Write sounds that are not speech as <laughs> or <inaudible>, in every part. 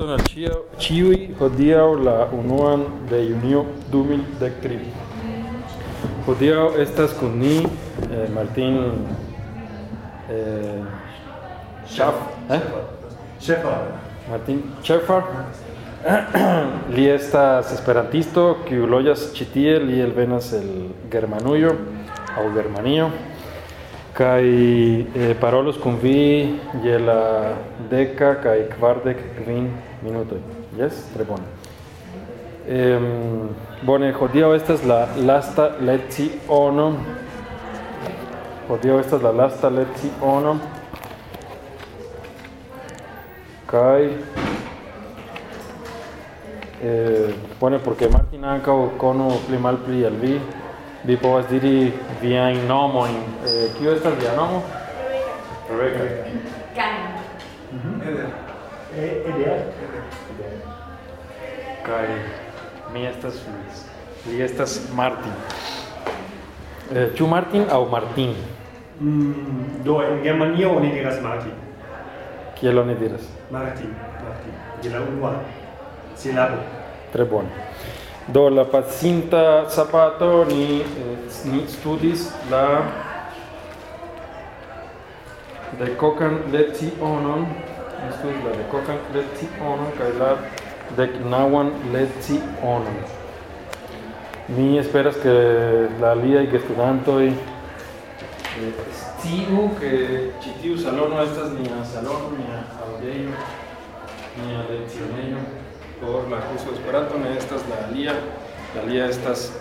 Chio, chiwi hodiaŭ la unuan de junio 2013. Hodiaŭ estas kun ni eh, Martin eh, Schaff, eh? Shepard. Martin Schaeffer. <clears throat> li estas esperantisto kiu loĝas ĉi tie, li elvenas el Germanujo aŭ Germanio kaj eh, parolos kun vi je la deka kaj kvardek kvin minutoj. Jes, tre bone. Em, bone, hodiaŭ estas la lasta leciono. Hodiaŭ estas la lasta leciono. Kaj eh, bone, porque Martin ankaŭ kono pli malpli al vi, vi povas diri viajn nomojn. Eh, kio estas via nomo? Rebecca. Can. Eh, Eder. kaj mi estas Luis. Li estas Martin. Eh, ĉu Martin aŭ Martin? Mm, do en Germanio oni diras Martin. Kiel oni diras? Martin, Martin. Je la unua silabo. Tre bone. Do la pacinta sabato ni, eh, ni studis la de cocan lecionon, studis la de cocan lecionon kaj la dek naŭan lecionon. Mi esperas que la aliaj gestudantoj eh, sciu ke ĉi tiu salono estas nia salono, nia aŭdejo, nia lecionejo por la de Esperanto, ne estas la alia, la alia estas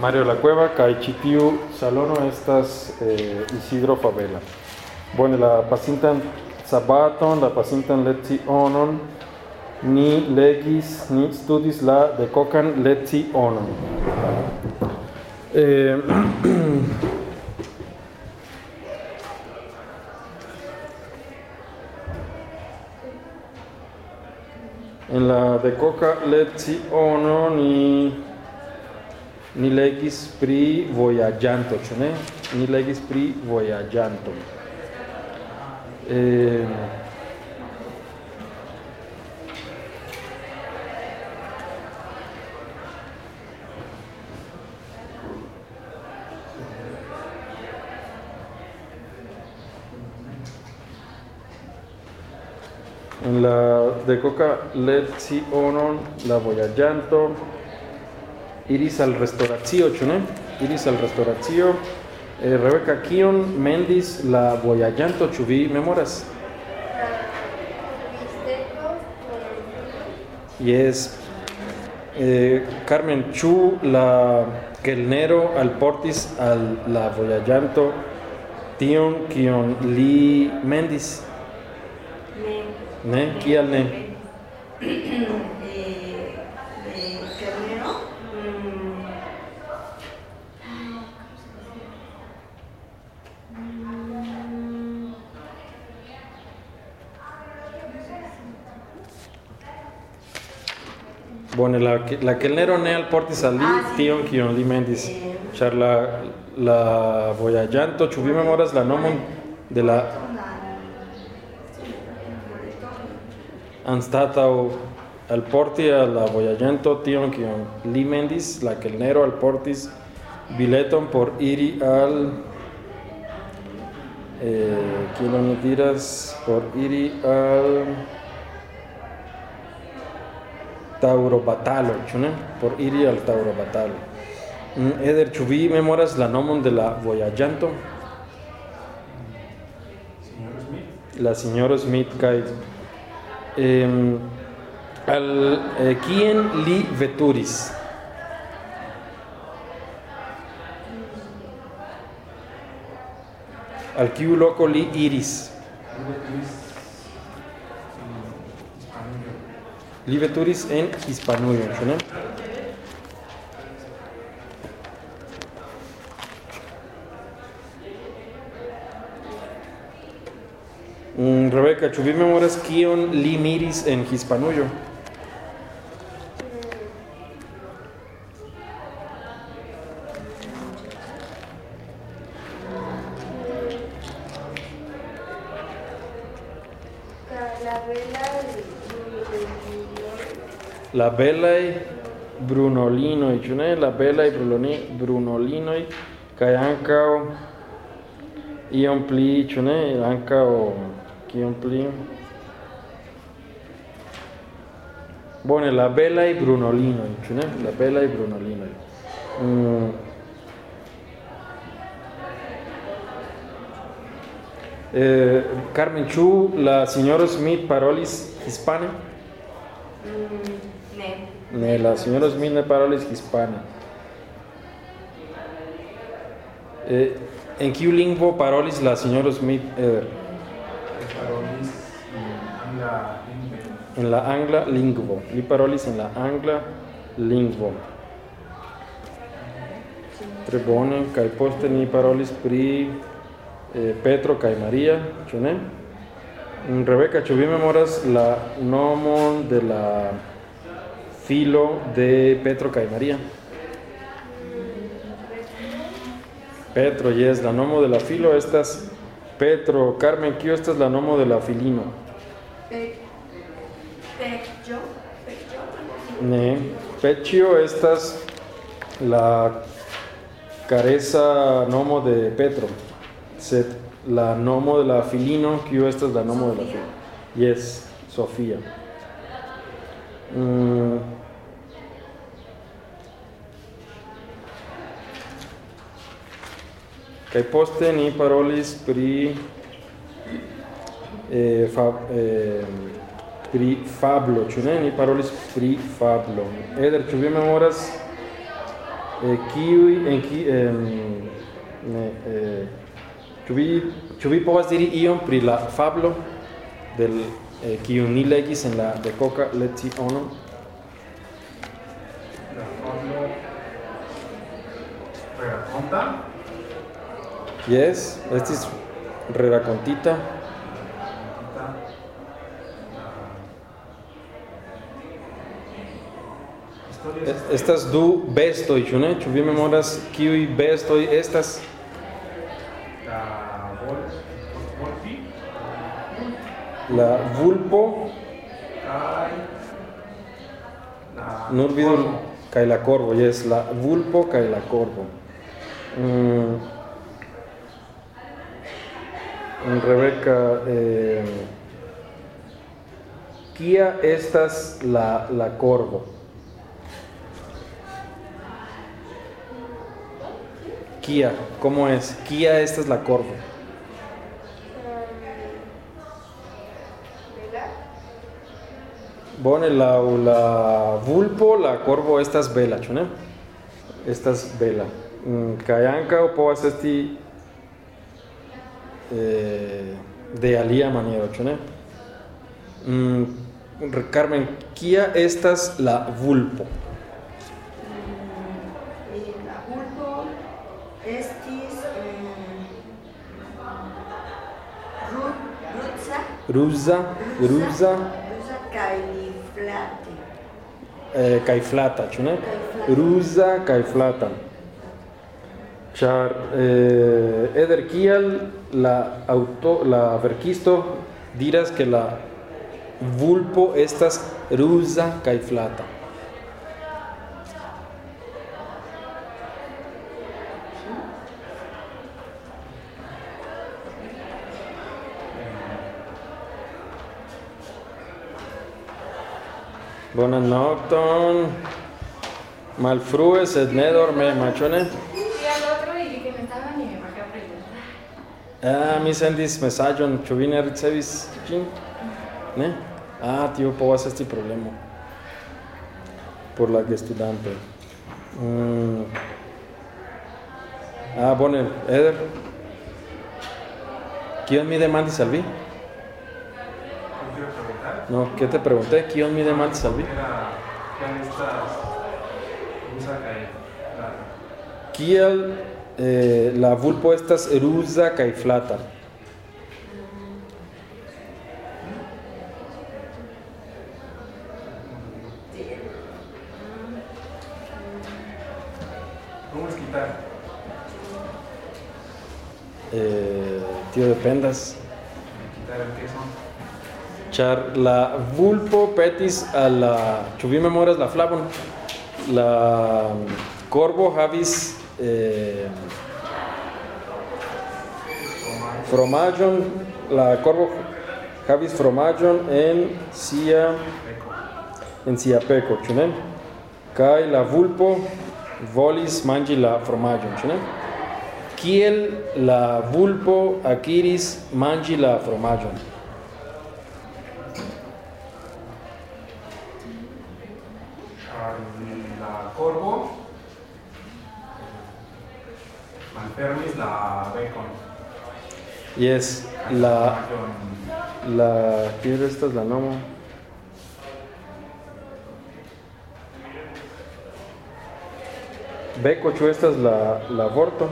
Mario La Cueva, kaj ĉi tiu salono estas eh, Isidro Favela. Bone, la pasintan sabaton, la pasintan lecionon, ni legis, ni studis la decocan lecionon. Eh, <clears throat> en la decoca leciono ni ni legis pri vojaĝanto, ĉu ne? Ni legis pri vojaĝanto. Eh, En la dekoka lecionon la vojaĝanto iris al restoracio, ĉu ne? Iris al restoracio. Eh, Rebeka, kion mendis la vojaĝanto, ĉu vi memoras? Yes. Eh, Carmen, ĉu la kelnero alportis al la vojaĝanto tion kion li mendis? Ne. Ne? Kial <clears throat> ne? Eh, mm, Bone, la, la kelnero ne alportis al li Ah, sí. tion kion li mendis. Eh. Ĉar la, la vojaĝanto, ĉu vi memoras la nomon de la anstataŭ alporti al la vojaĝanto tion kion li mendis, la kelnero alportis bileton por iri al eh, kiel oni diras, por iri al Tauro batalo, ĉu ne? Por iri al Tauro batalo. Mm, Eder, ĉu vi memoras la nomon de la vojaĝanto? La sinjoro Smith kaj em, al eh, kien li veturis? Al kiu loko li iris? Li veturis en Hispanujo, ĉu Mm, Rebeka, ĉu vi memoras kion li miris en Hispanujo? la La vela y La belai brunolinoi, chune, la belai brunoli- brunolinoi, kai ancao ion pli, chune, ancao Bone, la belai brunolinoi, chune, la belai brunolinoi. Mm. Eh, Carmen Chu, la signora Smith parolis hispane? Mm, ne. Ne, la signora Smith ne parolis hispane. Eh, en kiu lingvo parolis la signora Smith Eder? Parolis en la angla lingvo. Li parolis en la angla lingvo. Tre bone, ni parolis pri eh, Petro kaj Maria, ĉu ne? Mm, Rebeka, ĉu vi memoras la nomon de la filo de Petro kaj Maria? Petro, yes, la nomo de la filo estas Petro, Carmen, kio estas la nomo de la filino? Pe- Pecho. Pecho. Ne, Peccio estas la careza nomo de Petro, sed la nomo de la filino, kiu estas la nomo de la Sofía. filino. Yes, Sofía. Mm. Kaj poste ni parolis pri eh, fa, eh, pri fablo, ĉu ne? Ni parolis pri fablo. Eder, ĉu vi memoras eh, kiuj en ki eh, ne, eh, ĉu vi ĉu vi povas diri ion pri la fablo del eh, kiu ni legis en la de Coca leciono? La fablo eh, rakonta Yes, estis reracontita. Reraconta. La historia Es- Estas du bestoj, ĉu ne? Ĉu vi memoras kiuj bestoj estas? La vulpo, Kai. La nur vidu Corvo. kaj la korvo, yes, la vulpo kaj la korvo. Mm. Rebeka, eh, kia estas la, la korvo? Kia, ¿cómo es? Kia esta es la. ¿Vela? Bone la, la vulpo, la korvo estas bela, ĉu ne? Estas bela. Mm, Kaj ankaŭ povas esti eh, de alia maniero, ĉu ne? Mm, Carmen, kia estas la vulpo? Mm, eh, la vulpo estis eh, ruza, ruza, ruza kaj flate. Eh, kaj flata, ĉu ne? Ruza kaj flata. Ĉar eh, Eder kial la auto la verkisto diras ke la vulpo estas ruza kaj flata. Bonan nokton. Malfrue sed ne dormema, ĉu ne? Fui al otro y vi que me estaban y me bajé a preguntar. Ah, mi sendis mesaĝon, ĉu vi ne ricevis ĝin? Ne? Ah, tio povas esti problemo por la gestudantoj. Mm. Ah, bone, Eder. Kion mi demandis al vi? No, ¿qué te pregunté? Kion mi demandis al vi? Era ¿qué estas rusa eh, la vulpo estas ruza kaj flata? ¿Cómo es quitar? Eh, tio dependas. Quitar el queso. Char la vulpo petis a la memoras la flavon. La corvo havis eh, fromagion, la corvo havis fromagion en sia en sia peco, ĉu ne? Kaj la vulpo volis manĝi la fromaĝon, ĉu ne? Kiel la vulpo akiris manĝi la fromaĝon? Ĉar la corvo malfermis la becon. Yes, la Tion la kiel estas la nomo? Beko, ĉu estas la la vorto?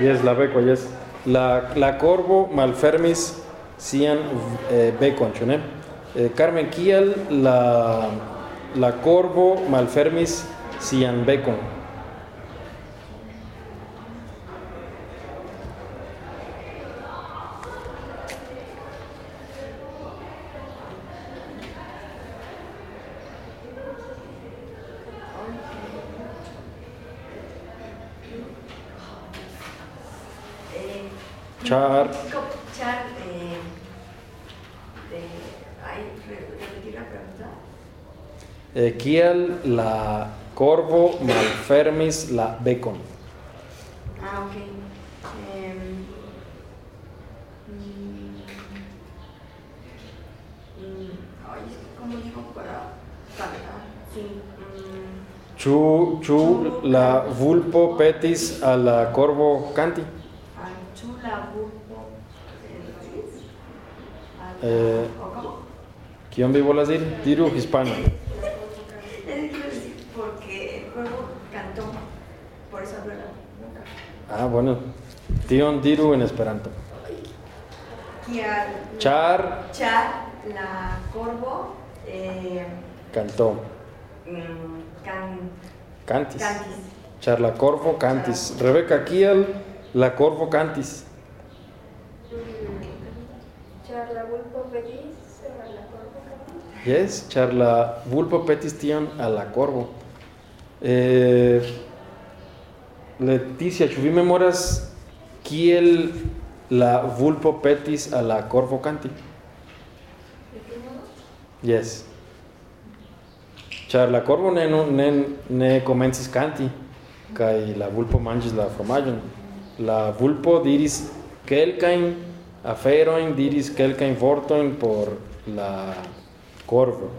Yes, la beko, yes. La la corvo malfermis sian eh, ne? Eh, Carmen, kiel la la corvo malfermis sian bekon? Eh, Char. Char, eh, repetir la pregunta. Eh, kiel la corvo malfermis la bekon? Ah, ok. Em, mm, mm, ay, es que ¿cómo digo para cantar? Sí. mm, Ĉu ĉu la vulpo petis a la corvo canti? Eh. ¿O cómo? Kion vi volas diri? Diru decir, porque el juego cantó, por eso boca. Ah, bueno. Tion diru en Esperanto. Char Char, la corvo, eh, cantó. mm, can, Cantis. cantis. Char la corvo cantis. Rebeca, kiel la corvo cantis? Char la vulpo feliz, la corvo feliz. Yes, char la vulpo petis tion a la corvo. Eh, Leticia, vi memoras kiel la vulpo petis a la corvo canti? Yes. Char la corvo ne, ne, ne komencis canti, kaj la vulpo manĝis la fromaĝon. La vulpo diris kelkajn aferoin, diris quelcain vortoin por la corvo.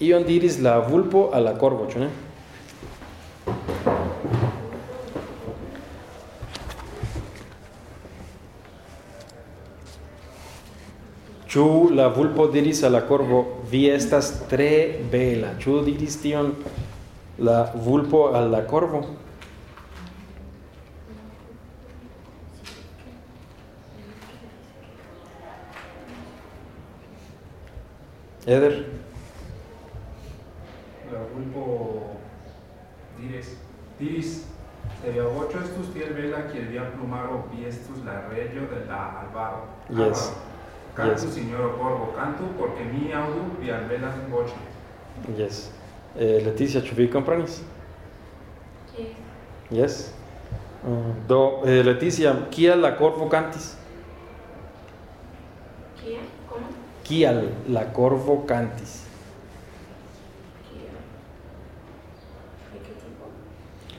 Ion diris la vulpo al la corvo, ĉu ne? Ĉu la vulpo diris al la corvo, vi estas tre bela. Ĉu diris tion la vulpo al la corvo? Eder, la vulpo diris, via voĉo estus tiel bela kiel via plumaro, vi estus la reĝo de la arbaro. Yes. Cantu, Yes. signoro Corvo, cantu, porque mi aŭdu vian belan voĉon. yes. Eh, Leticia, ĉu vi komprenis? Sí. Yes. Mm, Do, eh, Leticia, kial la corvo cantis? ¿Quién? Kial la corvo cantis?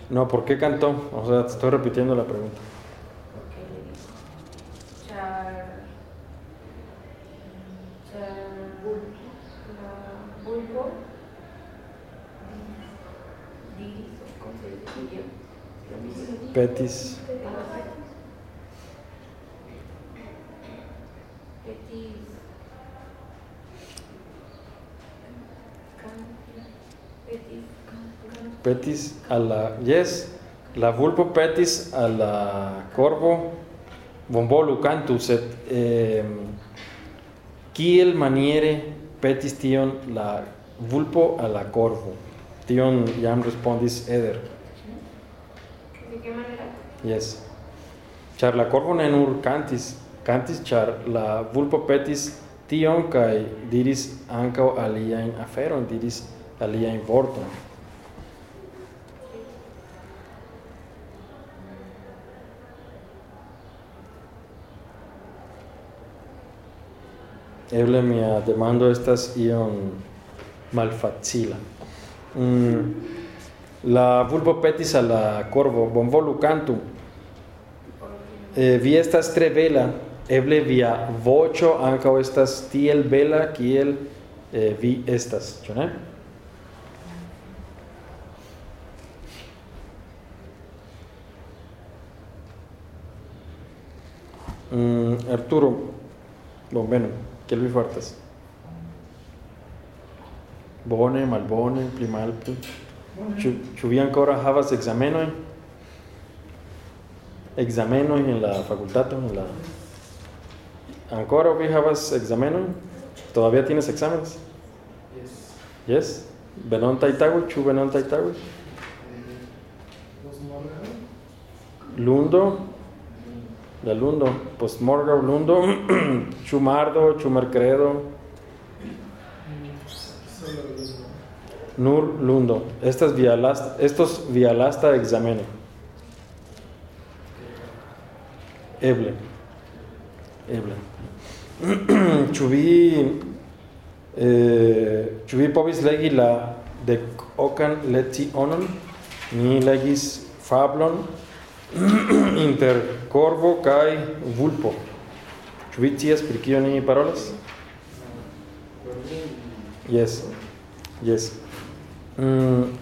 No, ¿por qué cantó? O sea, te estoy repitiendo la pregunta. Porque petis alla yes la vulpo petis alla corvo. Bombolu cantus et eh, kiel maniere petis tion la vulpo alla corvo? Tion jam respondis eder. De qué manera? Yes char la corvo ne nur cantis cantis char la vulpo petis tion kai diris ankaŭ aliajn afero diris aliajn vortojn. Eble mia demando estas ion malfacila. Mm, la vulpo petis al la corvo, bonvolu. Eh, vi estas tre bela, eble via voĉo ankaŭ estas tiel bela kiel eh, vi estas? Mm, Arturo, bon, bene, che vi fartas? Bone, malbone, ĉu vi ankoraŭ havas ekzamenojn? Ekzamenojn en la fakultato, en la ¿Ankoraŭ vi havas ekzamenojn? ¿Todavía tienes exámenes? Yes. Yes? Venontaj tagoj, ĉu venontaj tagoj? Los morgaŭ? Lundo? Lundo, <clears throat> postmorgaŭ lundo, ĉu mardo, ĉu merkredo? Solo los Nur lundo. Estas via last, estos via lasta exameno. Eble. Eble. <clears throat> Vi eh, ĉu vi povis legi la dek okan lecionon? Mi legis fablon <clears throat> inter corvo kai vulpo. Ĉu vi scias pri kio ni parolas? Yes. Yes. Mm,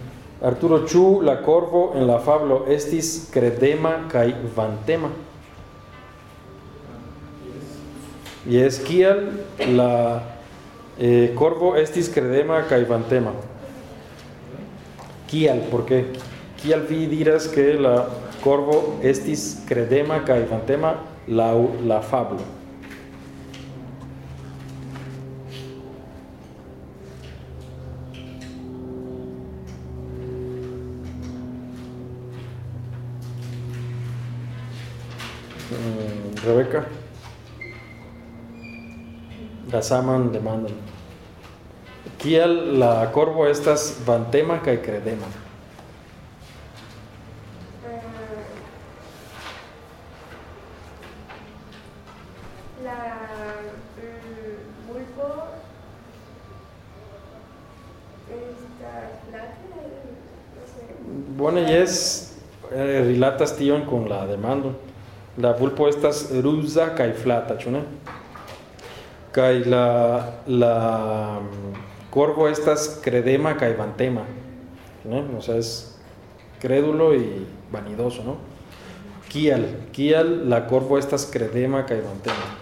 Arturo Chu, la corvo en la fablo estis credema kai vantema. Yes, kial la eh, corvo estis credema kai vantema. Kial, por qué? Kial vi diras que la corvo estis credema kaj vantema laŭ la fablo? Mm, Rebeca. La saman demandan. Kial la corvo estas vantema kaj credema? La mm, pulpo está plata, no jes, eh, rilatas kun la demando. La vulpo estas ruza kaj flata, ĉu ne? Kaj la la mm, corvo estas credema kaj vantema. O sea, es crédulo y vanidoso, ¿no? Kial, kial la corvo estas credema kaj vantema?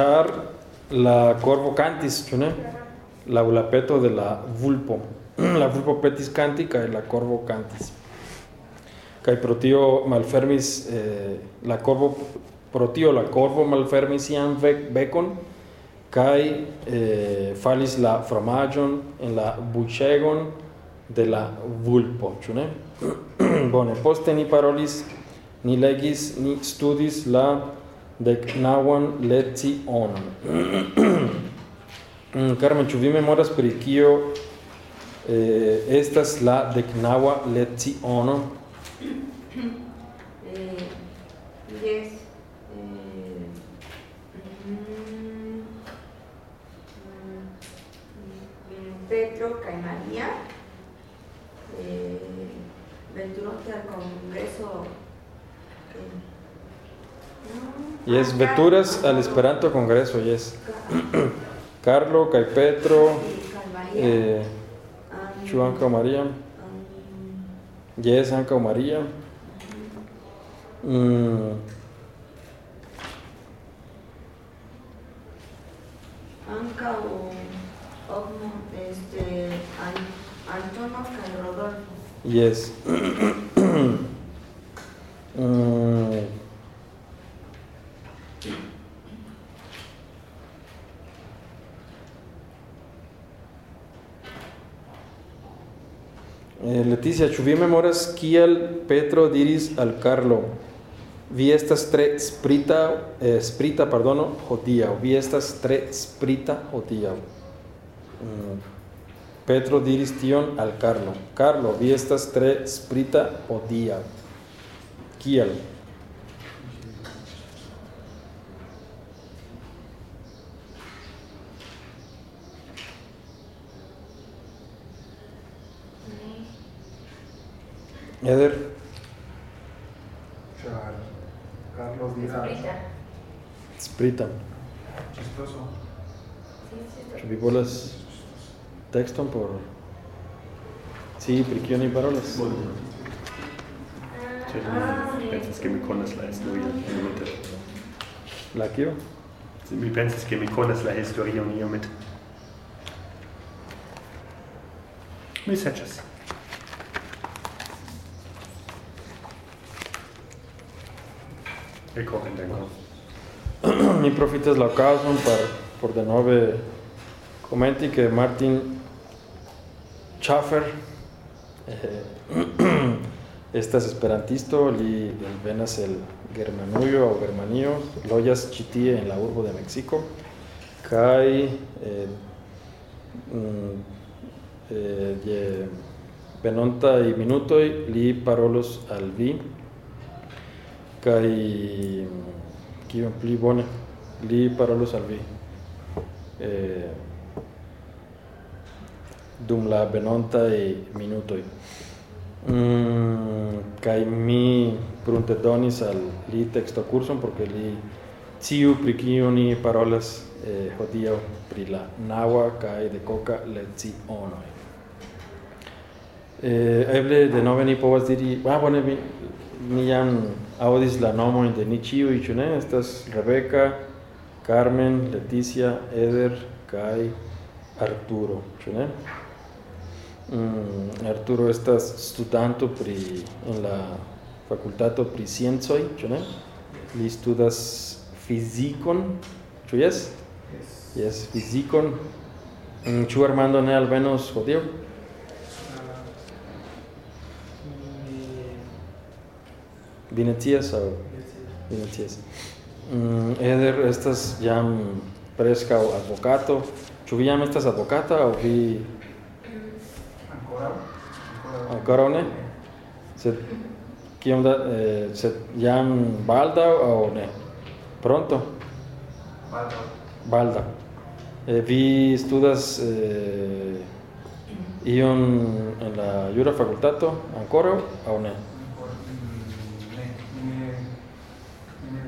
char la corvo cantis, ĉu ne? La ulapeto de la vulpo. <clears throat> la vulpo petis canti kaj la corvo cantis. Kaj pro tio malfermis eh, la corvo pro tio la corvo malfermis sian bekon kaj eh, falis la fromaĝon en la buĉegon de la vulpo, ĉu ne? <clears throat> Bone, poste ni parolis, ni legis, ni studis la deknaŭan lecionon. <clears throat> Mm, Carmen, vi memoras pri kio eh, estas la deknaŭa leciono? Eh, yes. Eh, mm, mm, Petro kaj María eh, veturonte al Congreso. eh, Yes, veturas al Esperanto Congreso, <clears throat> yes. Ca- Carlo kaj Petro, eh, ĉu ankaŭ Maria? Yes, ankaŭ Maria. Mm, Ankaŭ este, An- Antonov kaj Rodolfo. yes. <clears throat> mm, Eh, Leticia, chuvi memoras kiel Petro diris al Carlo. Vi estas tre sprita, eh, sprita, perdono, hodiaŭ. Vi estas tre sprita hodiaŭ. Mm. Petro diris tion al Carlo. Carlo, vi estas tre sprita hodiaŭ. Kiel? Eder, Char- Carlos. Ahorita. sprita. Chistoso. Sí, sí, está. Chuvi bolas texton por... Sì, perché io parolas. Cioè, Ah, mi pensas che mi conas la historia. La kio? Mi pensas che mi conas la historia iomete. Mi serĉas. Ecco, vengo. <clears throat> Mi profitas la occasion por, por de nove comenti que Martin Schaffer eh, <clears throat> estas esperantisto li venas el germanujo o germanio loyas ĉi tie en la urbo de Mexico kaj eh, mm, eh, je venontaj minutoj li parolos al vi kaj kion pli bone li parolo al vi eh, dum la venontaj minutoj. Mm, kaj mi prunte donis al li tekstokurson porque li ciu pri kiu ni parolas eh, hodiaŭ pri la naŭa kaj dekoka lecionoj. Eh, eble denove ni povas diri, ah, bone, mi ni jam aŭdis la nomojn de ni ĉiuj, ĉu ne? Estas Rebeka, Carmen, Leticia, Eder kaj Arturo, ne? Mm, Arturo estas pri en la fakultato pri sciencoj, ĉu ne? Li studas fizikon, ĉu jes? Yes. Jes, fizikon. Mm, Ĉu Armando ne alvenos hodiaŭ? Vi ne scias aŭ vi ne scias? Mm, Eder estas jam preskaŭ advokato. Ĉu vi jam estas advokata aŭ vi ankoraŭ ne? Sed kiom da eh, sed jam baldaŭ aŭ ne? Pronto? Baldo. Baldaŭ. Eh, vi studas eh, ion en la jura fakultato ankoraŭ aŭ ne? Ancora. Mm, Ne, ne, ne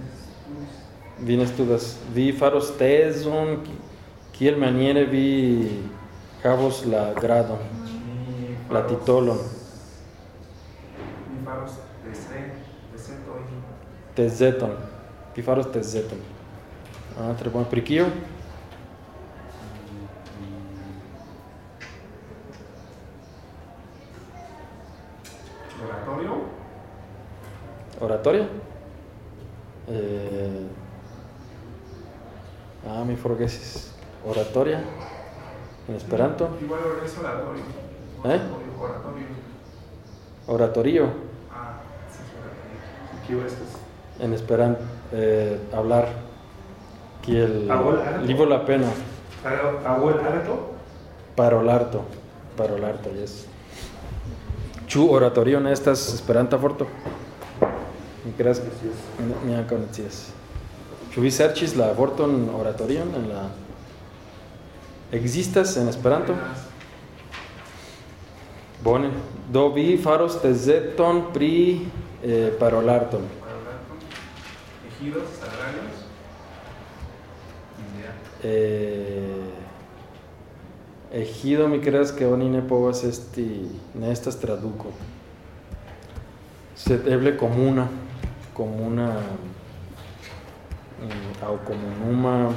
studis. Vi ne studas, vi faros tezon, ki- kiel maniere vi havos la gradon, Mi la faros- titolon, faros tezeton. Vi faros tezeton. Ah, tre. Pri kio? Oratorio. Oratoria? Eh, ah, mi forgesis. Oratoria? En Esperanto? Igual es oratorio. ¿Eh? Oratorio. Oratorio. Ah, sí, oratorio. En Esperanto. Eh, hablar. Kiel... Hablar. Livo la pena. Abuel arato? Parolarto, parolarto, yes. Ĉu oratorio ne estas Esperanta vorto? Mi kreas Ĉu vi la vorton oratorion en la Ekzistas en Esperanto? Bone. Do vi faros tezeton pri eh, parolarton. Ejidos, sagrarios. Idea. Eh, ejido mi creas que oni ne povas esti ne estas traduko. Sed eble komuna, komuna mm, aŭ komunuma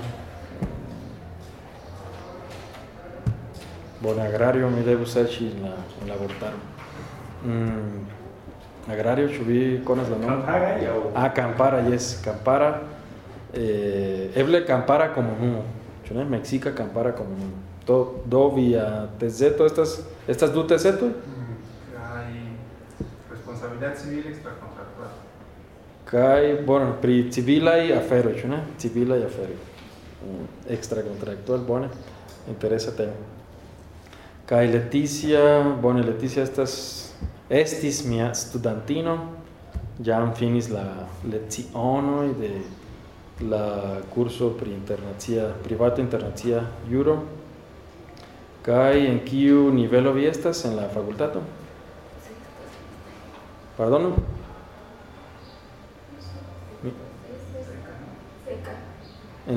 Bone, agrario mi devus serĉi en la, en la vortaro. Mm, agrario, ĉu vi konas la aŭ Ah, Campara, yes, Campara. Eh, eble Campara komunumo, ĉu ne? Meksika Campara komunumo. Do, do via tezeto estas estas du tezetoj? Mm, responsabilidad civil extracontractual. Kai bon pri civilaj aferoj, ĉu ne? Civilaj aferoj. Mm, extra contractual bone. Interesa temo. Kai Leticia, bone Leticia estas estis mia studentino. Jam finis la lecionoj de la curso pri internacia privata internacia juro. Kai en kiu nivelo vi estas en la fakultato? Pardonu?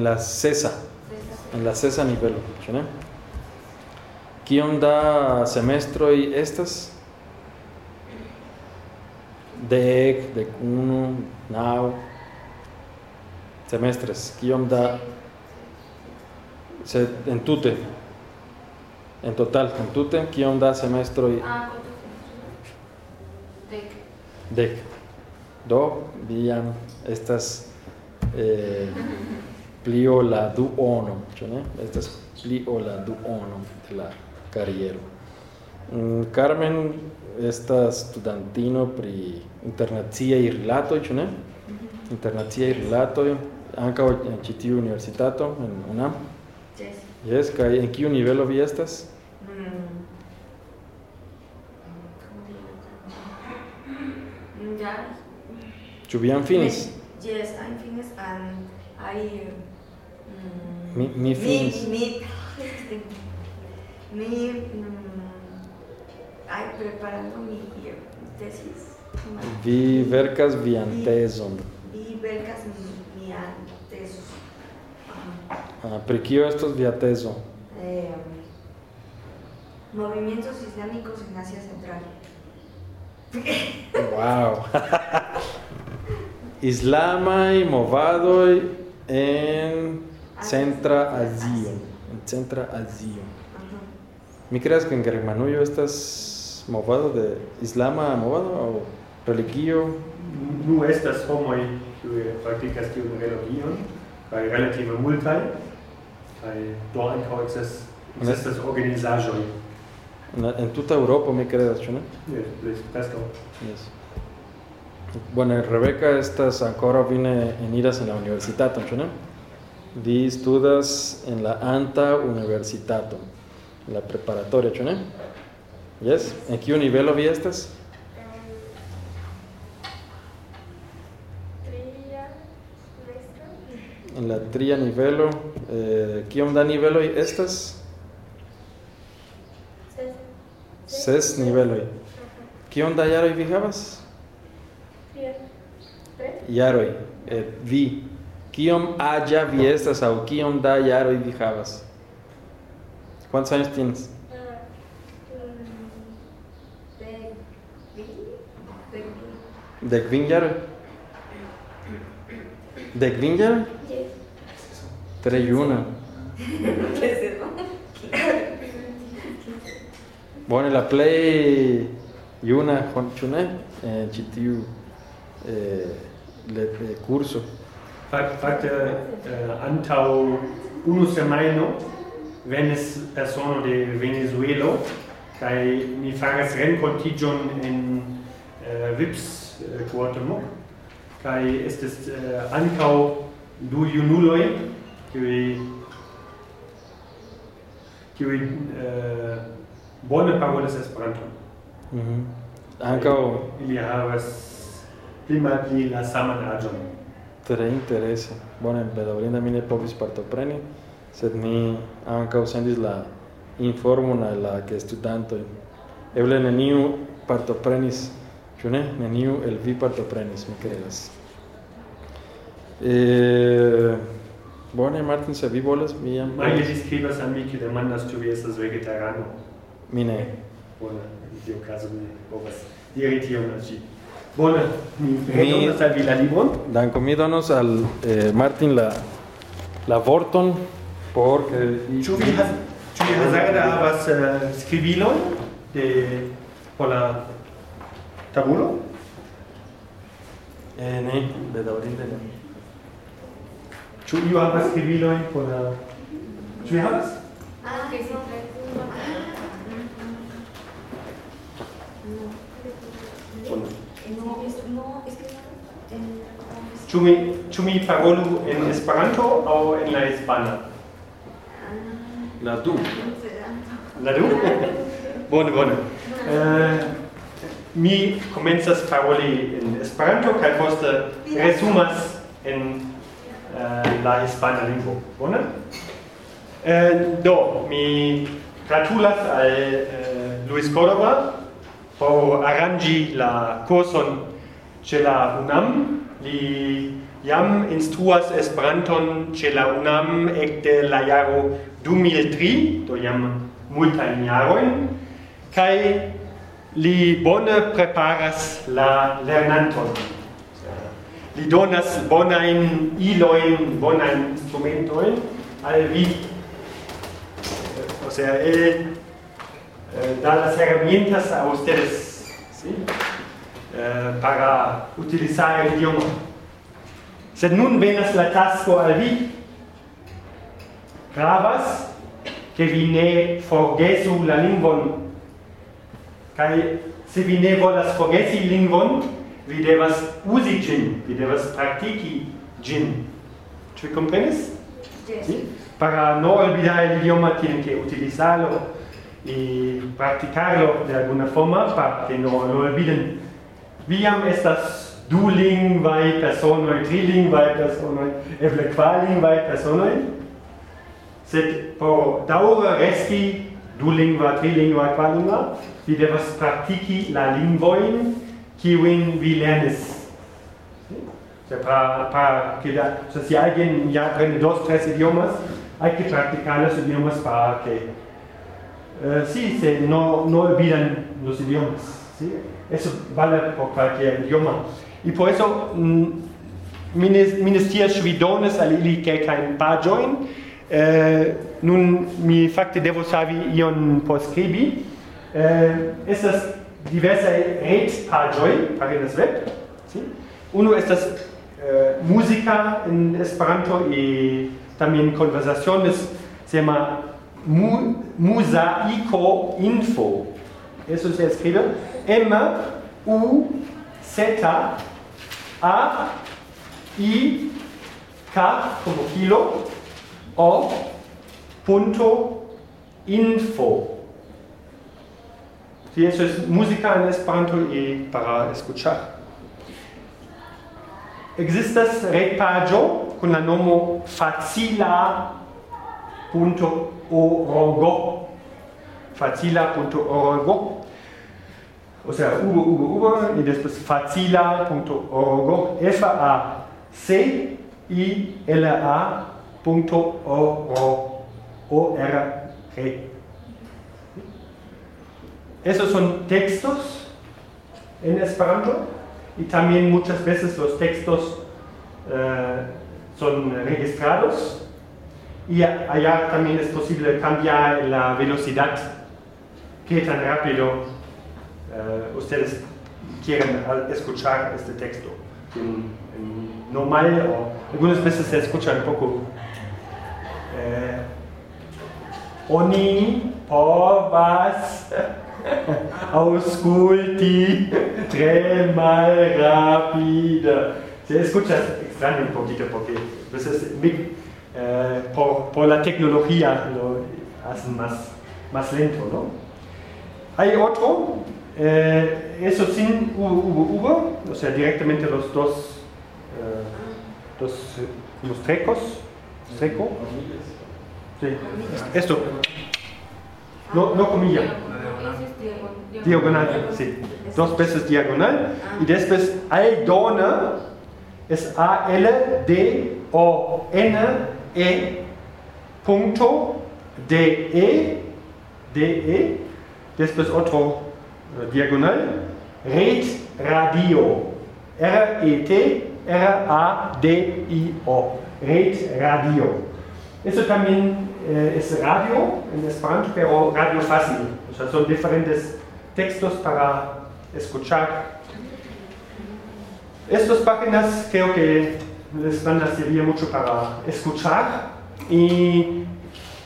La CESA, en la CESA nivelo, ĉu ne? Kiom da semestroj estas? Dek, dek unu, naŭ semestres. Kiom da se en tute? En total, en tute, kiom da semestroj? Ah, ¿cuántos? Dec. Dek. Do, jam estas eh, <laughs> pli ol la duono, ĉu ne? Estas pli ol la duono de la kariero. Mm, Carmen estas studantino pri internaciaj rilatoj, ĉu ne? Internaciaj rilatoj, ankaŭ en ĉi tiu universitato en UNAM. Yes. Yes, kaj en kiu nivelo vi estas? Mm. Mm. Ĉu vi jam finis? Yes, I'm finished and I. Mi- mi finis. <laughs> Mi, mi, mm, I preparando mi tesis. Vi vian tezon. Vi verkas mi. Ajá. Ah, via tezo? Eh, movimientos islámicos en Asia Central. <laughs> Wow. <laughs> Islamaj movadoj en Centra Azio. En Centra Azio. Ajá. Mi creas que en Germanujo estas movado de islama movado o religio? Nu estas homoj kiuj praktikas tiun religion, kaj relative multaj, kaj do ankaŭ ekzistas ekzistas organizaĵoj. En, en tuta Europa mi creas, ĉu ne? Jes, preskaŭ. Yes. Bueno, Rebeca estas ancora vine eniras en la universitato, ĉu ne? Vi studas en la anta universitato, en la preparatoria, ne? Yes? En kiu nivelo vi estas? En la tria nivelo, eh, kiom da niveloj estas? Ses. Ses niveloj. Kiom da jaroj vi havas? Bien. Tres. Jaroj. Eh, vi. Kiom aĝa vi estas aŭ kiom da jaroj vi havas? ¿Cuántos años tienes? De vi. De vi. Dek kvin jaroj? Dek kvin jaroj? Yes. Tre juna. ¿Qué es eso? Bone, la plej juna hon- ĉu ne? En ĉi tiu eh, le, eh, kurso. Fak- fakte eh, antau unu semajno venis persono de Venezuelo kai ni faras renkontiĝon en eh, Vips eh, Cuauhtémoc kai estis eh, ankaŭ du junuloj kiuj kiuj eh, bone parolas Esperanton. Mhm. Mm ankaŭ ili havas pli malpli la saman aĝon tre interese. Bone, bedaŭrinde mi ne povis partopreni, sed mi ankaŭ sendis la informon al la studantoj. Eble neniu partoprenis, ĉu ne? Neniu el vi partoprenis, mi kredas. Eh, bone, Martin, se vi volas, mi jam... Maje, vi skribas al mi, ke demandas, ĉu vi estas vegetarano. Mi ne. Bone, en tiu kazo mi povas diri tion al ĝi. Bone, mi donos al vi la libron. Danko, mi donos al eh, Martin la, la vorton por que... Ĉu vi hazarda havas uh, skribilon de, por la tabulo? Eh, ne, bedaŭrinde ne. Ĉu iu havas skribilojn por la... Ĉu vi havas? Ah, ok, so, Ĉu mi ĉu mi parolu en Esperanto aŭ en la hispana? La du. La du? bone, bone. Eh, mi komencas paroli en Esperanto kaj poste resumas en uh, la hispana lingvo. Bone? Eh, do mi gratulas al eh, Luis Cordova po arrangi la kurson ĉe la UNAM. Li jam instruas Esperanton ĉe la UNAM ekde la jaro 2003 do jam multajn jarojn kaj li bone preparas la lernanton. Li donas bonajn ilojn bonajn instrumentojn al vi. O sea, él eh, eh, dadas herramientas a ustedes, ¿sí? Eh, para utilizar el idioma. Sed nun venas la tasko al vi. Gravas, che vi ne forgesu la lingvon. Kai se vi ne volas forgesi lingvon, vi devas usi gin, vi devas praktiki gin. Ĉu vi komprenis? Yes. Sí? Para no olvidar el idioma tienen que utilizarlo y practicarlo de alguna forma para que no lo olviden. Viam estas du lingvae personoi, tri lingvae personoi, eble kvar lingvae personoi, sed por daure resti du lingva, tri lingva, kvar lingva, vi devas praktiki la lingvoin kiuin vi lernis. Se para, para que da, cioè, si alguien ya aprende dos, tres idiomas, hay que practicar los idiomas para que eh, sí, se no, no olvidan los idiomas. ¿sí? Eso vale por cualquier idioma. Y por eso mm, minister Schwidones al ili kelkajn paĝojn. Eh, nun mi fakte devos havi ion postskribi. Eh, estas diversaj retpaĝoj das web. ¿sí? Uno estas eh, música en Esperanto y también conversaciones se llama mu, musaico info. Eso se escribe M U Z A I K como kilo O punto info. Y eso es música en Esperanto y para escuchar. Existas retpaĝo kun la nomo facila facila.org. Facila.org. O sea, Uber, y después facila.org, F-A-C-I-L-A.org. Esos son textos en Esperanto y también muchas veces los textos uh, son registrados y allá también es posible cambiar la velocidad, qué tan rápido uh, ustedes quieren escuchar este texto. En, normal o algunas veces se escucha un poco eh, Oni povas <laughs> ausculti <laughs> tre mal rapide. Se escucha extraño un poquito porque a veces eh, por, por, la tecnología lo hacen más, más lento, ¿no? Hay otro eh, eso sin uvo, o sea, directamente los dos, eh, dos los trecos, treco. Sí. Esto. No, no comilla. Diagonal, sí. Dos veces diagonal. Y después aldona es A-L-D-O-N-E punto D-E D-E. Después otro diagonal, red radio, R-E-T-R-A-D-I-O, red radio. Eso también eh, es radio en Esperanto, pero radio fácil. O sea, son diferentes textos para escuchar. Estas páginas creo que les van a servir mucho para escuchar y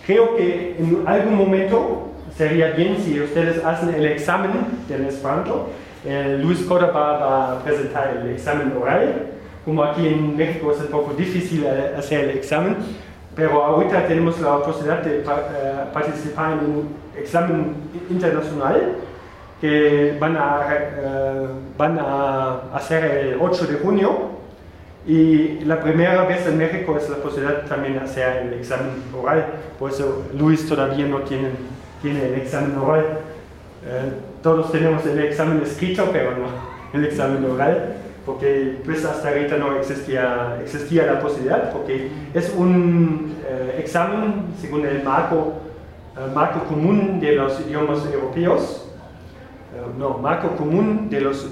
creo que en algún momento sería bien si ustedes hacen el examen del Esperanto. Eh, Luis Córdoba va a presentar el examen oral como aquí en México es un poco difícil eh, hacer el examen, pero ahorita tenemos la posibilidad de eh, participar en un examen internacional que van a, eh, van a hacer el 8 de junio y la primera vez en México es la posibilidad también de hacer el examen oral, por eso Luis todavía no tiene, tiene el examen oral. todos tenemos el examen escrito, pero no <laughs> el examen oral porque pues hasta ahorita no existía, existía la posibilidad, porque es un eh, examen según el marco, marco común de los idiomas europeos, eh, no, marco común de, los,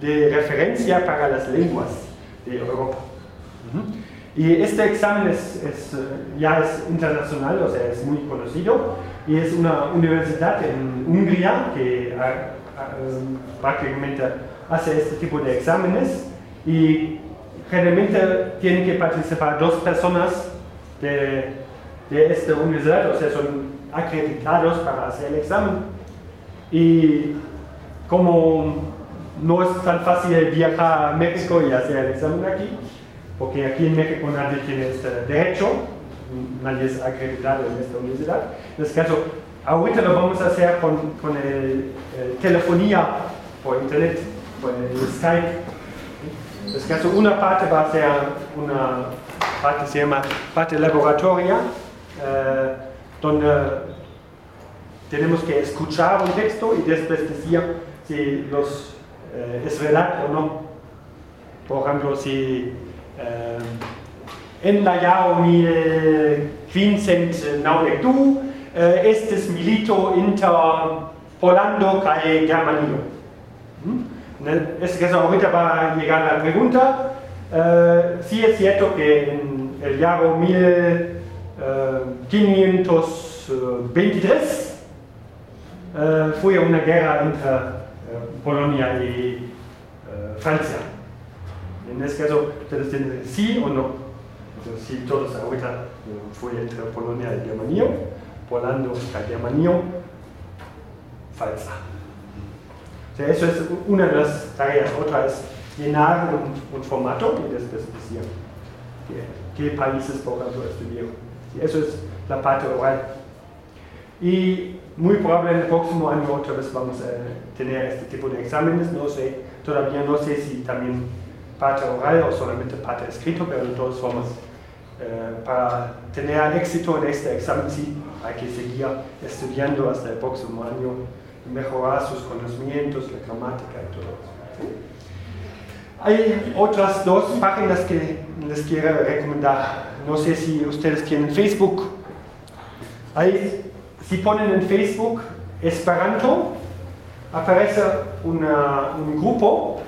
de referencia para las lenguas de Europa. Y este examen es, eh, ya es internacional, o sea, es muy conocido, y es una universidad en Hungría que prácticamente hace este tipo de exámenes y generalmente tienen que participar dos personas de, de esta universidad, o sea, son acreditados para hacer el examen. Y como no es tan fácil viajar a México y hacer el examen aquí, porque aquí en México nadie tiene este derecho, nadie es acreditado en esta universidad. En este caso, ahorita lo vamos a hacer con, con el, telefonía por internet por Skype. Es caso, una parte va a ser una parte se llama parte laboratoria, eh, donde tenemos que escuchar un texto y después decir si los, Eh, es verdad o no. Por ejemplo, si eh, en la jaro 1592 estis milito inter Polando cae Germanio. ¿Mm? Es que eso ahorita va a llegar la pregunta. Uh, sí es cierto que en el año 1523 uh, fue una guerra entre Polonia y Francia. En este caso, ustedes tienen sí o no. Entonces, sí, todos ahorita fue entre Polonia y Germania, Polando y Germania, falsa eso es una de las tareas. Otra es llenar un, formato y después decir qué, países, por ejemplo, estudiaron. eso es la parte oral. Y muy probable en el próximo año otra vez vamos a tener este tipo de exámenes. No sé, todavía no sé si también parte oral o solamente parte escrito, pero de todas formas, eh, para tener éxito en este examen sí hay que seguir estudiando hasta el próximo año mejorar sus conocimientos, la gramática y todo eso. Hay otras dos páginas que les quiero recomendar. No sé si ustedes tienen Facebook. Ahí, si ponen en Facebook Esperanto, aparece un grupo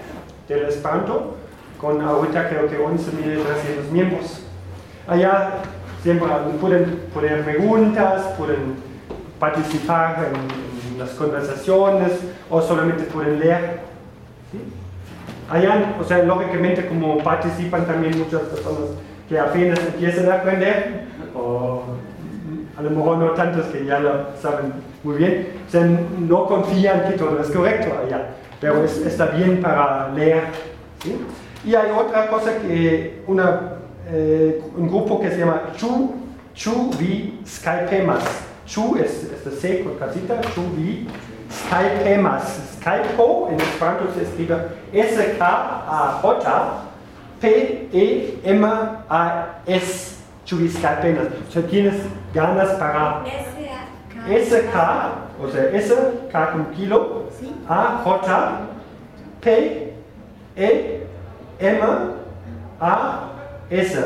del Esperanto con ahorita creo que 11.300 miembros. Allá siempre pueden poner preguntas, pueden participar en las conversaciones o solamente pueden leer. Allá, o sea, lógicamente como participan también muchas personas que apenas empiezan a aprender, o a lo mejor no tantos que ya lo saben muy bien, no confían que todo es correcto allá, pero está bien para leer. Y hay otra cosa que eh, un grupo que se llama Chu, Chu Vi Skypemas Chu es, es C con casita, Chu wie Skypemas. Skypo en español se escribe S-K-A-J P-E-M-A-S. Skypemas. O sea, tienes ganas para S-K, o sea, S, K con kilo, A, J, P, E, M, A, S.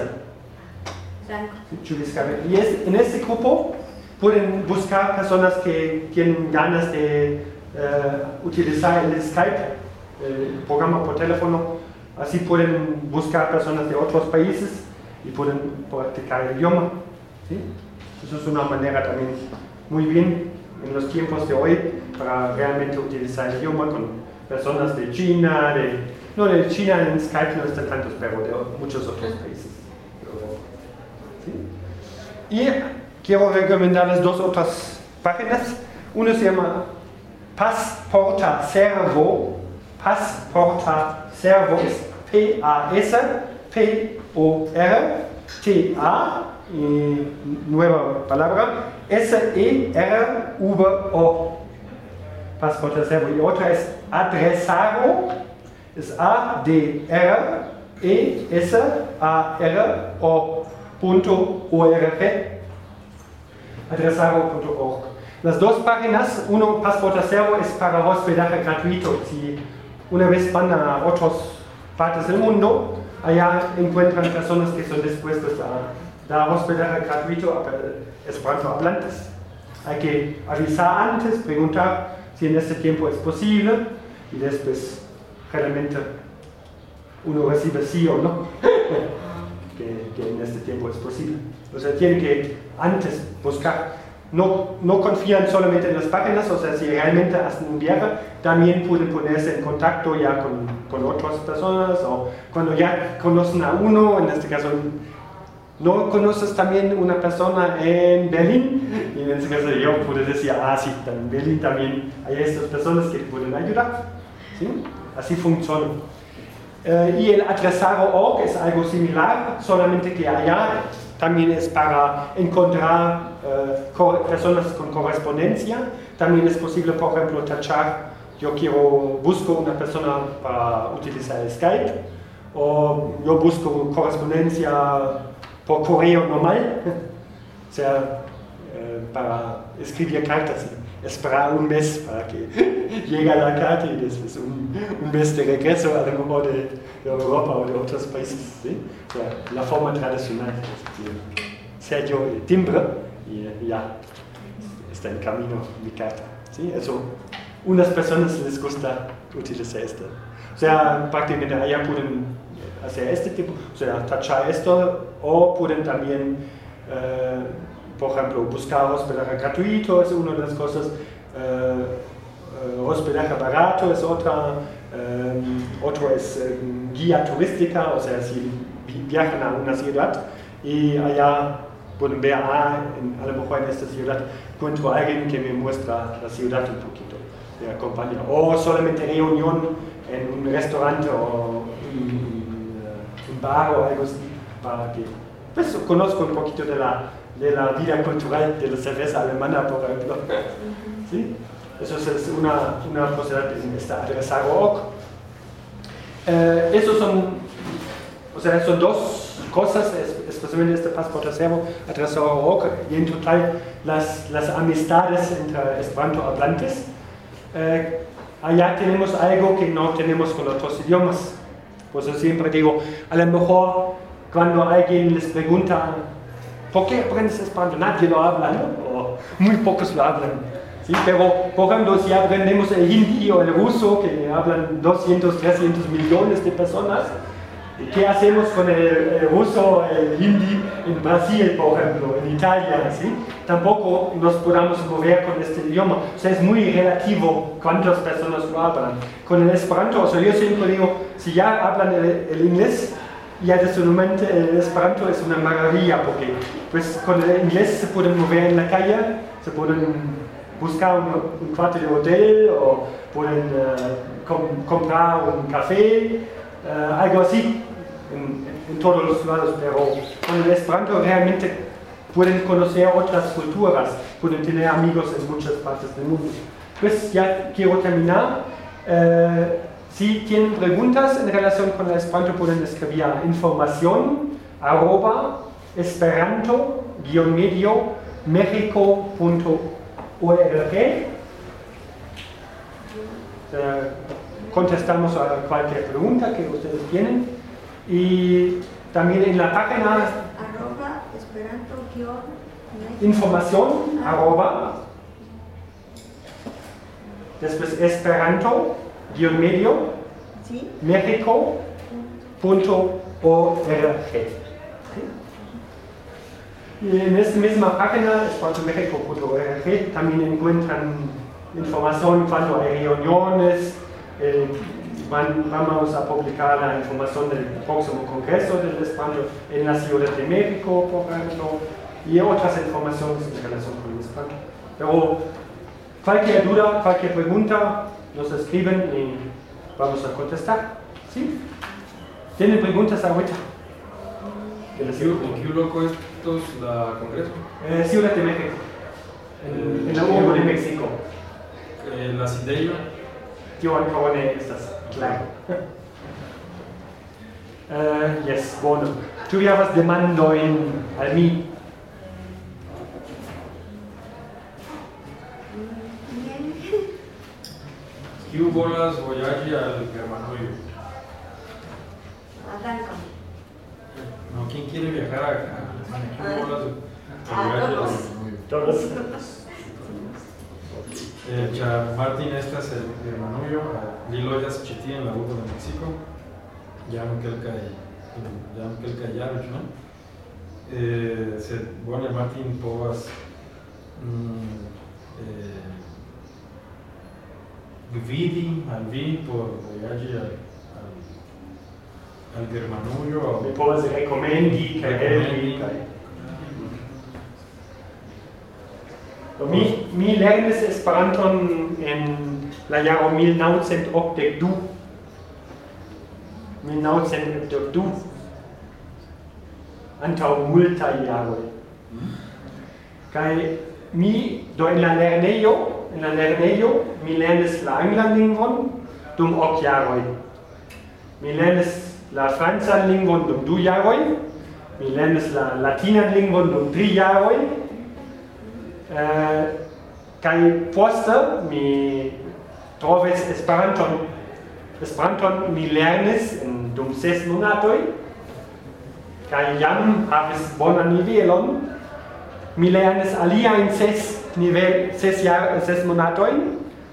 Y es, en este grupo pueden buscar personas que tienen ganas de eh, utilizar el Skype, el programa por teléfono. Así pueden buscar personas de otros países y pueden practicar el idioma. Eso es una manera también muy bien en los tiempos de hoy para realmente utilizar el idioma con personas de China, de, no de China en Skype no está tantos, pero de muchos otros países. Y quiero recomendarles dos otras páginas. Una se llama Passporta Servo. Passporta Servo es P-A-S-P-O-R-T-A, nueva palabra, S-E-R-V-O. Pasaporte servo. Y otra es adresaro, es A-D-R-E-S-A-R-O punto .org. Las dos páginas, uno Pasaporte Servo es para hospedaje gratuito. Si una vez van a otras partes del mundo, allá encuentran personas que son dispuestas a dar hospedaje gratuito a esperanto hablantes. Hay que avisar antes, preguntar si en este tiempo es posible y después realmente uno recibe sí o no, <laughs> que, que, en este tiempo es posible. O sea, tienen que antes buscar no, confían solamente en las páginas, o sea, si realmente hacen un viaje, también pueden ponerse en contacto ya con, con otras personas o cuando ya conocen a uno, en este caso no conoces también una persona en Berlín y en este caso yo puedo decir, ah sí, en Berlín también hay estas personas que pueden ayudar. ¿sí? Así funciona. Uh, y el adresaro.org es algo similar, solamente que allá también es para encontrar uh, personas con correspondencia. También es posible, por ejemplo, tachar, yo quiero, busco una persona para utilizar Skype, o yo busco correspondencia por correo normal, <laughs> o sea, uh, para escribir cartas esperar un mes para que <laughs> llegue la carta y después un, un, mes de regreso a lo mejor de, de Europa o de otros países. ¿sí? O sea, la forma tradicional, es sello de timbre y ya está en camino mi carta. ¿sí? Eso, unas personas les gusta utilizar esto. O sea, prácticamente allá pueden hacer este tipo, o sea, tachar esto o pueden también eh, por ejemplo, buscar hospedaje gratuito es una de las cosas, eh, eh, hospedaje barato es otra, eh, otro es guía turística, o sea, si viajan a una ciudad y allá pueden ver, ah, a lo mejor en esta ciudad encuentro a alguien que me muestra la ciudad un poquito, de acompaña. O solamente reunión en un restaurante o un, bar o algo así, para que pues, conozco un poquito de la de la vida cultural de la cerveza alemana, por ejemplo. ¿Sí? Eso es una, una posibilidad en esta adresar.org. Eh, esos son, o sea, son dos cosas, especialmente este pasaporte servo, adresar.org, y en total las, las amistades entre esperanto hablantes. Eh, allá tenemos algo que no tenemos con otros idiomas. Por eso siempre digo, a lo mejor cuando alguien les pregunta ¿Por qué aprendes español? Nadie lo habla, ¿no? O muy pocos lo hablan. ¿sí? Pero, por ejemplo, si aprendemos el hindi o el ruso, que hablan 200, 300 millones de personas, ¿qué hacemos con el, ruso, el hindi en Brasil, por ejemplo, en Italia? ¿sí? Tampoco nos podamos mover con este idioma. O sea, es muy relativo cuántas personas lo hablan. Con el esperanto, o sea, yo siempre digo, si ya hablan el, el inglés, y adicionalmente el esperanto es una maravilla porque pues con el inglés se pueden mover en la calle, se pueden buscar un, cuarto de hotel o pueden com comprar un café, uh, algo así en, en, todos los lados, pero con el esperanto realmente pueden conocer otras culturas, pueden tener amigos en muchas partes del mundo. Pues ya quiero terminar. Uh, si tienen preguntas en relación con el Esperanto, pueden escribir a información arroba esperanto medio mexico.org contestamos a cualquier pregunta que ustedes tienen. Y también en la página arroba esperanto información arroba después esperanto guion medio, ¿Sí? Y en esta misma página, espantomexico.org, también encuentran información cuando hay reuniones, eh, vamos a publicar la información del próximo congreso del Espanto en la Ciudad de México, por ejemplo, y otras informaciones en relación con el Espanto. Pero cualquier duda, cualquier pregunta, nos escriben y vamos a contestar. ¿Sí? ¿Tienen preguntas ahorita? ¿El Q loco esto es la Congreso? Eh, Ciudad de México. En, en la Hugo de México. Eh, la Cideyo. Yo acabo de estas, claro. Uh, <laughs> yes, bueno. Tú ya vas demandando en Almi. Bien. Q bolas voyage al Germanoyo. Arranco. No, ¿quién quiere viajar a a- voyage al todos. Germanoyo? Todos. <laughs> Eh, ja Martin estas el Germanujo, eh, li loĝas ĉi tie en la urbo de México, ya no que jam cae, ya no? Eh, sed bone Martin povas mm, eh, gvidi al vi por viaje al al, al Germanujo. Mi povas rekomendi kaj helpi kaj Do mi mi lernis Esperanton en la jaro 1982. 1982. Antaŭ multaj jaroj. Kai Kaj mi do en la lernejo, en la lernejo mi lernis la anglan lingvon dum ok jaroj. Mi lernis la francan lingvon dum du jaroj. Mi lernis la latinan lingvon dum tri jaroj eh, kai poste mi trovis Esperanton. Esperanton mi lernis en dum ses monatoj kai jam havis bonan nivelon. Mi lernis alia in ses nivel ses jar ses monatoj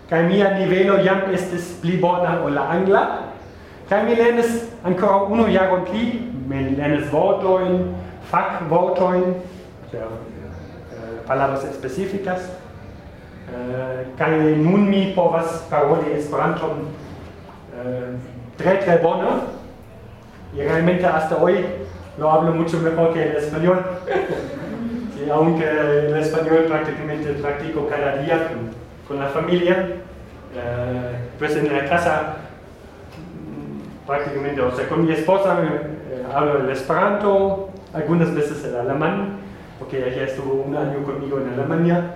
kai mia nivelo jam estis pli bona ol la angla. Kai mi lernis ancora unu jaron pli mi lernis vortojn fakvortojn palabras específicas. Eh, kaj nun mi povas paroli Esperanton eh, tre tre bone. Y realmente hasta hoy lo hablo mucho mejor que el español. Sí, aunque el español prácticamente practico cada día con, con la familia, eh, pues en la casa mm, prácticamente, o sea, con mi esposa eh, hablo el esperanto, algunas veces el alemán, porque ella estuvo un año conmigo en Alemania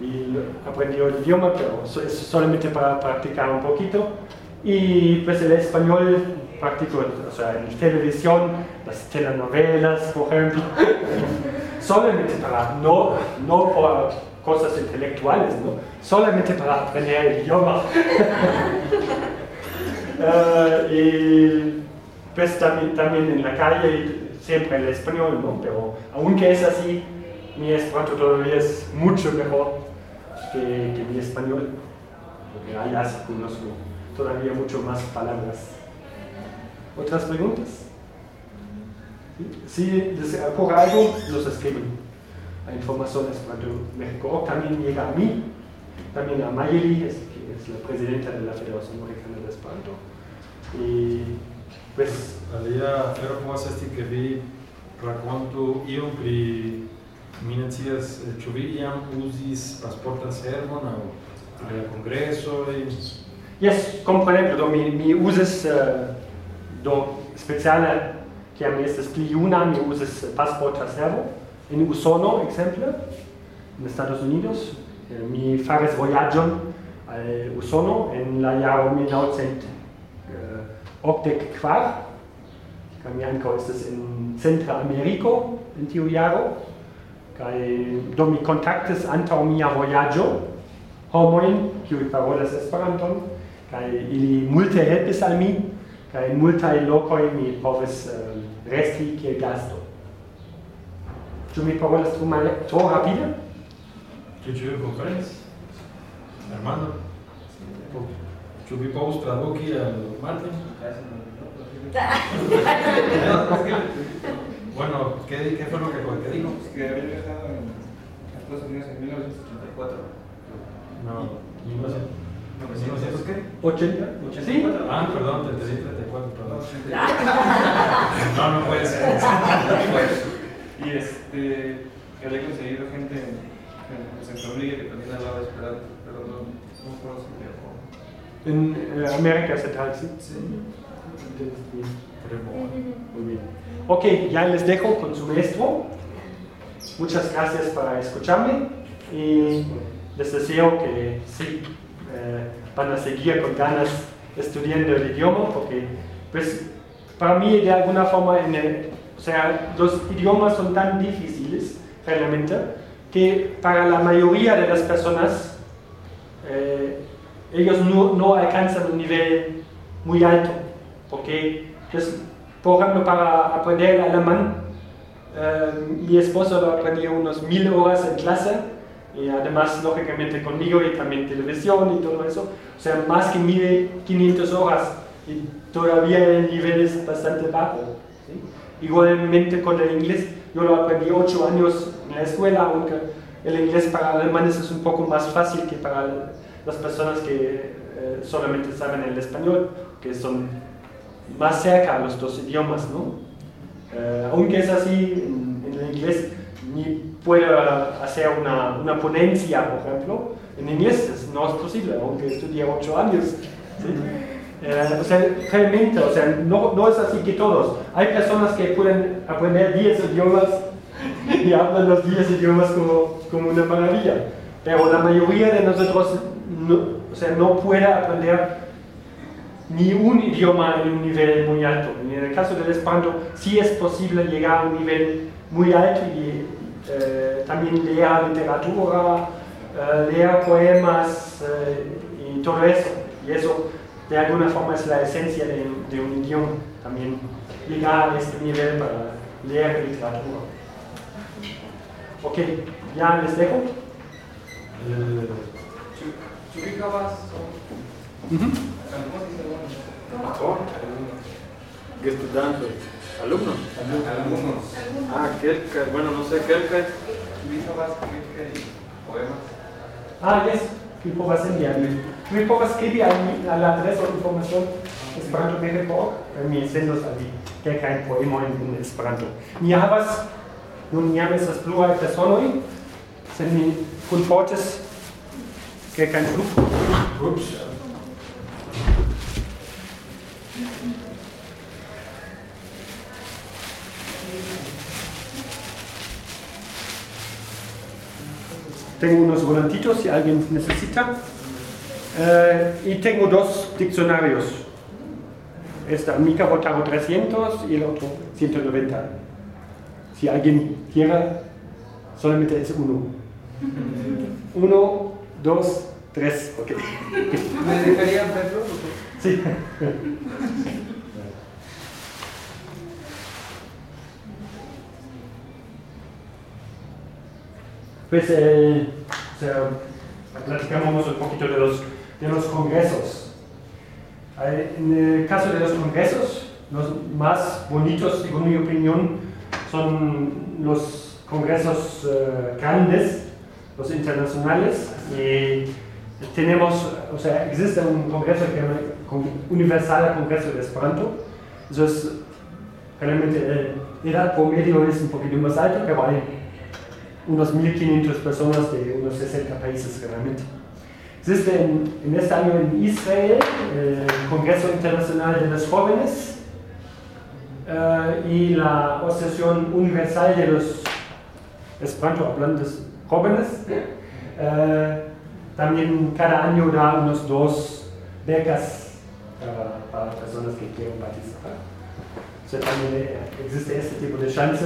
y aprendió el idioma, pero es solamente para practicar un poquito. Y pues el español practico, o sea, en televisión, las telenovelas, por ejemplo, <laughs> solamente para, no, no por cosas intelectuales, ¿no? solamente para aprender el idioma. <laughs> Eh, y pues también, también en la calle siempre el español, ¿no? Pero aunque es así, mi esperanto todavía es mucho mejor que, que mi español. Porque allá sí conozco todavía mucho más palabras. ¿Otras preguntas? Si les ocurre algo, los escriben a Información Esperanto México. O también llega a mí, también a Mayeli, es, que es la presidenta de la Federación Mexicana de Esperanto. Y Pues, Alia, ero come se que vi racconto io pri minacias, eh, ĉu vi iam uzis pasportan servon aŭ pri la kongreso? Yes, kompreneble, do mi mi uzis eh, do speciale kiam mi estas pli juna, mi uses pasporta servo en Usono, ekzemple, en Estados Unidos, eh, mi faris vojaĝon al Usono en la jaro 1900 octec quar, cae anco estes in Centra Americo in tiu iaro, cae do mi contactis antau mia voyaggio homoin, kiui parolas Esperanton, cae ili multe helpis al mi, cae in multae locoi mi poves uh, resti kiel gasto. Ĉu mi parolas tu mal tro rapide? Ĉu ĉu komprenis? Hermano? Eh, Vi povus traduki al Martin? <laughs> Bueno, ¿qué, ¿qué fue lo que, que dijo? que había viajado en Estados Unidos en 1984. No, 1900. ¿1900 qué? 80? Sí. Ah, perdón, te entendí 34, perdón. <laughs> No, <laughs> no puede ser. Y este, que había conseguido gente en, en Centroamérica que también hablaba esperanto, pero no, no viajó. En eh, América Central, sí. Sí. Muy bien. Ok, ya les dejo con su maestro. Muchas gracias para escucharme y les deseo que sí eh, van a seguir con ganas estudiando el idioma porque pues para mí de alguna forma o sea, los idiomas son tan difíciles realmente que para la mayoría de las personas eh, ellos no, no, alcanzan un nivel muy alto porque pues, por ejemplo para aprender alemán eh, mi esposo lo aprendió unos mil horas en clase y además lógicamente conmigo y también televisión y todo eso o sea más que 1500 horas y todavía el nivel es bastante bajo. Igualmente con el inglés, yo lo aprendí 8 años en la escuela, aunque el inglés para alemanes es un poco más fácil que para las personas que eh, solamente saben el español, que son más cerca a los dos idiomas, ¿no? Eh, aunque es así en, el inglés, ni puedo hacer una, una, ponencia, por ejemplo, en inglés no es posible, aunque estudié 8 años. ¿sí? Eh, o sea, realmente, o sea, no, no, es así que todos. Hay personas que pueden aprender 10 idiomas <laughs> y hablan los 10 idiomas como, como una maravilla. Pero la mayoría de nosotros no, o sea, no puede aprender ni un idioma en un nivel muy alto. En el caso del Esperanto sí es posible llegar a un nivel muy alto y eh, también leer literatura, eh, leer poemas y todo eso. Y eso de alguna forma es la esencia de, de un idioma también, llegar a este nivel para leer literatura. Ok, ya les dejo. ¿Chubicabas uh -huh. Estudiantes, alumnos. Alumnos. Ah, Kelka, bueno, no sé, Kelka. ¿Chubicabas poemas? Ah, yes, Kilpovas enviarme. Kilpovas skribi al, al adreso información Esperanto Mereborg, mi sendos al vi kelkajn poemojn en Esperanto. Mi havas nun jam estas pluaj personoj, sed mi kunportis kelkajn Ups. Tengo unos volantitos si alguien necesita. Eh, y tengo dos diccionarios. Esta Mica Botaro 300 y el otro 190. Si alguien quiera, solamente es uno. Uno, dos, tres, ok. ¿Me dejarían verlo? Sí. Pues, eh, o sea, platicamos un poquito de los, de los congresos. En el caso de los congresos, los más bonitos, según mi opinión, son los congresos uh, grandes, los internacionales. Y tenemos, o sea, existe un congreso que Universal Congreso de Esperanto. Entonces, realmente la edad promedio es un poquito más alto, pero hay unos 1.500 personas de unos 60 países realmente. Existe en, este año en Israel el Congreso Internacional de los Jóvenes y la Asociación Universal de los Esperanto hablantes jóvenes. Uh, también cada año da unos dos becas para, para personas que quieren participar. O sea, también existe este tipo de chance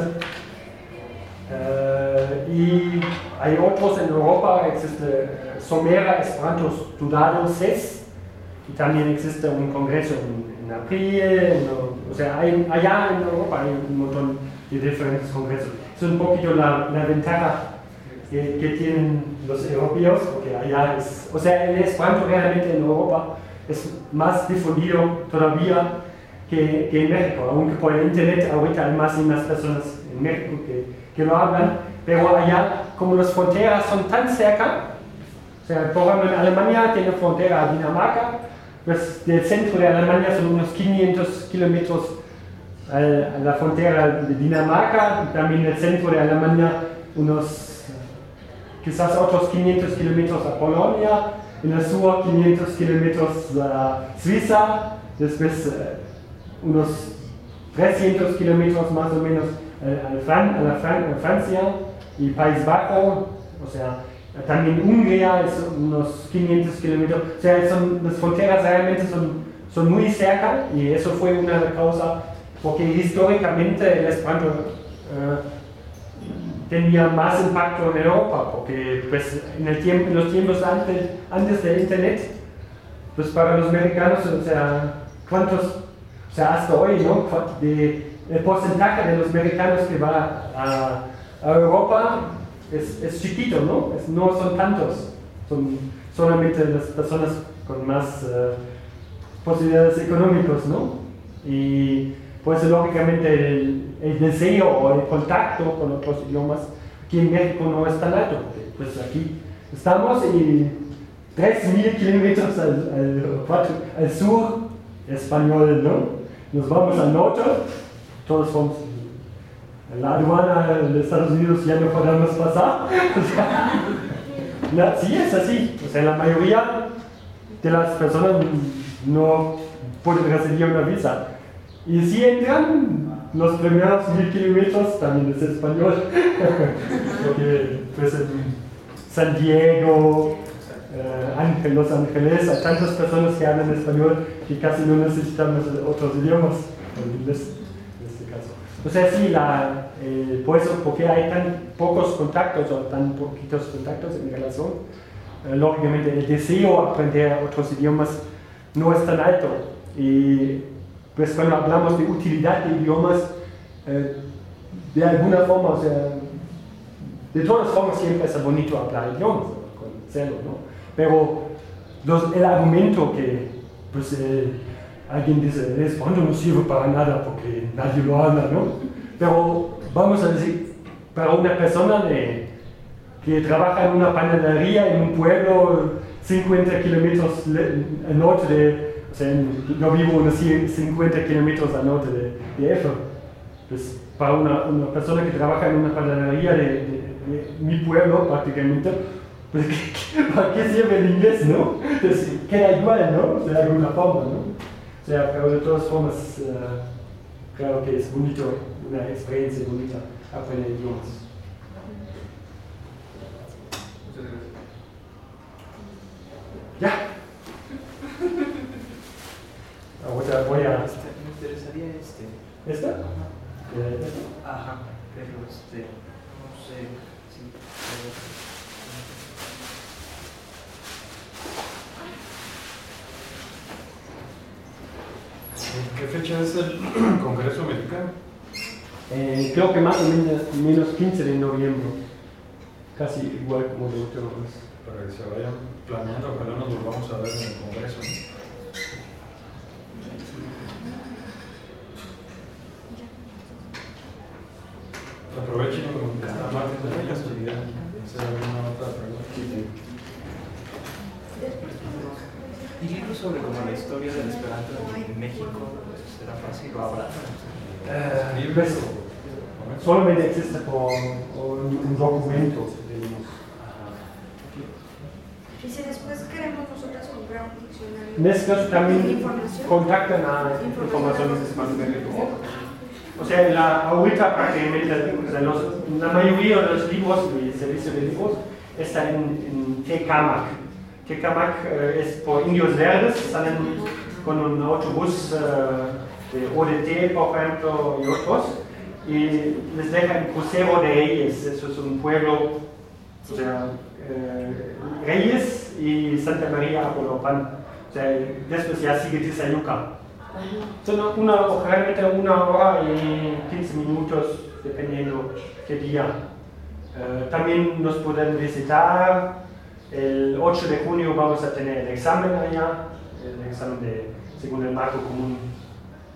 Uh, y hay otros en Europa, existe Somera Esperanto Studado CES, y también existe un congreso en, en abril, o sea, allá en Europa hay un montón de diferentes congresos. Es un poquito la ventaja que, que, tienen los europeos, porque allá es, o sea, el Esperanto realmente en Europa es más difundido todavía que, que en México, aunque por el internet ahorita hay más y más personas en México que que lo hablan, pero allá, como las fronteras son tan cerca, o sea, por ejemplo, Alemania tiene frontera a Dinamarca, pues del centro de Alemania son unos 500 kilómetros a la frontera de Dinamarca, y también del centro de Alemania unos quizás otros 500 kilómetros a Polonia, en el sur 500 kilómetros a Suiza, después unos 300 kilómetros más o menos a, la Francia y País Bajo, o sea, también Hungría es unos 500 kilómetros, o sea, las fronteras realmente son, son muy cerca y eso fue una causa porque históricamente el Esperanto eh, tenía más impacto en Europa, porque pues, en, el tiempo, en los tiempos antes, antes del Internet, pues para los americanos, o sea, ¿cuántos, o sea, hasta hoy, ¿no? De, el porcentaje de los americanos que va a, a Europa es, es, chiquito, ¿no? no son tantos, son solamente las personas con más uh, posibilidades económicas, ¿no? Y pues lógicamente el, el, deseo o el contacto con otros idiomas aquí en México no es tan alto, pues aquí estamos y 3.000 kilómetros al, sur español, ¿no? Nos vamos al norte todos somos en la aduana de Estados Unidos ya no podemos pasar. <laughs> sí, es así. O sea, la mayoría de las personas no pueden recibir una visa. Y si entran, los primeros mil kilómetros también es español. <laughs> Porque pues en San Diego, eh, Los Ángeles, hay tantas personas que hablan español que casi no necesitamos otros idiomas. O sea, sí, la, eh, por eso, porque hay tan pocos contactos o tan poquitos contactos en relación, eh, lógicamente el deseo de aprender otros idiomas no es tan alto. Y pues cuando hablamos de utilidad de idiomas, eh, de alguna forma, o sea, de todas formas siempre es bonito hablar idiomas, conocerlo, ¿no? Pero el argumento que pues, alguien dice, el Esperanto no sirve para nada porque nadie lo habla, ¿no? Pero vamos a decir, para una persona de, que trabaja en una panadería en un pueblo 50 kilómetros al norte de, yo vivo unos 50 kilómetros al norte de, de pues para una, una, persona que trabaja en una panadería de, de, mi pueblo prácticamente, pues <laughs> ¿para qué sirve el inglés, no? Pues queda igual, ¿no? De alguna forma, ¿no? O sea, pero de todas formas, uh, creo que es bonito, una experiencia bonita aprender idiomas. Muchas gracias. Ya. Ahora voy a. Este, me interesaría este. ¿Esta? Ajá. Ajá, pero este. No sé si. ¿Qué fecha es el <clears throat> Congreso Mexicano? Eh, creo que más o menos, menos 15 de noviembre. Casi igual como de mes. Para que se vayan planeando, ojalá nos volvamos a ver en el Congreso. Aprovechen que está Martín de la estudiar. ¿Se alguna otra pregunta? ¿Y libros sobre como la historia del esperanto en México? ¿Será fácil o habrá? Uh, libros solamente existe por, un documento, digamos. Y si después queremos comprar un diccionario. En este caso también contactan a informaciones de O sea, la, ahorita prácticamente o sea, los, la mayoría de los libros y servicio de libros está en, en TCAMAC. TCAMAC eh, es por Indios Verdes, salen con un autobús eh, de ODT, por ejemplo, y otros, y les dejan crucero de Reyes, eso es un pueblo, o sea, eh, Reyes y Santa María Apolopan, o sea, después ya sigue Tizayuca. Son una, realmente una hora y 15 minutos, dependiendo qué día. también nos pueden visitar el 8 de junio vamos a tener el examen allá, el examen de, según el marco común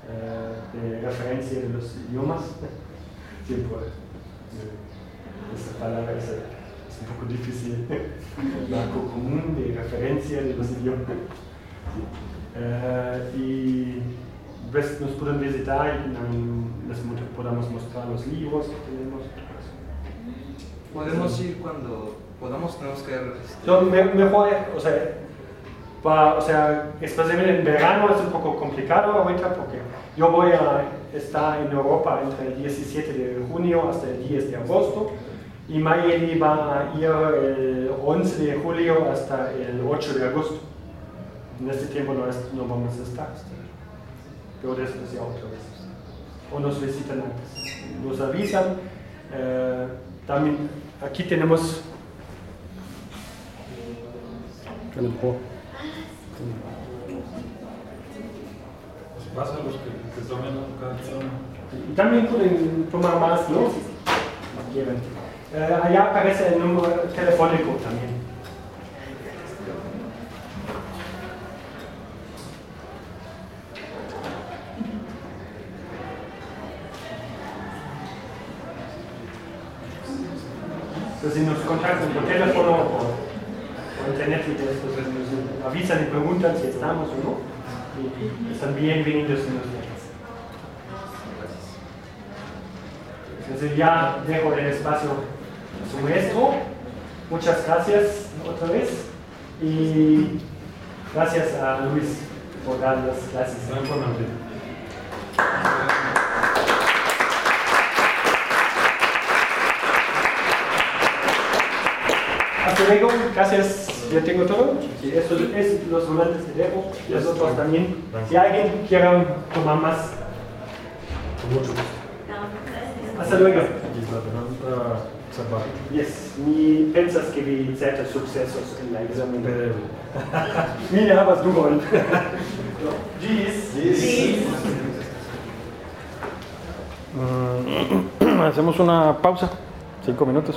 eh, de referencia de los idiomas. <laughs> Siempre eh, esta palabra es, es, un poco difícil. <laughs> Marco común de referencia de los idiomas. Eh, y pues, nos pueden visitar y les podamos mostrar los libros que tenemos. Podemos ir cuando podamos, tenemos que... Yo me, mejor, o sea, o sea, especialmente en verano es un poco complicado ahorita porque yo voy a estar en Europa entre el 17 de junio hasta el 10 de agosto y Mayeli va a ir el 11 de julio hasta el 8 de agosto. En este tiempo no, es- no vamos a estar. Pero después ya otra vez. O nos visitan antes. Nos avisan. eh, también aquí tenemos Pues pasa los que, que tomen también pueden tomar más, ¿no? Quieren. Eh, allá aparece el número telefónico también. Entonces, si nos contactan por teléfono o por internet, y después nos avisan y preguntan si estamos o no. Y están bienvenidos en los viajes. Entonces ya dejo el espacio su maestro. Muchas gracias otra vez y gracias a Luis por dar las clases. Hasta luego, gracias. Ya tengo todo. Eso es los volantes que debo. Los otros también. Si alguien quiere tomar más. Con mucho gusto. Hasta luego. Zapato. Yes, mi pensas que vi ciertos sucesos en la examen. Pero- <laughs> Mira, was du wollen. Gis. Sí. Mm, <clears throat> Hacemos una pausa, cinco minutos.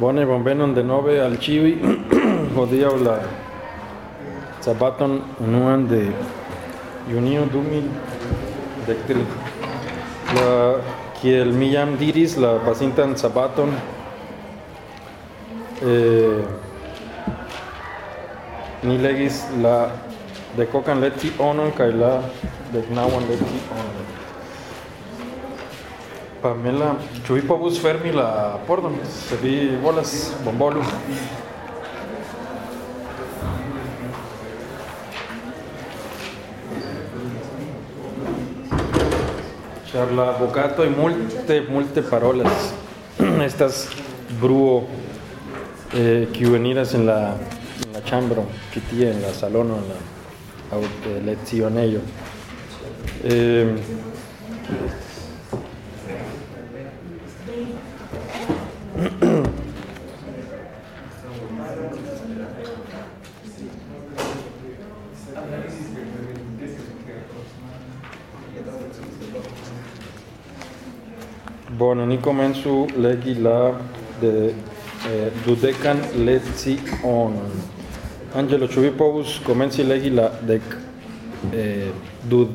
Bone bonvenon de nove al ciui, hodiaŭ <clears throat> la sabaton unuan de junio 2013. La, kiel mi jam diris, la pasintan sabaton eh, ni legis la dekokan leti onon kaj la deknaŭan leti onon. Pamela, ĉu vi povus fermi la pordon, se vi volas, bonvolu. Ĉar la bokatoj multe, multe parolas. <clears throat> Estas bruo eh, kiu eniras en la, en la ĉambro, ĉi tie en la salono, en la eh, lecionejo. Eh, Bone, ni komencu legi la de eh, dudekan lecionon. Angelo, ĉu vi povus komenci legi la dek eh, dud,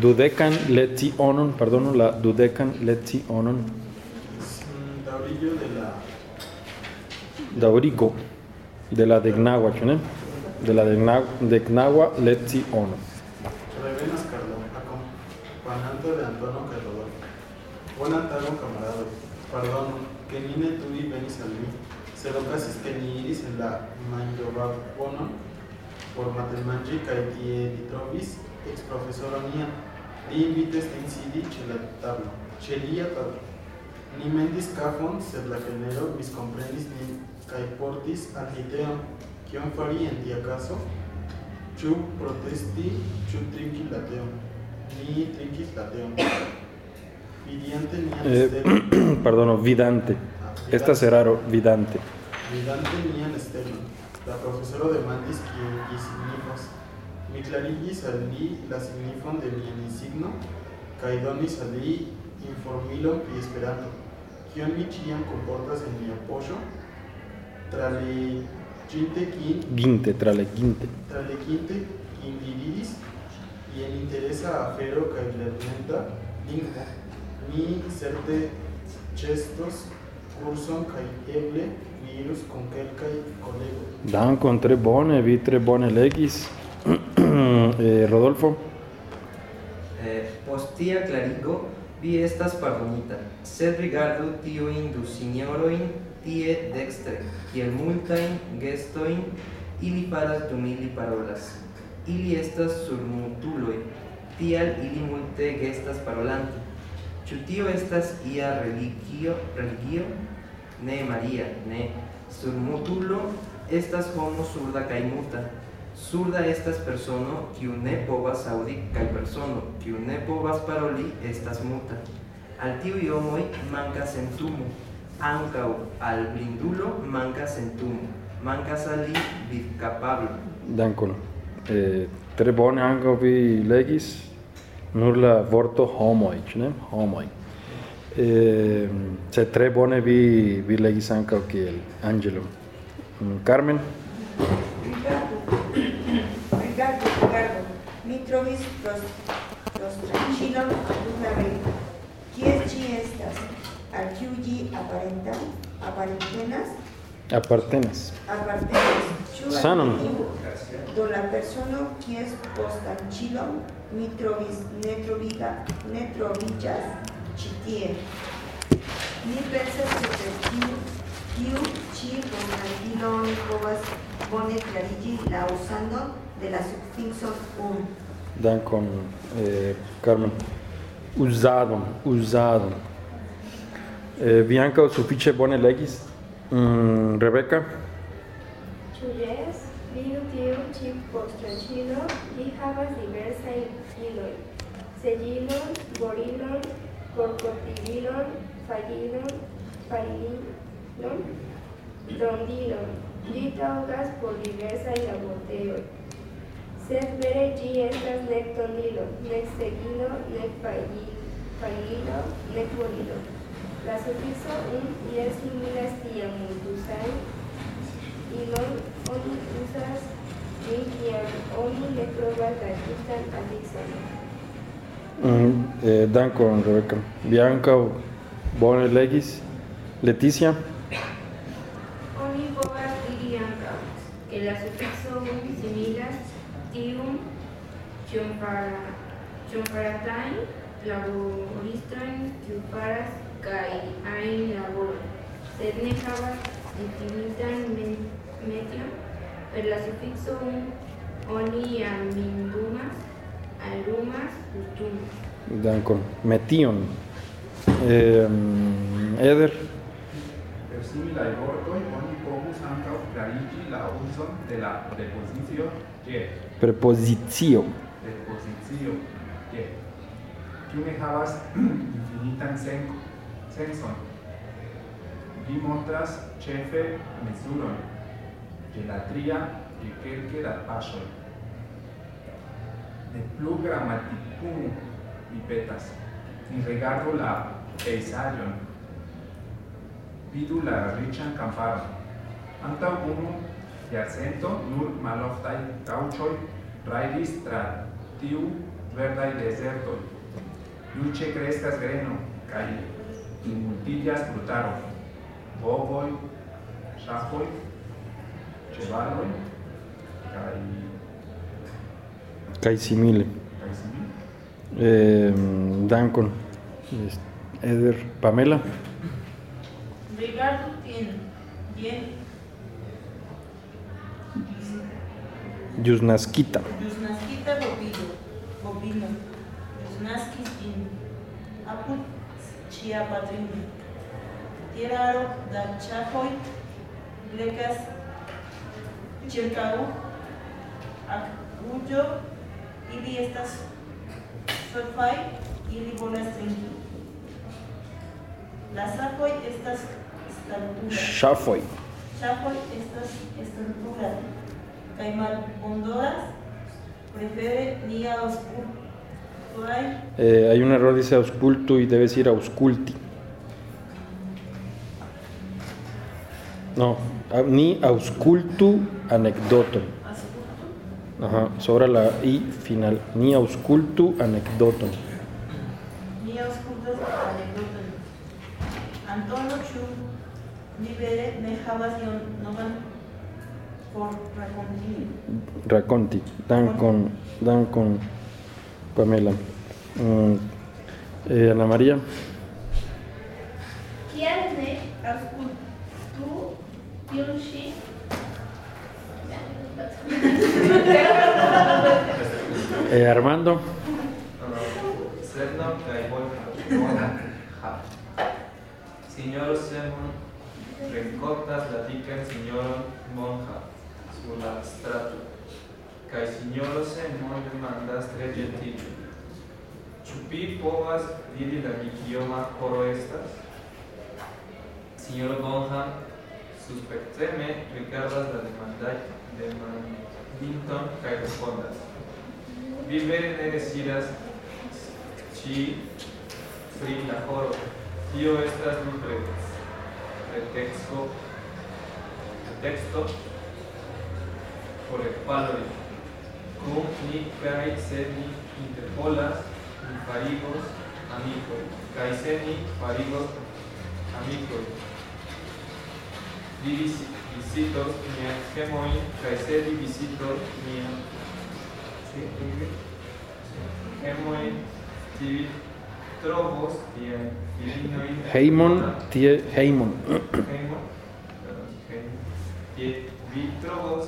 dudekan lecionon, pardonu, la dudekan lecionon Taurillo de la daŭrigo de la ĉu ne? De la deknaŭ- deknaŭa leciono. Revenas Carlos, acompañante de Antonio Carrodor. Buenas tardes, camarada. Perdón, que ni tu y venis al mí. Se lo casis que ni iris en la manjovapono por matemangi cae tie trovis ex profesora mia. Li invites te insidi ce la tablo. Ce lia. Ni mendis cafon, sed la genero mis comprendis ni cae portis al niteon. Kion fari en tia caso? Ĉu protesti, ĉu trinki la teon? Mi trinkis la nian Eh. <clears throat> Perdono, vidante. Ah, Esta será vidante. Vidante nian stelon. La profesoro demandis kiel ĝi signifas. Mi klarigis al la signifon de mia insigno kaj donis al li informilon pri Esperanto. Kion mi ĉiam komportas en mia poŝo? Traleginte kin Ginte, traleginte. Traleginte individis y en interesa afero kaj lernenta lingvo, mi certe cestos curson kaj eble mi irus kun kelkaj kolegoj. Dankon, tre bone, vi tre bone legis. eh, <clears throat> Rodolfo? Eh, post tia vi estas pardonita, sed rigardu tiujn du sinjorojn tie dextre, kiel multajn gestojn ili faras dum ili parolas. Ili estas surmutuloj, tial ili multe gestas parolante. Ĉu tio estas ia religio, religio? Ne, Maria, ne. Surmutulo estas homo surda kaj muta. Surda estas persono kiu ne povas aŭdi kaj persono kiu ne povas paroli estas muta. Al tiuj homoj mankas entumo. Ankaŭ al blindulo mankas entumo. Mankas al li vidkapablo. Dankon. Eh, tre bone ankaŭ vi legis nur la vorto homoj, ne? Homoj. Eh, se tre bone vi vi legis ankaŭ kiel Angelo. Mm, Carmen, Rigardu, rigardu, rigardu. Mi trovis pros, prostraĉilon apud la reto. Kies ĝi estas? Al kiu ĝi aparenta? Apartenas? apartenas. Apartenas. Sanon. Do la persono kies postanĉilon mi trovis, ne trovita, ne trovigas ĉi tie. Mi pensas ke per tiu, tiu ĉi konantilo oni povas bone klarigi la usando de la subfikso un. Dankon, eh, Carmen. Uzadon, uzadon. Eh, vi ankaŭ sufiĉe bone legis, mm, Rebeka? Ĉu jes? Vidu tiun ĉi postranĉilon, ĝi havas diversajn ilojn. Seĝilon, borilon, krokodilon, falilon, falilon, rondilon. Ĝi taŭgas por diversaj labortejoj. Sed vere ĝi estas nek tondilo, nek segilo, nek falli- falilo, nek borilo. La sufikso un iel similas uzas ĝin kiam oni ne trovas la ĝustan afikson. mm, eh, dankon, Rebecca. Vi ankaŭ bone legis. Leticia, Oni ankaŭ, ke la sufikso un similas tiun ĉiamfara- ĉiamfaratajn laboristojn kiu faras kaj ajn laboron, sed ne havas infinitan metro, per la sufikso un oni amindumas, alumas, gustumas. Dankon. Metion. Ehm, Eder. Per similaj vortoj oni povus ankaŭ klarigi la uzon de la prepozicio je. Prepozicio. Prepozicio je. Kiu ne havas <clears throat> infinitan sen senson. Vi montras ĉefe mezurojn de la tria de quelque da pasoi. De plu grammaticum mi petas, mi regardo la peisagion, vidu la riĉan kamparon. Antaŭ unu jarcento nur maloftaj kaŭĉoj rajdis tra tiu verdaj dezertoj. Luce crescas greno, cae in multillas frutaro, bovoi, shafoi, kaj Kaj simile. kaj simile. Eh, dankon. Es- Eder, Pamela, Rigardu tien. Yusnaskita bobilo, bobilo, Yusnaskis ĝin apud ŝia patrino. Tiraro da ŝafoj ĉirkaŭ akvuĝo, ili estas solfaj, ili volas trinki. La sakoj estas stulturaj. Ŝafoj. Ŝafoj estas stulturaj kaj malbondoras, prefere ni aŭskulturaj Eh, hay un error, dice ausculto y debe decir ausculti. No, ni auscultu anecdoton. Ajá, sobra la i final. Ni auscultu anecdoton. ni aŭskultas anekdoton. Antono, ĉu ni vere ne havas ion novan por rakonti? Raconti. Dan con, dan con Pamela. Mm, eh, Ana María. Kial ne aŭskultu Tion ŝi eh, Armando? Sedna kaj bona Signoro Semon renkontas la dikan signoron Monja sur la strato kaj signoro Semon demandas tre ĝentile Ĉu vi povas diri la mi kioma horo estas? Signoro Monja suspecteme rigardas la demandaj demandinton kaj respondas. Vi vere ne deziras ĉi pri la horo. Tio estas pre pretexto pretexto por ekpalori. Cum ni kaj se ni interpolas, ni farigos amikoj. Kaj se ni farigos amikoj. Vi visi- visitos mian gemojn, kaj se vi trovos filinojn Heimon, tie Heimon. Heimon. Tie vi trovos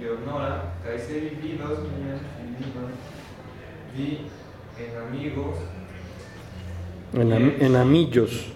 Leonora, kaj se vi vidos filinon, vi en amigos, En, am- en amillos.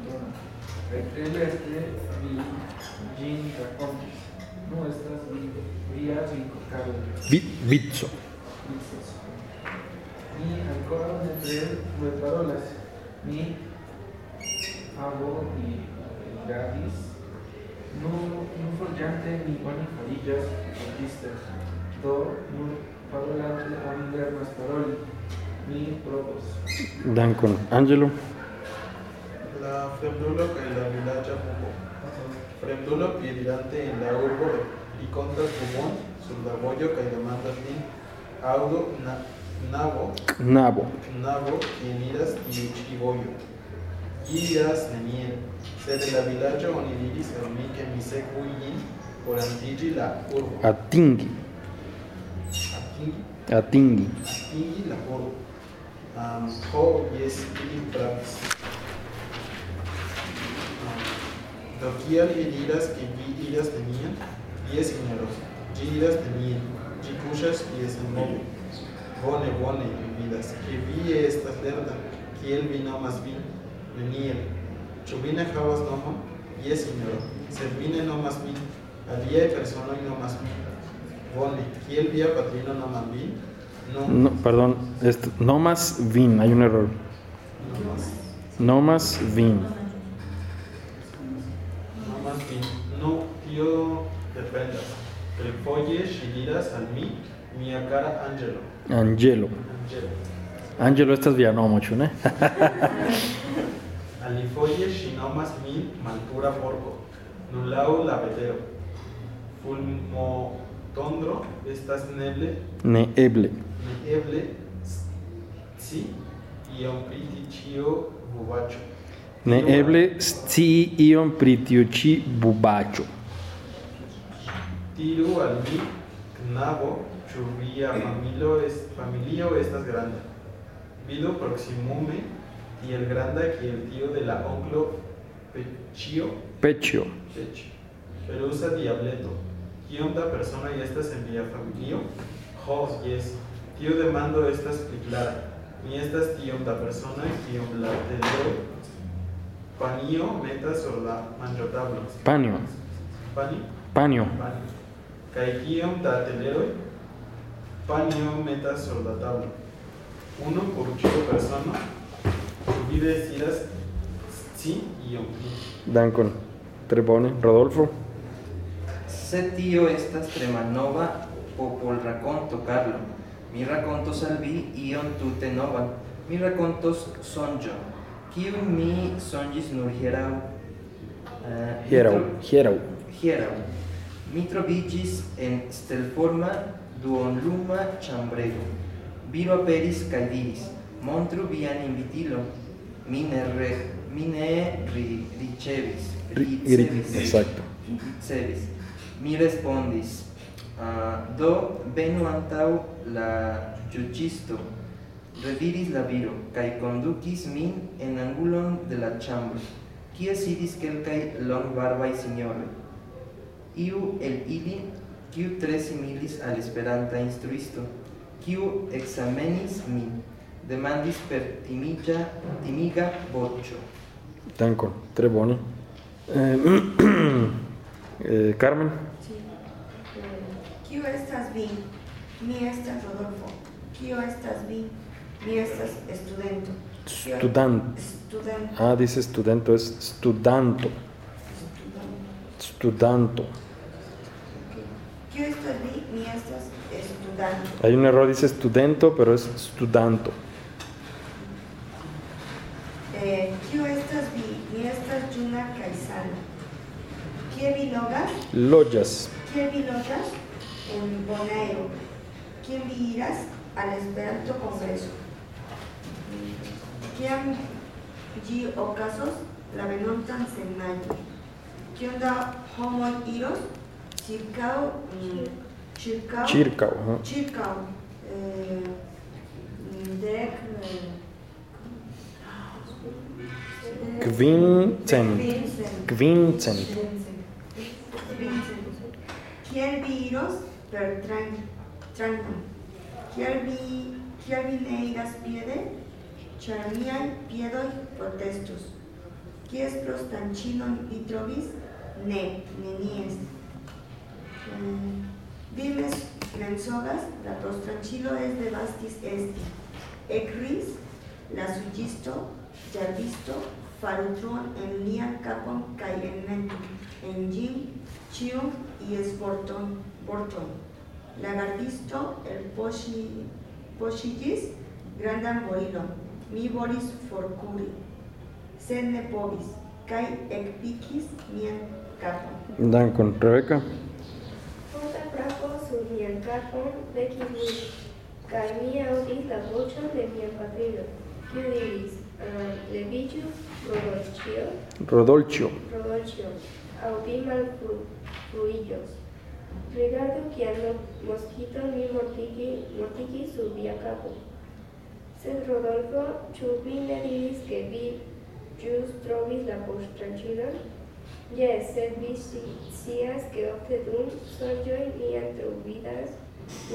anekdoto, Antona. Reteleste vi ĝin rakontis. Nu estas vi via vinkokaro. Vi, Vitzo. Mi ankoraŭ ne tre flue parolas. Mi avo mi rigardis. Nur nur forĝante mi bone fariĝas artisto. Do nur parolante oni lernas paroli. Mi provos. Dankon. Angelo. La fremdulo kaj la vilaĝa pupo. Fremdulo piedirante en la urbo rikontas pupon sur la vojo kaj demandas lin aŭdo na, navo Nabo. navo quien iras tiu ĉi vojo. Iras nenien, sed la vilaĝo oni diris al mi ke mi sekvu ilin por antiĝi la urbo. Atingi. Atingi Atingi. atingi la urbo. Um, ho, jes, ili pravis. Um, do kial ili diras ke vi iras nenien? Jes, signoros, ĝi iras nenien. Ĝi kuŝas je senmove. Bone, bone, mi vidas, ke vi estas lerta. Kiel vi nomas vin? Neniel. Ĉu vi ne havas nomon? Jes, signoro, sed vi ne nomas min. Aliaj personoj nomas min. Bone, kiel via patrino nomas vin? No. No, perdón. Esto, no más vin. Hay un error. Nomas. No más vin. Do tio dependas. Refoje ŝi diras al mi, mia cara Angelo. Angelo. Angelo. Angelo estas via nomo, ĉu ne? <laughs> Alifoje ŝi nomas min malpura porko, nun laŭ la vetero. Fulmotondro estas neble. Neeble. Neeble. Sci iom pri ĉio bubaĉo. Neeble scii iom pri tiu ĉi bubaĉo. Tiru al mi, knabo, ĉu via familo es, familio estas granda. Vidu proximume tiel granda kiel tio de la onklo Peccio, Pecio. Peccio. Pelusa diableto. Kiom da personoj estas en via familio? Ho, jes. Tio demando estas pli klara. Mi estas tiom da personoj kiom la telero panio metas sur la. Panio. Panio? Panio. Da teleroj? Panio metas sur la tablo. Unu por ĉiu persono. Ĉu vi deziras sci iom pli? Dankon. Tre bone. Rodolfo. Se tio estas tre malnova popolrakonto, Carlo. Mi rakontos al vi ion tute novan. Mi rakontos sonĝon, kiu mi sonĝis nur hieraŭ. Uh, hieraŭ, hieraŭ. Hieraŭ. Mi troviĝis en stelforma duonluma ĉambrego. Viro aperis kaj diris: "Montru vian invitilon." Mi ne re, mi ne ri, ricevis. Ricevis. Exacto. Ricevis. Mi respondis: uh, "Do venu antaŭ la juĝisto." Rediris la viro kaj kondukis min en angulon de la ĉambro, kie sidis kelkaj longbarbaj sinjoroj. Iu el ili, kiu tre similis al esperanta instruisto, kiu ekzamenis min, demandis per timiga, timiga voĉo. Dankon, tre bone. Eh, <clears throat> eh, Carmen, Sí. Kio estas vi? Mi estas Rodolfo. Kio estas vi? Mi estas studento. Kio- Studant. Studento. ah, dice estudiante, es estudanto, estudanto. Estas vi? Mi estas estudanto. Hay un error, dice estudento, pero es estudanto. Eh, estas vi? Mi estas sana. Kie vi logas? Loyas, vi logas? En Bonaero. Kien vi iras? Al Esperanto Kongreso. Kiam ĝi okazos la venontan semajnon? Kiom da homoj iros? Ĉirkaŭ mm, ĉirkaŭ ĉirkaŭ ĉirkaŭ eh, mm, dek eh, Quincent. Quincent. Kiel vi iros per tran, tran, kiel vi, kiel vi ne iras piede? Ĉar miaj piedoj protestus. Kies prostanĉilon vi trovis? Ne, nenies. Eh, Vi mes- mensogas, la prostanĉilo es devastis esti. Ekris la suĝisto, ĝardisto, faru truon en lian kapon kaj enmetu en ĝin ĉiun ies vorton, vorton. La gardisto elpoŝi, poŝigis grandan boilon. Mi volis forkuri, sed ne povis, kaj ekpikis mian kapon. Dankon, Rebeca. Forta frapo sur mian kapon vekis min, kaj mi aŭdis la voĉon de mia patrino, kiu diris, ah, leviĝu, Rodolĉio, Rodolcio. Rodolĉio, aŭ vi malfruiĝos. Rigardu kian mo- moskiton mi mortigi, mortigis sur via kapo. Sed Rodolfo, ĉu vi ne diris ke vi ĵus trovis la poŝtranĉilon? Jes, sed vi sci- scias ke ofte dum sonĝoj mi antaŭvidas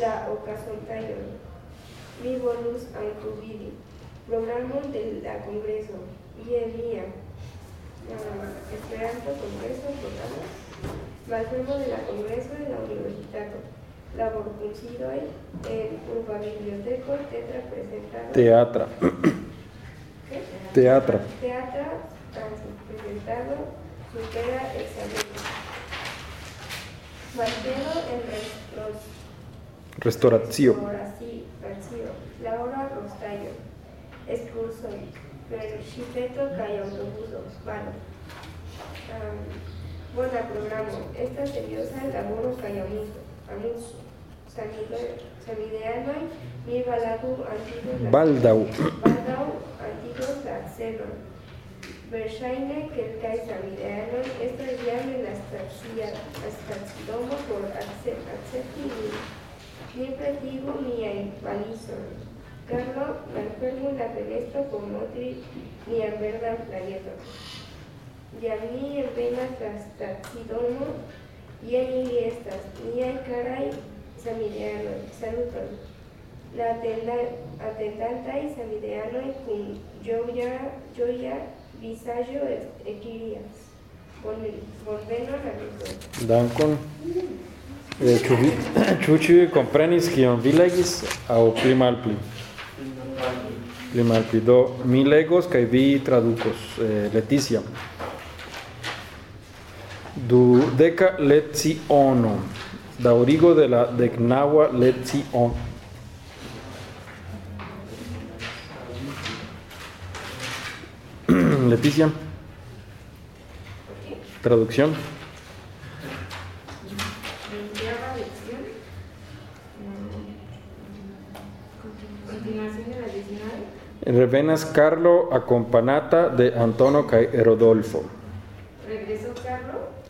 la okazontajnon. Mi volus ankaŭ vidi programon de la kongreso. Je mia ah, Esperanto kongreso programo. Malfermo de la kongreso de la universitato. Laborkunsidoj en urba biblioteko tetra presentado. Teatra. ¿Qué? Teatra. Teatra presentado supera examen. Martelo en restros. Restauratio. Restauracio. La hora rostajo. Excurso. Per ŝipeto kaj aŭtobuso. Vano. Um, bona programo. Estas serioza laboro kaj amuzo. Amuzo. Samide- Samideanoj mi balagu antigos la Baldaŭ. Baldaŭ antigos la scenon. Verŝajne kelkaj samideanoj estas jam en la stacia stacidomo por min. Ni pretigu miajn valizojn. Carlo, malfermu la fenestro por montri nian verdan planeton. Jam ni envenas la stacidomo, Jen ili estas, niaj karaj samideanoj, saluton. La atendantaj samideanoj kun ĝoja, ĝoja vizaĝo ekirias. Bonvenon, amikoj. Dankon. Eh, ĉu vi <clears throat> ĉu ĉiuj komprenis kion vi legis aŭ pli malpli? Pli malpli. Do mi legos kaj vi tradukos. Eh, Leticia. Dudeka leciono. Daŭrigo de la deknaŭa leciono. <clears throat> Leticia. Traducción. lección. Continuación de la 19. Revenas Carlo acompanata de Antonio Rodolfo.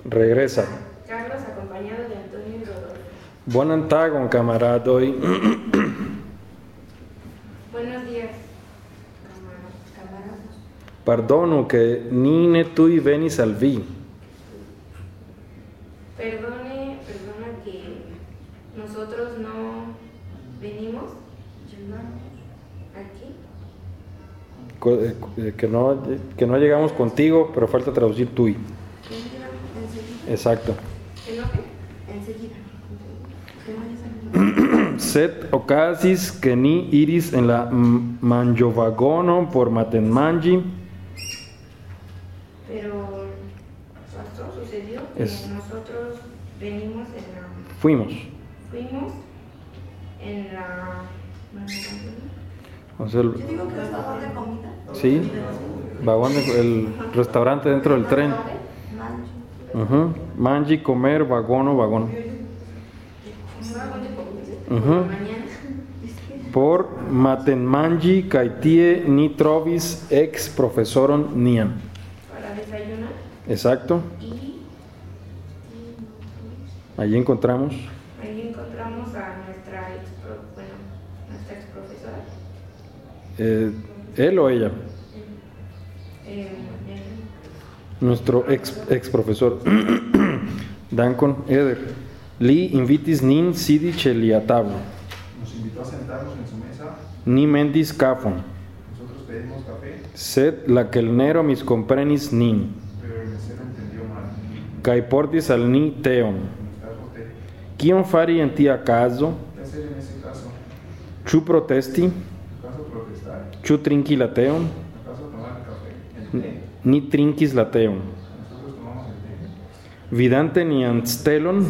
Regresa. Carlos acompañado de Antonio y Rodolfo. Buon tagon, camaradoi. <clears throat> Buenos días. Pardonu que nine tui venis al vi. Perdone, perdona que nosotros no venimos aquí. Eh, eh, Que no, que no llegamos contigo, pero falta traducir tui. Enseguida. Exacto. Set ocasis que ni iris en la manjovagono por matenmangi. Pero pasó, sucedió que Es- nosotros venimos en la, Fuimos. fuimos en la, O sea, el- Yo digo que es vagón de comida. sí, vagón de- el restaurante dentro del tren. Mancho. Ujú. Mangi, comer, vagono, vagón de comida por Ujú. la mañana. Por matenmangi kai tie ni trovis ex profesoron nian. para desayunar Exacto. y Allí encontramos. ahí encontramos a nuestra ex, pro- bueno, nuestra ex profesora. eh, él o ella. Eh, eh, Nuestro ex, ex profesor. <clears throat> Dankon Eder. Li invitis nin sidi ce lia tablo. Nos invitó a sentarnos en su mesa. Ni mendis cafon. Nosotros pedimos café, Sed la kelnero mis comprenis nin. pero el mesero entendió mal. Kai portis al ni teon. Kion fari en tia caso? ¿Qué hacer en ese caso? Ĉu protesti? ¿Acaso protestar? Ĉu trinki la teon? ¿Acaso tomar el café? ¿El té? Ni trinkis la teon. Nosotros tomamos el té. Vidante nian stelon,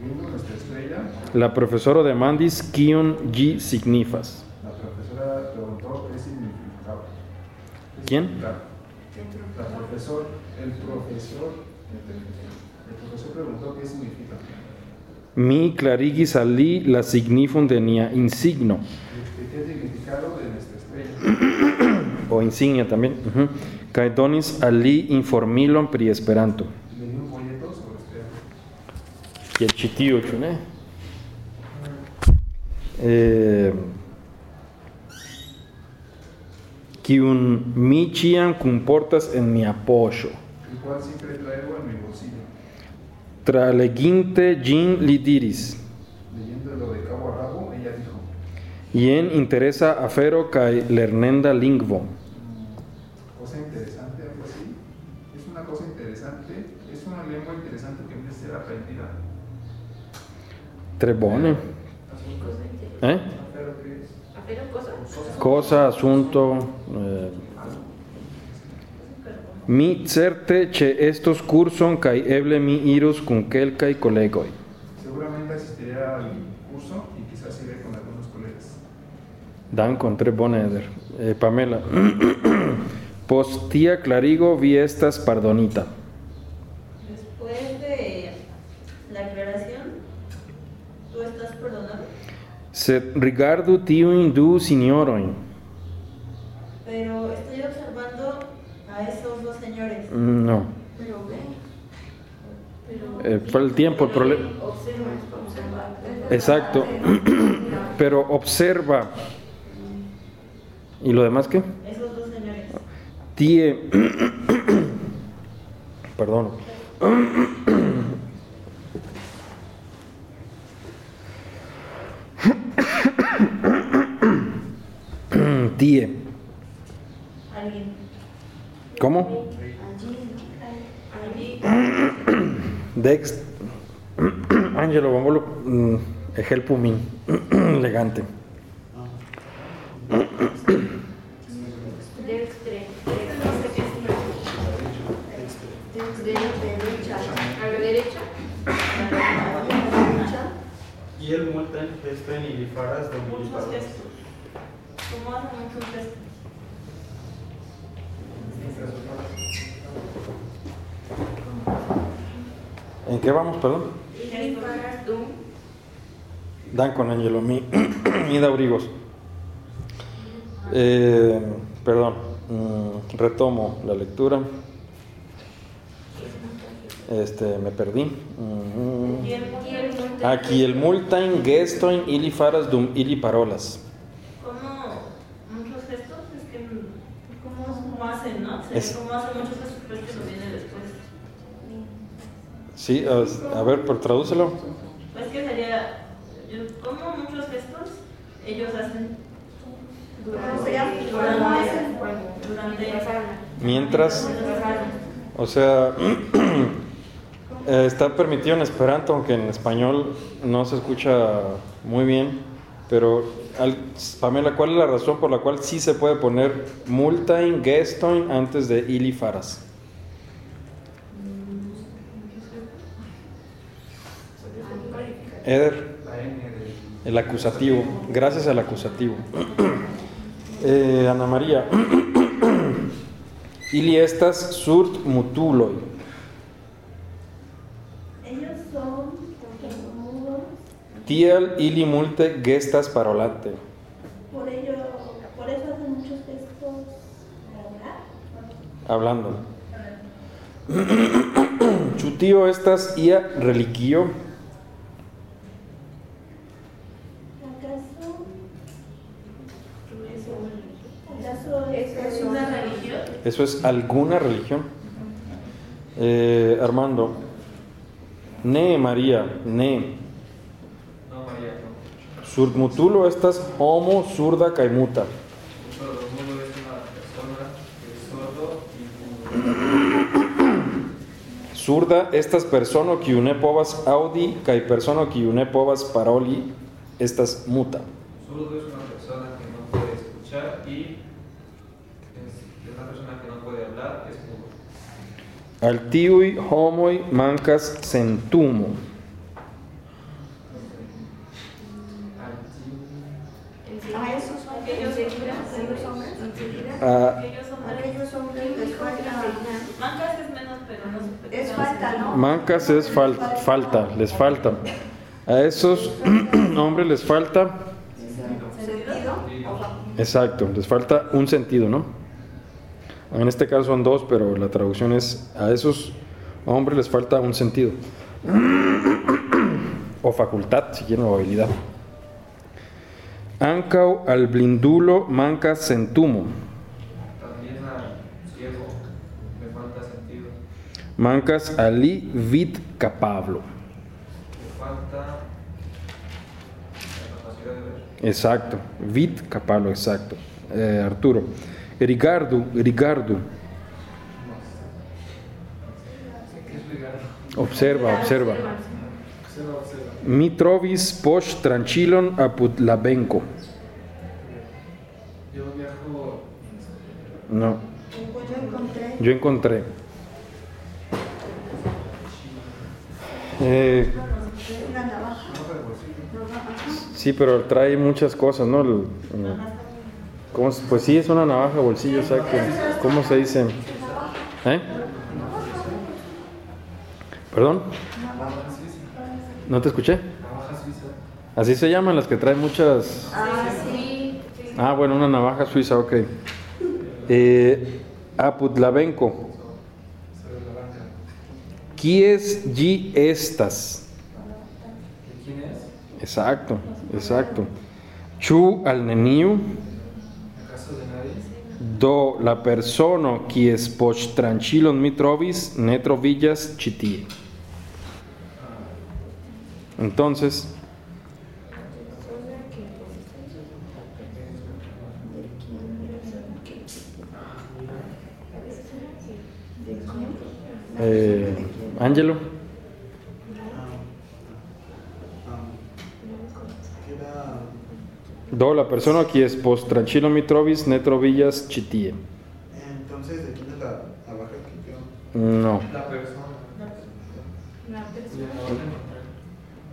Viendo nuestra estrella, la profesoro demandis kion ĝi signifas. la profesora preguntó qué significaba. ¿Qué ¿Quién? La profesor, el profesor, el profesor preguntó qué significa. Mi clarigis al li la signifon de nia insigno. El significado de nuestra estrella. o insignia también. ujú. Kaj donis al li informilon pri Esperanto. Kiel ĉi tiu, ĉu ne? Eh, kiun mi ĉiam kunportas en mia poŝo. Traleginte ĝin li diris: Jen interesa afero kaj lernenda lingvo. cosa interesante, algo así. Es una cosa interesante, es una lengua interesante que debe ser aprendida. Tre bone. cosa interesante. Eh? Cosa. Cosa, asunto. eh, mi certe ĉe estos kurson kaj eble mi irus kun kelkaj kolegoj. seguramente asistiré al curso y quizás iré con algunos colegas. Dankon, tre bone. Eh, Pamela. <clears throat> Post tia klarigo vi estas pardonita. Después de la aclaración, ¿tú estás perdonado? Sed rigardu tiujn du sinjorojn. Pero estoy observando a esos dos señores. Mm, No. Pero ve. Eh, por el tiempo, el problema. Exacto. <clears throat> Pero observa. ¿Y lo demás qué? Esos dos señores. Tie. <clears throat> Perdón. <clears throat> Tie. Alguien. ¿Cómo? Dex. Angelo, vamos <clears throat> a helpu min. Elegante. Y el multen gesten y lifaras de ¿En qué vamos, perdón? Dan con Angelo, mi, <clears throat> mi Daurigos. Eh, perdón, mm, retomo la lectura. Este, me perdí. Mm, Aquí el multain gestoin ili faras dum ili parolas. ¿Cómo muchos gestos? Es que ¿cómo, cómo hacen, no? Se Es- cómo hacen muchos gestos, pero es que lo viene después. Sí, a, a ver, por tradúcelo. Pues que sería, yo- ¿cómo muchos gestos ellos hacen ¿Cómo sería? durante, ¿Cómo hacen? durante, Mientras, o sea, <clears throat> eh, está permitido en Esperanto, aunque en español no se escucha muy bien. Pero, al- Pamela, ¿cuál es la razón por la cual sí se puede poner multain gestoin antes de ili faras? Eder. El acusativo, gracias al acusativo. <clears throat> Eh, Ana María. <clears throat> Ili estas surt mutuloi. Ellos son mudos, Tial ili multe gestas parolante. por ello, por eso hacen muchos gestos para hablar. Hablando. <clears throat> Chutio estas ia reliquio. ¿Acaso? ¿Acaso ¿Es una religión? Eso es alguna religión. Eh, Armando. Ne María, ne. No, María, no. Surt mutulo estas homo surda caimuta. Persona. Surda estas persono que une povas audi kai persono que une povas paroli estas muta. Zurdo es una persona que no puede escuchar y es una persona que no puede hablar, es mudo. Al tiui homoi mancas centumo. A esos Aquellos enseguida, hombres, aquellos hombres, Ah, aquellos hombres, les falta, mancas es menos, pero no se es falta, ¿no? mancas es fal- falta, les falta. A esos <clears throat> hombres les falta, ¿Sentido? exacto, les falta un sentido, ¿no? En este caso son dos, pero la traducción es a esos hombres les falta un sentido. <clears throat> O facultad, si quieren, o habilidad. Ancau al blindulo mancas centumo. También al ciego le falta sentido. Mancas ali vid capablo. Falta. Exacto, vid capablo, exacto. Eh, Arturo. Rigardu, rigardu. ¿Qué es ligar? Observa, observa. Observa, observa. Mi trovis post tranquilon apud la benco. Yo viajo No, Yo encontré. yo encontré. Eh, sí, pero trae muchas cosas, ¿no? El- el- ¿cómo se- pues sí, es una navaja bolsillo, exacto. ¿Cómo se dice? ¿Eh? ¿Perdón? ¿No te escuché? Así se llaman las que traen muchas... Ah. Ah, bueno, una navaja suiza, ok. Eh, Aputlavenco. Quies gi estas. ¿De quién es? Exacto, exacto. Chu al neniu. Do la persono quies poch tranquilon mi trovis ne trovillas ĉi tie. Entonces, eh, Ángelo, do la persona quies post tranquilon mi trovis ne trovillas ĉi tie. Entonces, ¿de quién es la navaja que quedó? No. La persona. Persona. La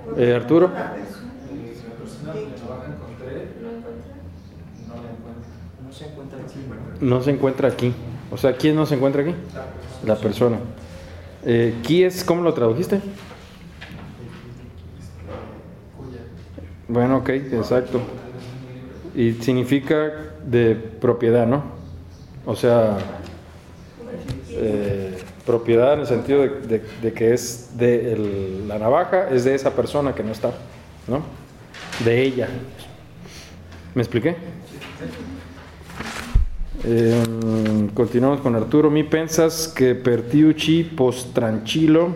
encontré. Eh, Arturo, La persona que la navaja encontré. No la encuentro. No se encuentra aquí. no se encuentra aquí. O sea, ¿quién no se encuentra aquí? La persona. La persona. Eh, ¿Quies, cómo lo tradujiste? Bueno, ok, exacto. Y significa de propiedad, ¿no? O sea, eh, propiedad en el sentido de, de- de que es de la navaja, es de esa persona que no está, ¿no? De ella. ¿Me expliqué? Eh, continuamos con Arturo. Mi pensas que per tiu ci post tranquilo.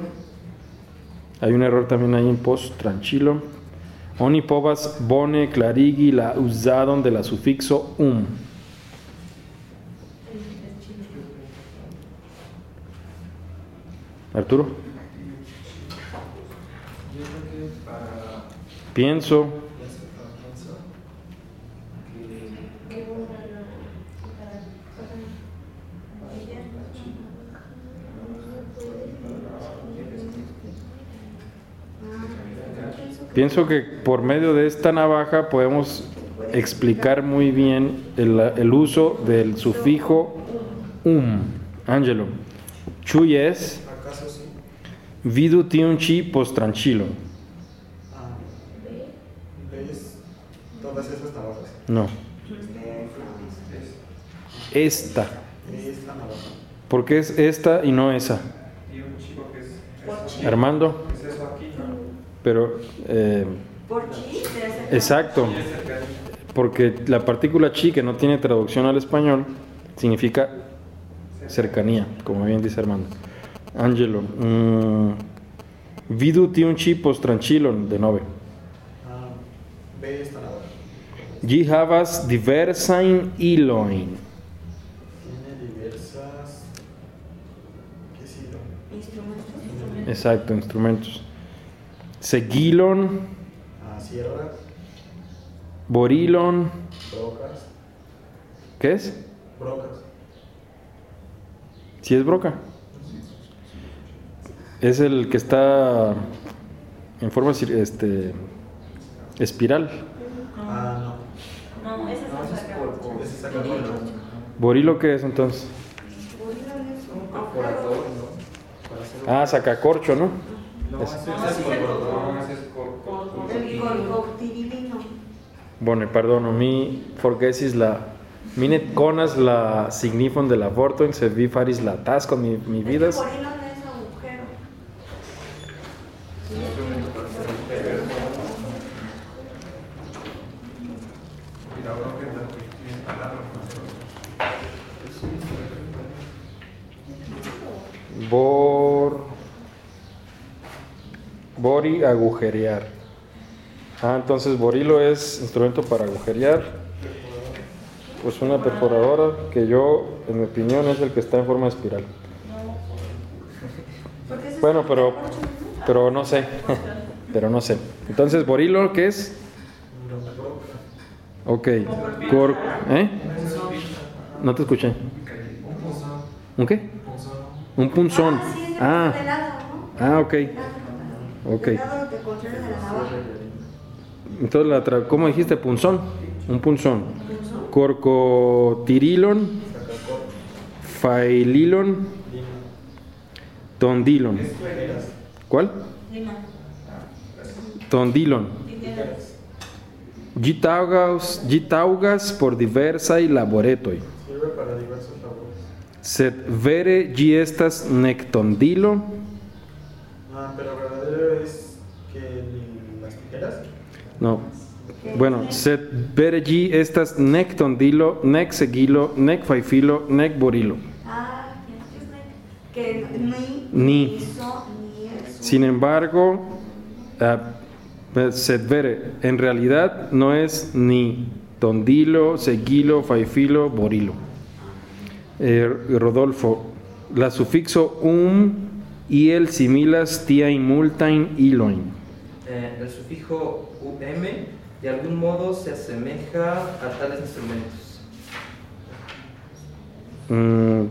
Hay un error también ahí en post tranquilo. Oni povas bone clarigi la uzadon de la sufixo um. Arturo, pienso que Pienso que por medio de esta navaja podemos explicar muy bien el, el uso del sufijo um. Angelo, chuyes ¿Acaso sí? vidu tiun ci post tranquilo. Ah, ¿Ves todas esas navajas? No, esta. Esta navaja. ¿Por qué es esta y no esa? Es. es- Armando, Es eso aquí, ¿no? Pero... eh, Por chi te hace exacto, porque la partícula chi, que no tiene traducción al español, significa cercanía, como bien dice Armando. Angelo, mm, vidu tiun chi post tranquilo de nove. Ah, ve esta navaja. Gi havas diversain iloin. Tiene diversas. ¿Qué sido? instrumentos. Exacto, instrumentos. Seguilon, Ah, sierras, borilon, brocas, ¿qué es? brocas. Si es broca. Es el que está en forma este, espiral. Ah, No, es No, ese es no. Es ¿Borilo qué es entonces? Para hacer un- Ah, sacacorcho, ¿no? No, es- es. Bone, perdono, mi forgesis la mi ne konas la signifon de la vorto se vi faris la taskon mi, mi vidas. Por hilo no es agujero. Y la broca es la que tiene palabras Bor Agujerear. Ah, entonces borilo es instrumento para agujerear. Pues una perforadora que yo, en mi opinión, es el que está en forma de espiral. Bueno, pero, pero no sé. <laughs> pero no sé. Entonces, borilo, ¿qué es? Ok. Cor- ¿Eh? No te escuché. ¿Un qué? Un punzón. Ah, ah, ok. Ok. Entonces, la tra- ¿cómo dijiste? Punzón. Un punzón. Corcotirilon. Faililon. Tondilon. ¿Cuál? Lima. Tondilon. Gitaugas, gitaugas por diversai laboretoj. Sirve para diversos labores. Sed vere gi estas es que las tijeras. no. Bueno, sed vere gi estas nek tondilo, nek segilo, nek fajfilo, nek borilo. Ah, que ni, Ni. Sin embargo, ah, sed vere, en realidad no es ni tondilo, seguilo, fajfilo, borilo. Eh, Rodolfo, la sufixo um y el similas tiain multain iloin. Eh, el sufijo um de algún modo se asemeja a tales instrumentos. Mm,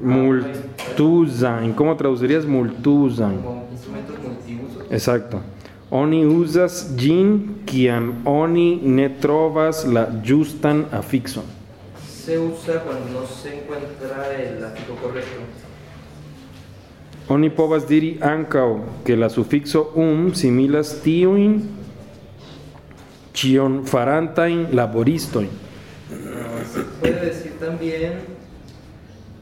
multuzain. ¿Cómo traducirías multuzain? Como instrumentos multiusos. Exacto. Oni uzas gin kiam oni ne trovas la justan afixon. Se usa cuando no se encuentra el afijo correcto. Oni povas diri ankaŭ que la sufixo um similas tiujn Chion farantain laboristoin. Se puede decir también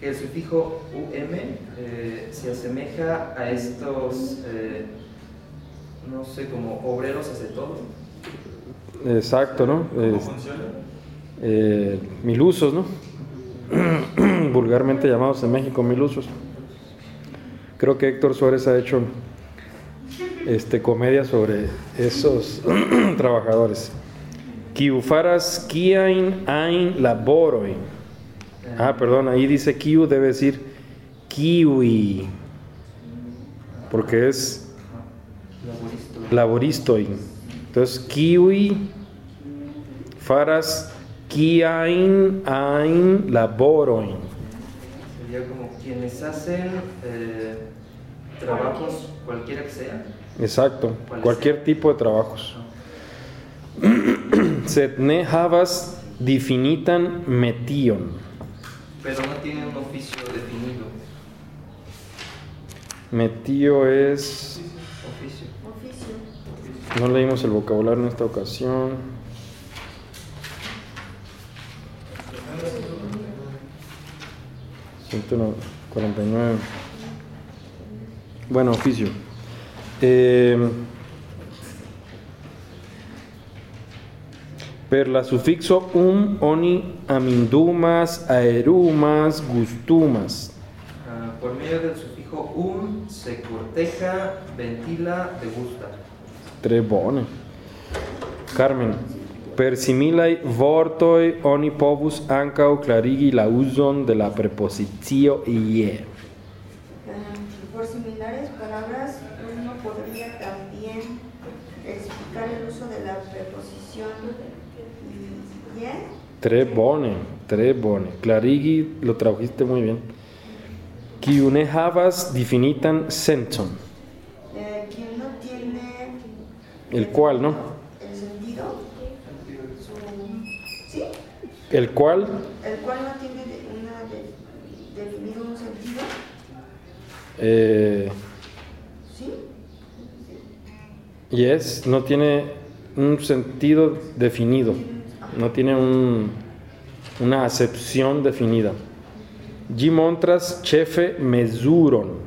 que el sufijo um eh, se asemeja a estos, eh, no sé, como obreros hace todo. Exacto, ¿no? ¿Cómo Es- funciona? eh, milusos, ¿no? <clears throat> Vulgarmente llamados en México milusos. Creo que Héctor Suárez ha hecho este, comedia sobre esos <clears throat> trabajadores. Kiufaras kiain ain laboroi. Ah, perdón, ahí dice kiu, debe decir kiwi. Porque es Laboristo. laboristoi. Entonces, kiwi, faras, kiain, ain, laboroin. Sería como quienes hacen eh, trabajos, cualquiera que sea. Exacto, cualquier tipo de trabajos. Sed ne havas definitan metion. pero no tienen un oficio definido. Metio es... Oficio. Oficio. No leímos el vocabulario en esta ocasión. Ciento cuarenta y nueve. Bueno, oficio. Eh, per la sufixo um oni amindumas aerumas gustumas. Ah, por medio del sufijo um se corteja, ventila, degusta. Tre bone. Carmen, per similai vortoi oni povus ankaŭ klarigi la uzon de la prepozicio ie. Ah, Por similares palabras, uno podría también explicar el uso de la preposición ye. Tre bone, tre bone. Klarigi lo tradujiste muy bien. Kiu ne havas difinitan sencon. Eh, quien no tiene El cual, ¿no? el sentido, su- ¿sí? El cual El cual no tiene una de- definido un sentido, eh, ¿sí? yes, no tiene un sentido definido. No tiene un- una acepción definida. Gi montras chefe mesuron.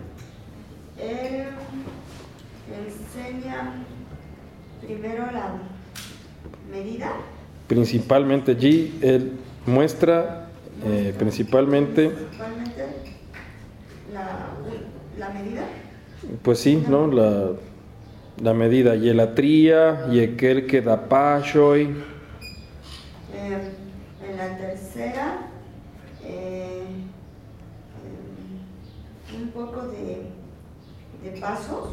Él enseña primero la medida, Principalmente G, él muestra eh, principalmente, principalmente la, la medida, pues sí, ¿no? La, la medida. Yelatría, yekel que da pashoi, Eh, en la tercera, eh, eh, un poco de, de pasos.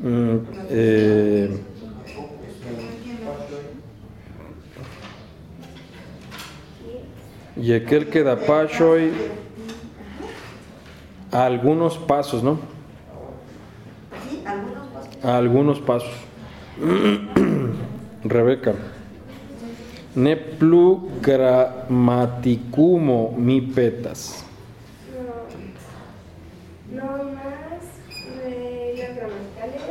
mm, eh, Es que no entiendo. Yekel que da pashoi, Ajá. a algunos pasos, ¿no? Sí, algunos pasos. A algunos pasos. <clears throat> Rebeca. Ne plu grammaticumo mi petas. No, no hay más reglas gramaticales.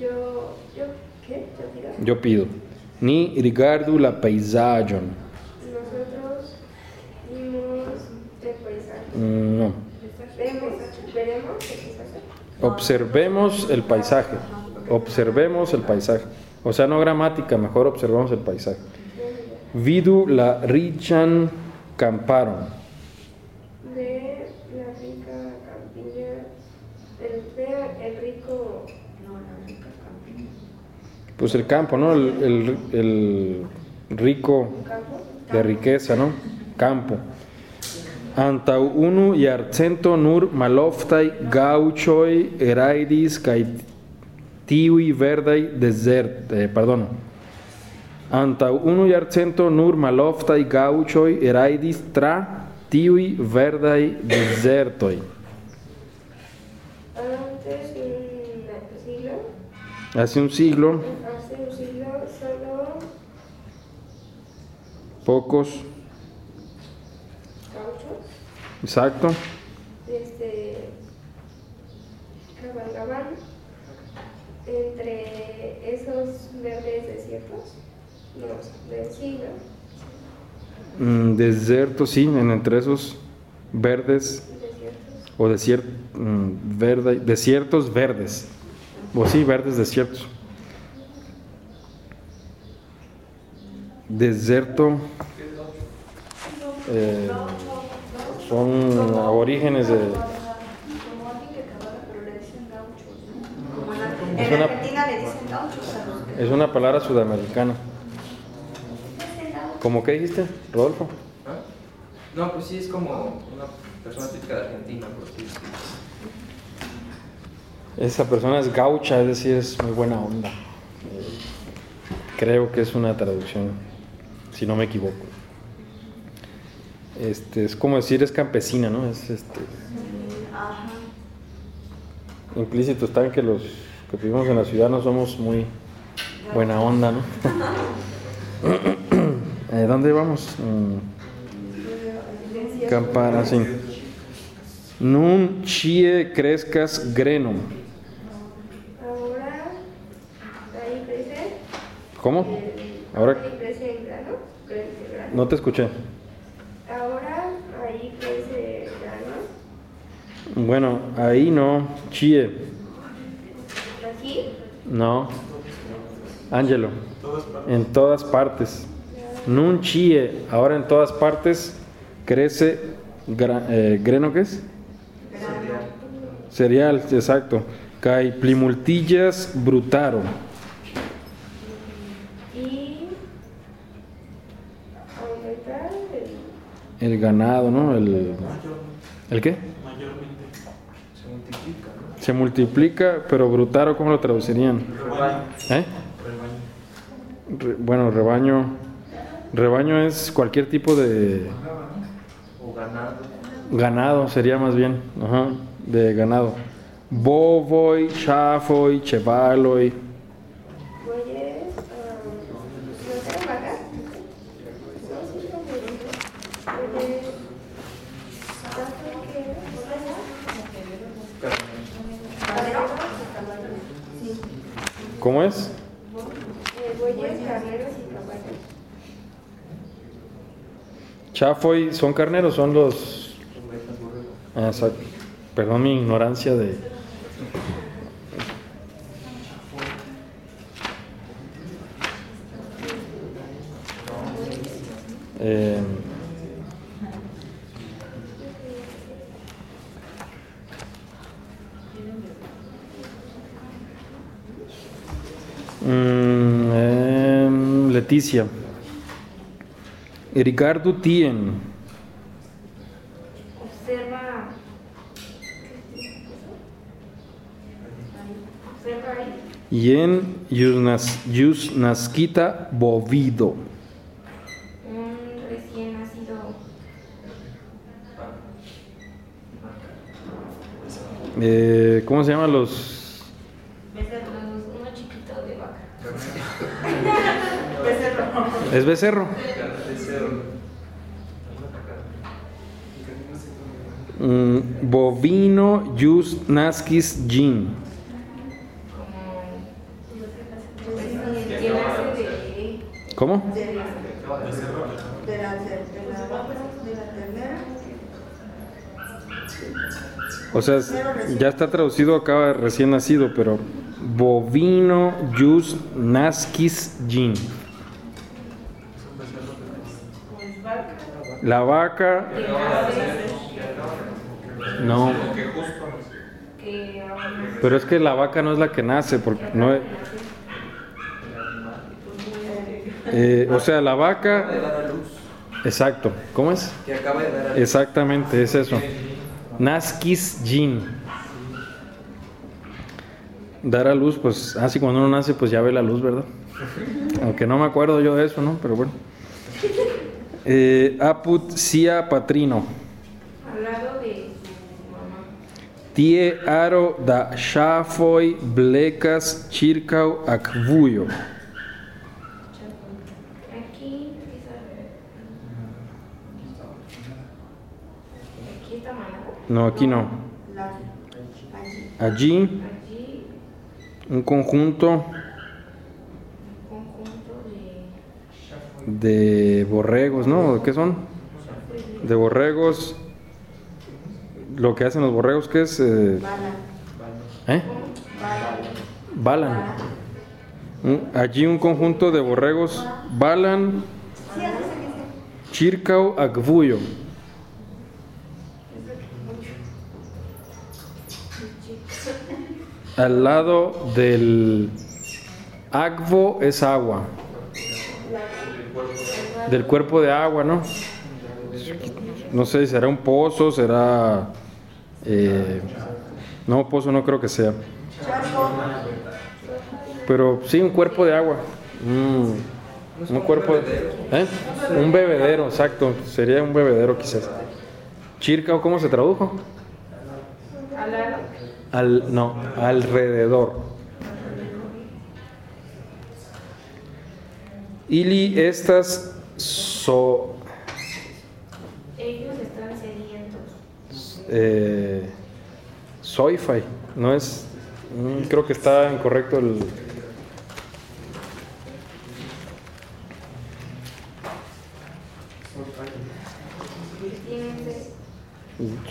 Yo, yo, ¿qué? Yo digo. Yo pido. Ni rigardu la paisajon. Nosotros vimos el paisaje. Mm, No. Observemos el paisaje. Observemos el paisaje. O sea, no gramática, mejor observemos el paisaje. Vidu la richan camparon. De la rica campiña, el, rico No, la rica campiña. Pues el campo, ¿no? El, el- el rico de riqueza, ¿no? Campo. Antau unu yarcento nur maloftai gauchoi eraidis kai tiui verdai desert, eh, perdón. Antau unu yarcento nur maloftai gauchoi eraidis tra tiui verdai desertoi. Antes un siglo, Hace un siglo, hace un siglo solo pocos, exacto, este, cabalgaban entre esos verdes desiertos No, de sí, ¿no? Mm, desierto, sí, en entre esos verdes Desiertos. o desier- mm, verde, desiertos verdes. O sí, verdes desiertos. Deserto eh, son aborígenes de... Es una-. Es palabra sudamericana. ¿Cómo que dijiste, Rodolfo? No, pues sí, es como una persona típica de Argentina. Esa persona es gaucha, es decir, es muy buena onda. Creo que es una traducción, si no me equivoco. Este, es como decir es campesina, ¿no? Es este Ajá. implícito está en que los que vivimos en la ciudad no somos muy buena onda, ¿no? <laughs> Eh, ¿Dónde vamos? Mm, Campana, sí. Nun chie crescas grenum. Ahora, ahí crece. ¿Cómo? el- Ahora Ahí crece el grano. Crece el grano. no te escuché. Ahora, ahí crece el grano. Bueno, ahí no. Chie. Aquí, No. Ángelo. En todas partes. Nun chie. Ahora en todas partes crece. eh, ¿Greno qué es? Cereal, exacto. Kai plimultillas brutaro. y el ganado, ¿no? El. ¿El qué? Mayormente. Se multiplica, ¿no? Se multiplica, pero brutaro, ¿cómo lo traducirían? Rebaño. ¿Eh? Rebaño. Re- bueno, rebaño. Rebaño es cualquier tipo de O ganado. ganado, sería más bien. Ajá, de ganado. Bovoi, chafoi, chevaloi. bueyes, um, no sé, vacas. No, sí, son bueyes. Bueyes, ¿Carnero? ¿Cómo es? bueyes, carneros y caballos. Chafoi son carneros, son los. Ah. Perdón mi ignorancia de. Eh, mm, em, Leticia. Ricardo Tien. Observa. Observa ahí. Yen yusnas, yusnaskita bovido. Un recién nacido. Eh, ¿Cómo se llaman los? Becerros, uno chiquito de vaca. Es becerro. Mm, bovino gin. Que nace de. ¿Cómo? O sea, ya está traducido acá recién nacido, pero bovino yusnaskis gin. La vaca. No, pero es que la vaca no es la que nace, porque no es- eh, o sea, la vaca, exacto, ¿cómo es? Que acaba de dar a luz. Exactamente, es eso. Naskis Jin. Dar a luz, pues, así cuando uno nace, pues ya ve la luz, ¿verdad? Aunque no me acuerdo yo de eso, ¿no? Pero bueno. Eh, aput sia patrino. al lado de su mamá. Tie aro da shafoi blecas circau acvuyo. Aquí, aquí está manada. No, aquí no. La, allí. Allí, Allí, un conjunto un conjunto de. De borregos, ¿no? ¿Qué son? De borregos. Lo que hacen los borregos, ¿qué es? Eh, ¿eh? Balan. Allí un conjunto de borregos balan Chircau Agvuyo. Al lado del Agvo es agua. Del cuerpo de agua, ¿no? No sé, será un pozo, será... eh, no, pozo no creo que sea. Pero sí, un cuerpo de agua. Mm, un cuerpo... ¿eh? Un bebedero, exacto. Sería un bebedero quizás. Chircao, ¿cómo se tradujo? Al no, alrededor. Ili estas so, Ellos están sedientos. eh, soifai, no es, mm, creo que está incorrecto el,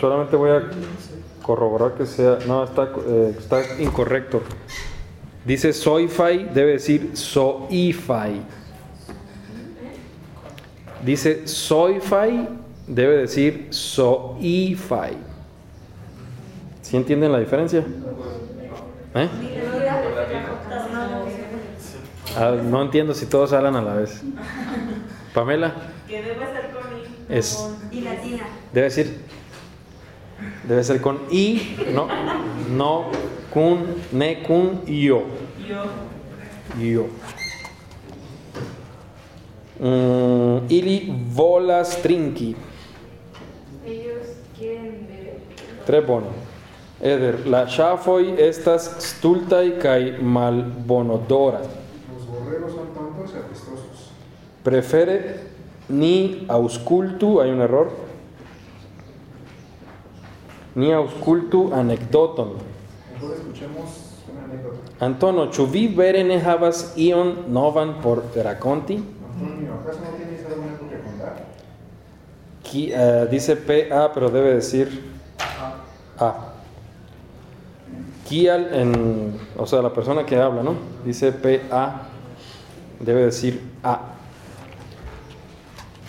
solamente voy a corroborar que sea, no, está, eh, está incorrecto. Dice soifai, debe decir soifai. Dice soifai, debe decir soifai. ¿Sí entienden la diferencia? ¿Eh? Ah, no entiendo si todos hablan a la vez. Pamela, Que debe ser con I. Es- Y latina. debe decir, debe ser con i, no, no, kun, ne, kun, yo, Yo. yo. Mm, ili volas trinki. Ellos quieren beber. Tre bone. Eder, la ŝafoj estas stultaj kaj malbonodora. Los borregos son tontos y apestosos. Prefere ni auscultu, hay un error. Ni auscultu anekdoton. Mejor escuchemos una anécdota. Antono, ĉu vi vere ne havas ion novan por rakonti? Antonio, ¿acaso no tienes algo que contar? Qui- eh, dice PA, pero debe decir A. Kial en, o sea, la persona que habla, ¿no? Dice PA, debe decir A.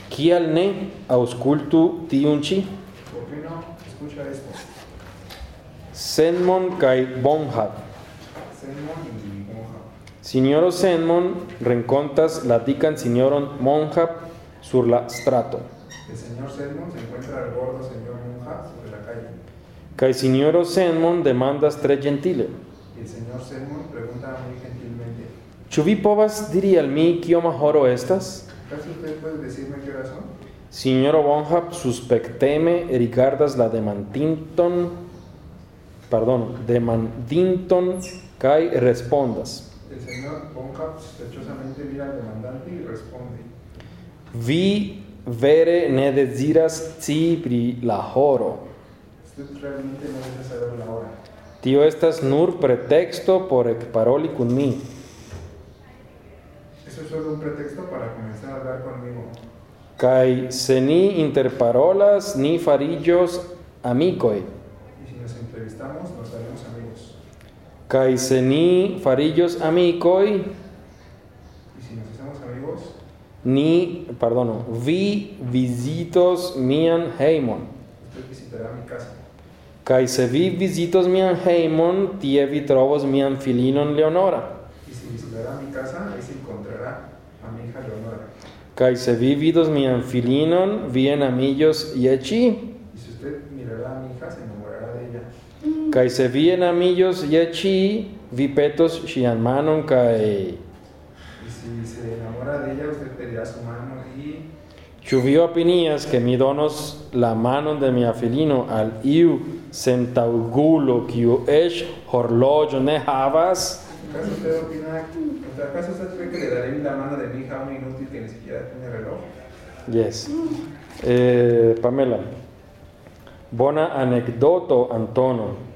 Kial ne auscultu tiun ĉi? ¿Por qué no? Escucha esto. Senmon kaj Bonhat. Senmon. Signoro Senmon rencontas la dican signoron Monja sur la strato. El señor Senmon se encuentra al gordo señor Monja sobre la calle. Kaj signoro Senmon demandas tre gentile. El señor Senmon pregunta muy gentilmente, Ĉu vi povas diri al mi kioma horo estas? ¿acaso usted puede decirme qué horas son? Signoro Bonhap suspecteme rigardas la demantinton, pardon, demandinton kaj respondas. El señor Monja sospechosamente mira al demandante y responde, Vi vere ne deziras scii pri la horo. usted realmente no desea saber la hora. Tio estas nur pretexto por ekparoli kun mi. Eso es solo un pretexto para comenzar a hablar conmigo. Kaj se ni interparolas ni farillos amikoj. Y si nos entrevistamos. Ni farillos amikoj, Y si nos hacemos amigos, ni, pardono, vi visitos mian heimon. usted visitará mi casa. Kaj se vi visitos mian heimon, tie vi trovos mian filinon Leonora. Y si visitará mi casa, ahí se encontrará a mi hija Leonora. Kaj se vi vidos mian filinon, je ĉi. Y si usted mirará a mi hija, se enamorará de ella. Kaj se vi enamillos je ĉi, vi petos ŝian manon kaj Y si se enamora de ella, usted pedirá su mano y vi opinias ke mi donos la manon de mia filino al iu sentaŭgulo kiu eĉ horloĝo ne havas? ¿Acaso usted opina, acaso usted cree que le daré la mano de mi hija a un inútil que ni siquiera tiene reloj? Yes. Eh, Pamela. Bona anekdoto Antono.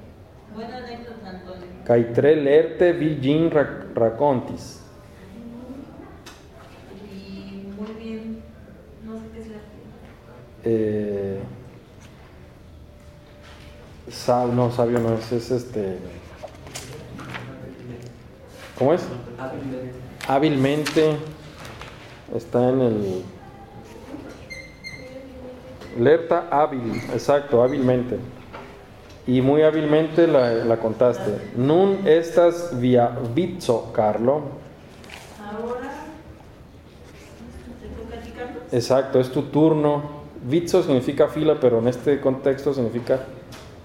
Buena anécdota, Antonio. Kaj tre lerte vi ĝin ra- rakontis. Y muy bien, no sé qué es la Eh, sab- no, sabio no es, es este. ¿Cómo es? Hábilmente está en el. Lerta hábil, exacto, hábilmente. Y muy hábilmente la, la contaste. Nun estas via vizzo, Carlo. Ahora, ¿te toca a ti, Carlos? Exacto, es tu turno. Vizzo significa fila, pero en este contexto significa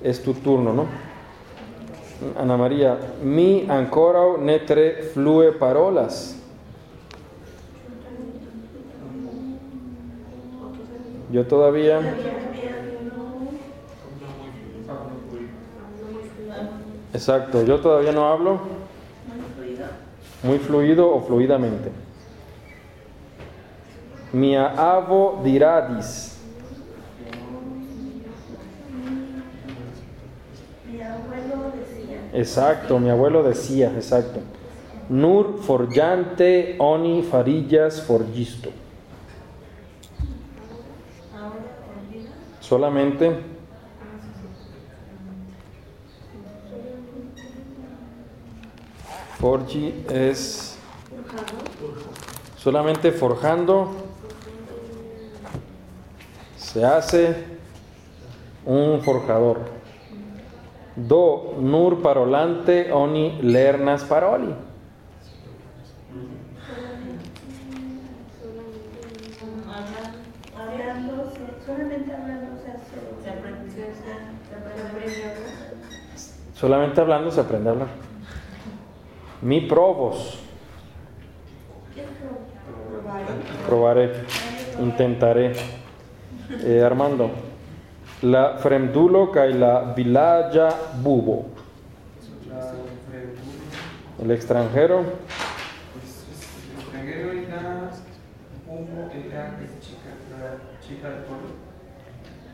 es tu turno, ¿no? Ana María, mi ancora ne tre flue parolas. Yo todavía, exacto, yo todavía no hablo muy fluido o fluidamente. Mia avo diradis. Mi abuelo decía. Exacto, mi abuelo decía, exacto. Nur forjante oni farillas forgisto. Solamente forgi es solamente forjando se hace un forjador. Do nur parolante oni lernas paroli. Solamente hablando se aprende a hablar. Mi provos. Probaré. Intentaré. Eh, Armando. La fremdulo kaj la villagia bubo. El extranjero. El era chica, del pueblo,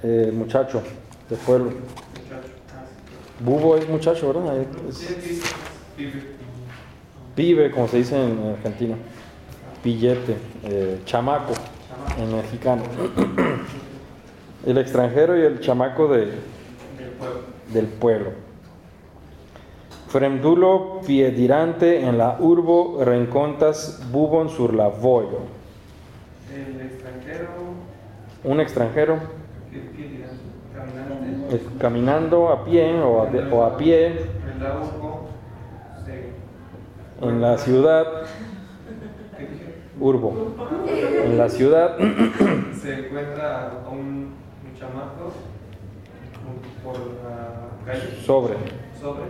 eh, muchacho del pueblo. Bubo es muchacho, ¿verdad? Es. Pibe, como se dice en Argentina. Pillete. eh, chamaco. En mexicano. <clears throat> El extranjero y el chamaco de, Del pueblo. del pueblo. Fremdulo piedirante en la urbo rencontas bubon sur la vojo. El extranjero, Un extranjero. Caminante. caminando a pie o a, o a pie En la ciudad, urbo, en la ciudad Se encuentra un, un chamaco por la calle. sobre, Sobre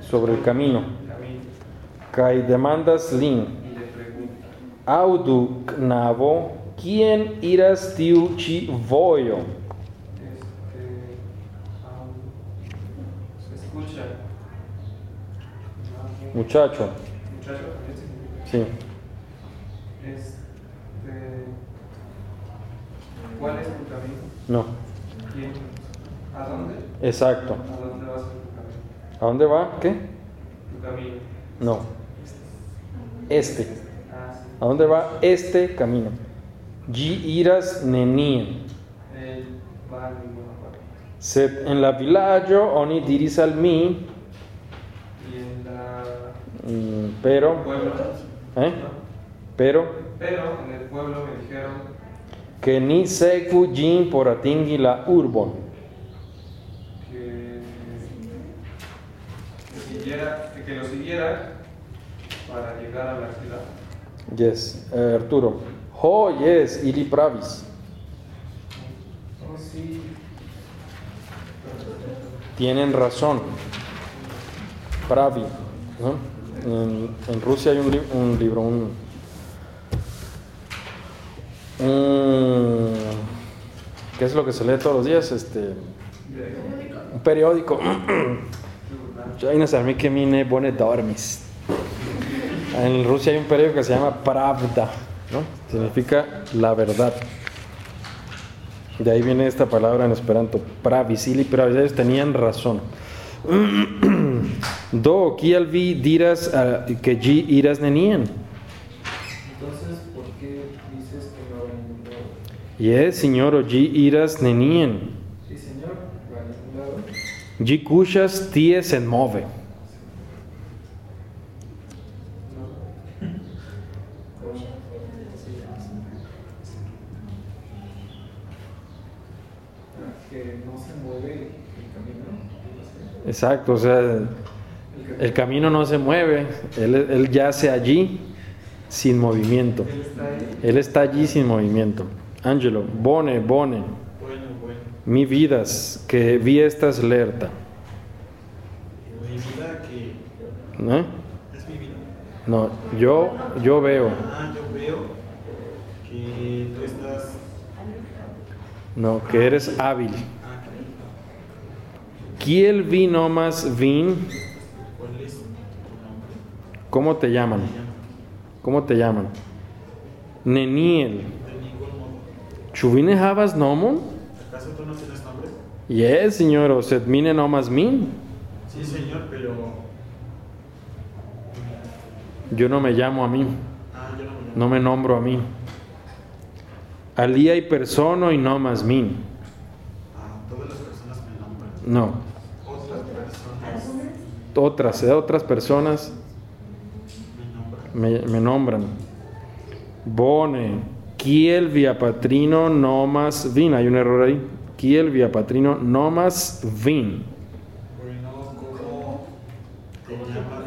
sobre el camino. Kai demandas lin. Audu ¿quién iras tiu ci vojo? Este, escucha. Muchacho, Muchacho, este, sí. este, ¿cuál es tu camino? No, ¿Quién? ¿A dónde? exacto. ¿A dónde vas tu camino? ¿A dónde va? ¿Qué? Tu camino. No. Este. Ah, sí. ¿A dónde va este camino? Gi iras nenien. Él va a ninguna parte. Sed en la villaggio oni diris al mi, pero, pueblo, ¿eh? Pero, pero en el pueblo me dijeron que ni secu gin por atingi la urbon. que, que, siguiera, que, que lo siguiera para llegar a la ciudad. Yes, eh, Arturo. Ho, yes, ili pravis. Oh, sí. Tienen razón. Pravi. ¿no? En, Rusia hay un, li- un libro, un, un- ¿Qué es lo que se lee todos los días? Este, un periódico. <clears throat> En Rusia hay un periódico que se llama Pravda, ¿no? Significa la verdad. De ahí viene esta palabra en esperanto, pravis, ili pravis, ellos tenían razón. <clears throat> Do, kial vi diras ah, que gi iras nenien? Entonces, ¿por qué dices que no lado? Yes, señor, oji iras nenien. Sí, señor. Ji kushas tie se move. Ah. Exacto, o sea, el camino no se mueve, él, yace allí sin movimiento. Él está allí sin movimiento. Angelo, bone, bone, mi vidas, que vi estas que ¿No? vida. No, yo, yo veo. No, que eres hábil. Kiel vi nomas vin, ¿cuál es tu nombre? ¿Cómo te llaman? ¿Cómo te llaman? Neniel. De ningún modo. ¿Chuvine havas nomon? ¿Acaso tú no tienes nombre? Yes, señor, sed mine nomas min. Sí, señor, pero. Yo no me llamo a mí, Ah, yo no me llamo. no me nombro a mí. Alía y persona y nomas min. Ah, todas las personas me nombran. No, Otras personas otras, eh, otras personas me nombran. Bone, kiel via patrino nomas vin. Hay un error ahí. Kiel via patrino nomas vin. Bueno, ¿cómo te llama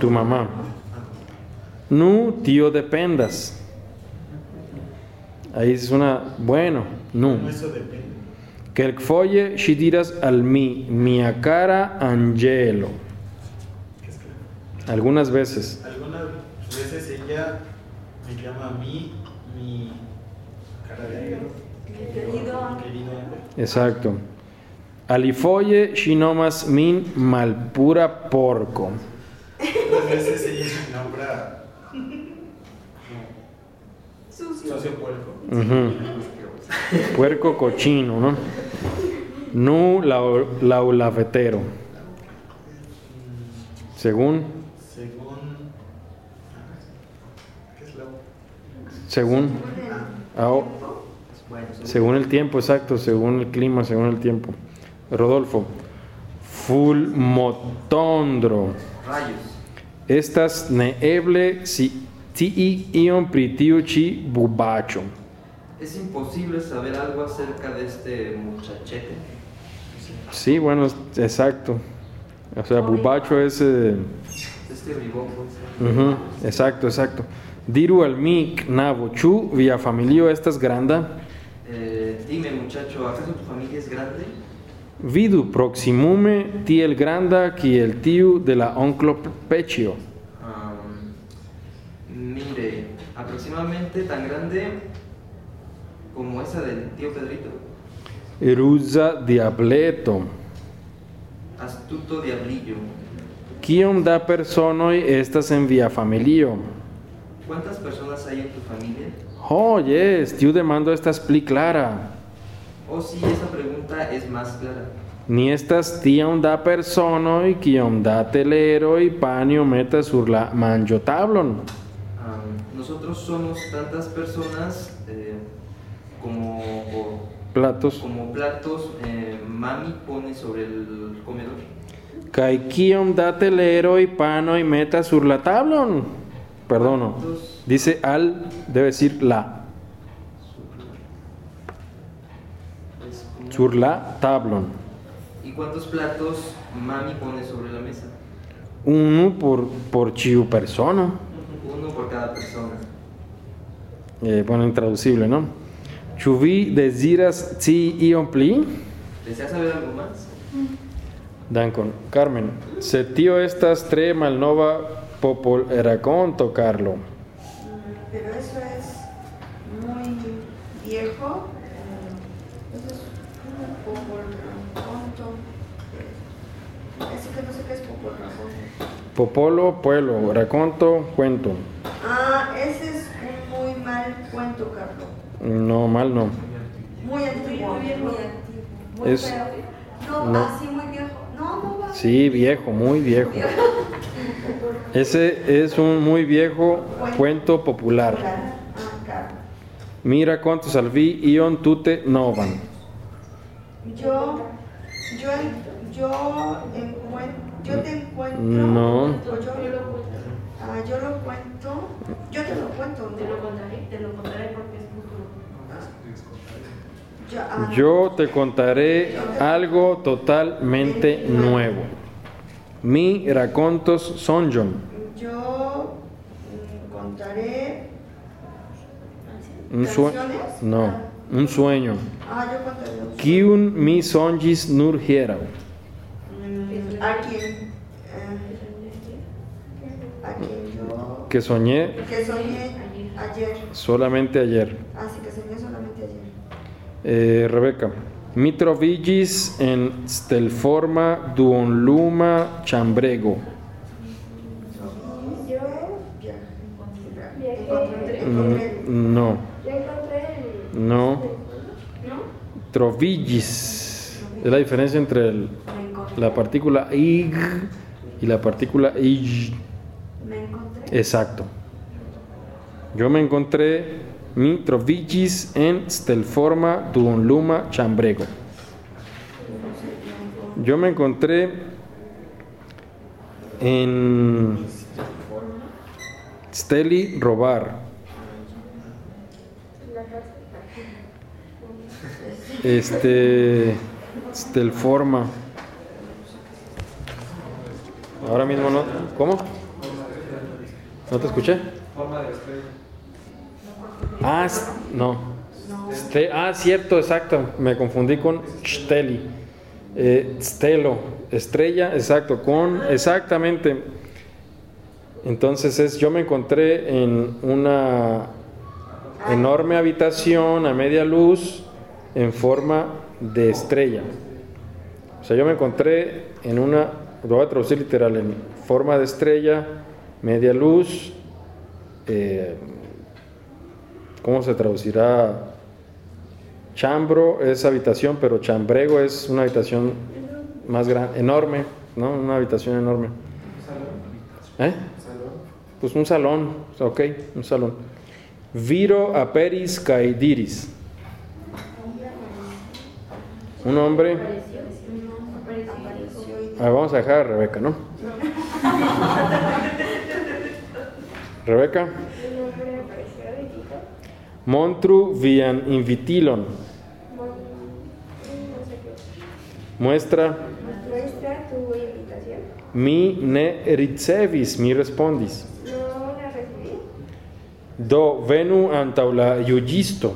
tu mamá. Nu, tío, dependas. Ahí es una. Bueno, nu. Eso depende. Kelkfoje si diras al mi, mia cara angelo. Algunas veces. Algunas veces ella me llama a mí mi cara de ángel. Mi querido querido. Exacto. Alifoye si nomas min malpura porco. Otras veces ella me nombra Sucio. socio puerco. Ujú. Puerco cochino, ¿no? Nu lau- laulavetero. Según, Según. ¿Qué es la según, ah, oh, según el tiempo, exacto, según el clima, según el tiempo. Rodolfo, fulmotondro. rayos. Estas neeble si ti ion pritiuchi bubacho. Es imposible saber algo acerca de este muchachete. Sí, bueno, exacto. O sea, bubacho es... eh, Este ujú, exacto, exacto. Diru al mi knavo chu via familio estas granda. Eh, dime, muchacho, ¿acaso tu familia es grande? Vidu proximume tiel granda kiel tiu de la onclo Peccio. Am, mire, aproximadamente tan grande como esa del tío Pedrito. Eruza diableto. Astuto diablillo. Kiom da personoi estas en via familio? ¿Cuántas personas hay en tu familia? Oh, yes, tiu demando estas pli clara. Oh, sí, esa pregunta es más clara. Ni estas tiom da personoi kiom da teleroi panio meta sur la manĝotablon. Am, nosotros somos tantas personas eh, como, o- Platos. como platos eh, mami pone sobre el comedor. Kaj kiom da teleroi panoi meta sur la tablon. Perdono. Dice al, debe decir la. Sur la tablon. ¿Y cuántos platos mami pone sobre la mesa? Uno por, por ciu persona. Uno por cada persona. Eh, bueno, intraducible, ¿no? Ĉu vi deziras ci iom pli? ¿Deseas saber algo más? Dankon. Carmen, se tio estas tre malnova popol rakonto, Carlo. Mm, Pero eso es muy viejo. eh, Eso es un popol. Así que no sé qué es popol. Popolo, pueblo, raconto, cuento. Ah, ese es un muy mal cuento, Carlos. No, mal no. Muy antiguo. Muy antiguo. Muy Es- feo. No, no. así muy viejo. Sí, viejo, muy viejo. Ese es un muy viejo cuento popular. Mira cuántos alví ion tute novan. Yo, yo, yo, yo te encuentro. No. yo, ah, yo lo cuento. Yo te lo cuento. ¿no? Te lo contaré, te lo contaré porque. Yo, ah, Yo te contaré algo totalmente nuevo. Mi racontos sonjon. yo mm, contaré. Un sueño. No, un sueño. Ah, yo contaré. un Kiun mi sonjis nur hieraŭ. Mm, eh, yo. Que soñé Que soñé ayer. solamente ayer. Así que solamente ayer. Eh, Rebeca. Mi troviĝis en stelforma duonluma. Yo Encontré. Mm. No, encontré no. ¿No? Troviĝis. Es la diferencia entre el- la partícula ig y la partícula. Me encontré. Exacto. Yo me encontré mi troviĝis en stelforma duonluma ĉambrego. Yo me encontré en Steli robar. Este Stelforma. Ahora mismo no. ¿Cómo? ¿No te escuché? Forma de. Ah, no. Ah, cierto, exacto. Me confundí con Steli. Eh, stelo, estrella, exacto, con exactamente. Entonces es, yo me encontré en una enorme habitación a media luz en forma de estrella. O sea, yo me encontré en una, lo voy a traducir literal, en forma de estrella, media luz, eh, ¿cómo se traducirá? Chambro es habitación, pero chambrego es una habitación más grande, enorme, ¿no? Una habitación enorme. ¿Eh? Pues un salón, ok, un salón. Viro aperis kai diris. Un hombre. Ah, vamos a dejar a Rebeca, ¿no? <laughs> Rebeca. Un hombre apareció y dijo, Montru vian invitilon. "Mon- no Muestra muestra tu invitación. mi ne ricevis, mi respondis. No la recibí. Do venu antaŭ la juĝisto.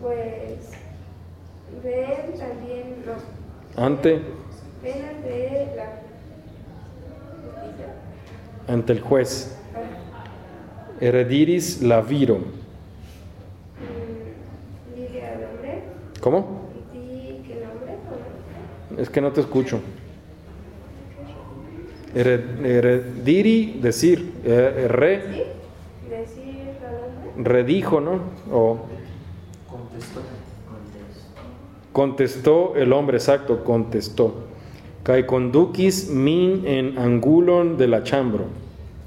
Pues ven también los Ante, ven ante la justicia. ante el juez. Ah, Rediris la viro. mm, ¿Cómo? Es que no te escucho. Re- Rediri, decir. eh, Re, redijo, ¿no? O Contestó. contestó el hombre, exacto, contestó. Kai conducis min en angulon de la chambro.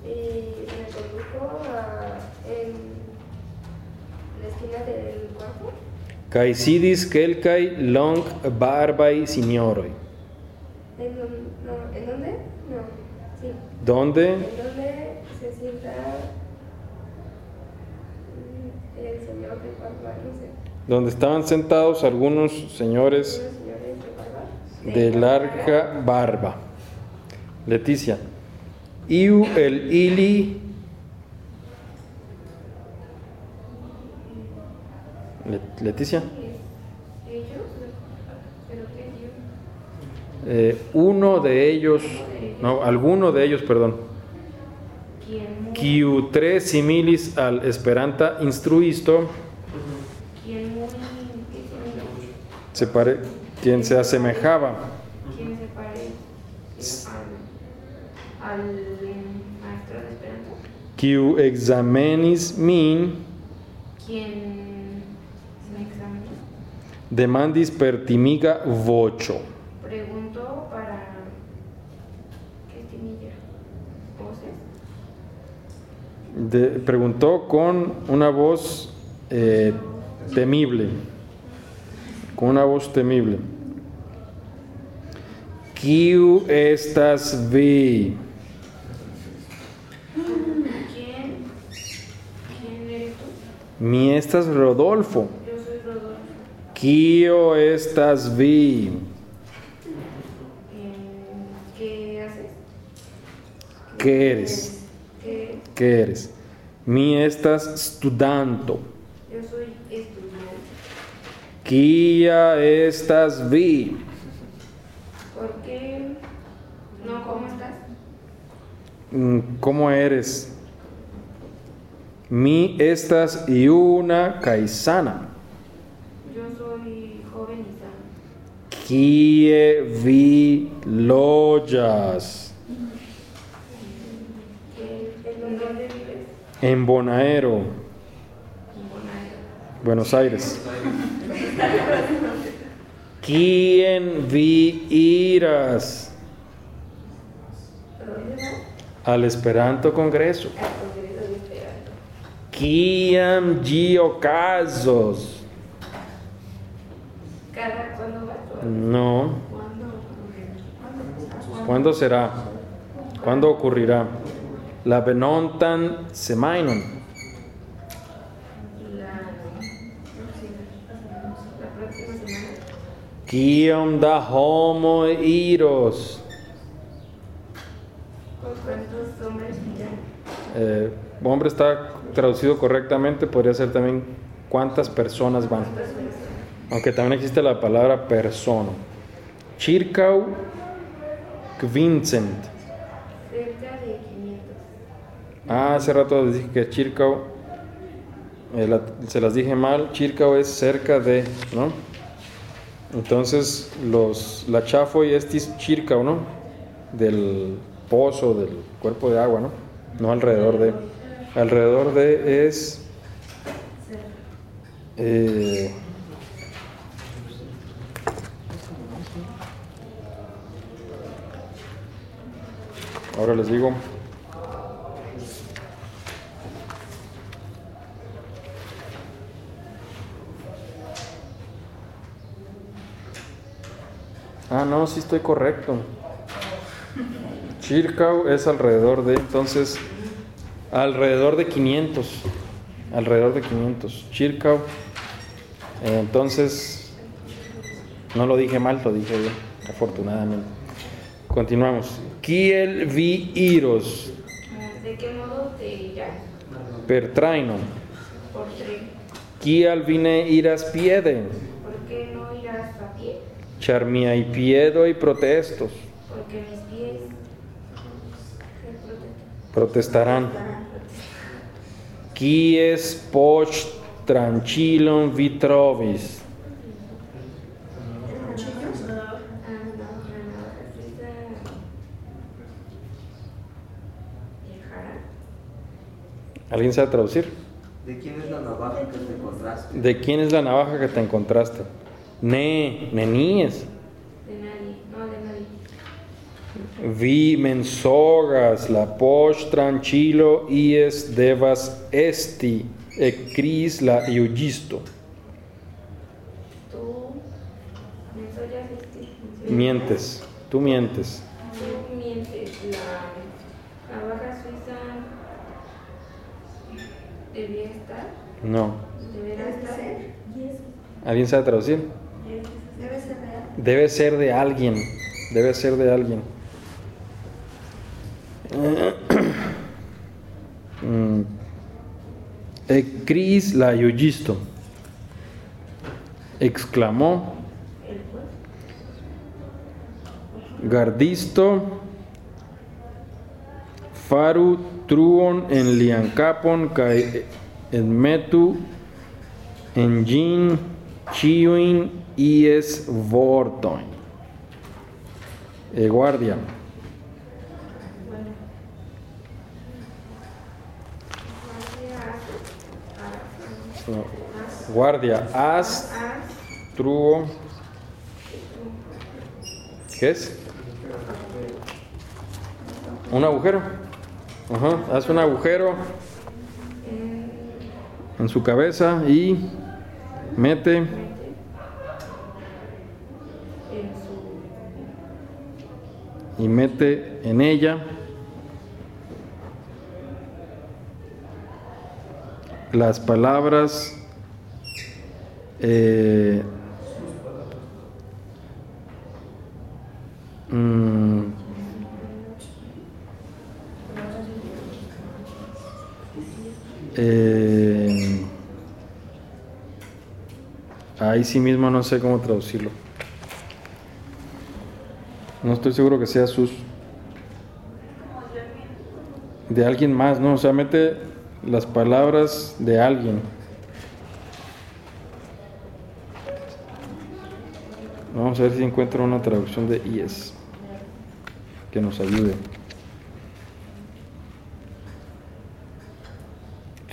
Y me condujo a, en la esquina del cuarto. Kai sidis kelkai long barbai signoroi. ¿En, dónde- no, ¿En dónde? No, sí. Donde ¿En dónde se sienta mm, el señor de barba? No sé. donde estaban sentados algunos señores de barba. de larga barba. Leticia. Iu el ili. Leticia. Eh, uno de ellos, no, alguno de ellos, perdón. ¿Quién, Quiu tres similis al esperanta instruisto, se pare, quien se asemejaba. Quiu examenis min ¿Quién me examinó? Demandis per timiga vocho. Preguntó para qué timilla. De- preguntó con una voz eh, temible. Con una voz temible. Kiu estas vi? ¿Quién? ¿Quién eres tú? Mi estas soy Rodolfo. Kio estas vi? ¿Qué haces? ¿Qué eres? ¿Qué? ¿Qué eres? Mi estas studanto. Yo soy estudiante. Kia estas vi? ¿Por qué? No, ¿cómo estás? Mm, ¿Cómo eres? Mi estas iuna kaisana. Yo soy joven y sano. Kie vi loyas? ¿Qué- ¿En Bonaero. Buenos Aires. ¿Quién vi iras al Esperanto Congreso? ¿Quién gi okazos? ¿Cada No. ¿Cuándo? ¿Cuándo? ¿Cuándo será? ¿Cuándo ocurrirá? La venontan semainon. Kiom da homo iros? Eh, hombre está traducido correctamente, podría ser también cuántas personas van. Aunque también existe la palabra persona. Chircau Vincent. Cerca de 500. Ah, hace rato les dije que Chircau, eh, la- se las dije mal, Chircau es cerca de, ¿no? Entonces, los, la chafo y estis Chircau, ¿no? Del pozo, del cuerpo de agua, ¿no? No alrededor de. Alrededor de es. eh, ahora les digo. Ah, no, sí estoy correcto. Chircau es alrededor de, entonces, alrededor de 500. Alrededor de 500. Chircau. eh, entonces, no lo dije mal, lo dije bien, afortunadamente. Continuamos. Kiel vi iros ¿De qué modo te irás? per traino. Por tren. Kial vine iras piede. ¿Por qué no irás a pie? Char miai piedoi protestos. Porque mis pies se protestan. Protestarán. Quies post tranquilum vi trovis. Ah, no, la navaja suiza viajará. ¿Alguien sabe traducir? ¿De quién es la navaja que te encontraste? ¿De quién es la navaja que te encontraste? Ne, neníes. De nadie, no de nadie. Vi mensogas la post tranquilo ies devas esti e cris la iugisto. Tú me soñas este. Mientes, tú mientes. Tú mientes. La navaja suiza debía estar. No. ¿Alguien sabe traducir? Debe ser de alguien. Debe ser de alguien. <clears throat> Mm. Cris la. Exclamó. Gardisto. Faru truon en liancapon kai en metu en gin chiuin ies vortoin. Eh, guardia. Guardia, haz truo. ¿Qué es? Un agujero. Ajá, haz un agujero en su cabeza y mete y mete en ella. Las palabras eh, mm, eh, ahí sí mismo no sé cómo traducirlo. No estoy seguro que sea sus. De alguien más, ¿no? O sea, mete las palabras de alguien. Vamos a ver si encuentro una traducción de IES que nos ayude.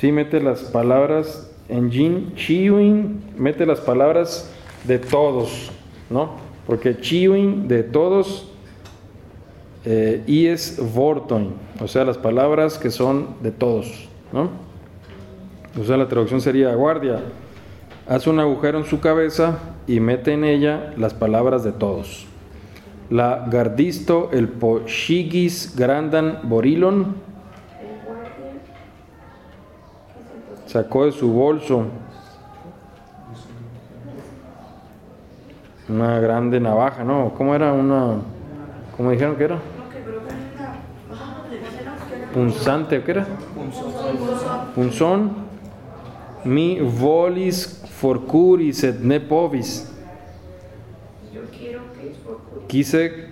Sí, mete las palabras en Jin, Chiwin, mete las palabras de todos, ¿no? Porque Chiwin de todos eh, y es Vortoin, o sea, las palabras que son de todos, ¿no? O sea, la traducción sería guardia, haz un agujero en su cabeza y mete en ella las palabras de todos. La gardisto, el poshigis grandan borilon, el guardia, que se sacó de su bolso una grande navaja, ¿no? ¿Cómo era una? ¿Cómo dijeron que era? Punzante, ¿o qué era? Punzón. Mi volis forcuris et ne povis. Yo quiero que procure Quise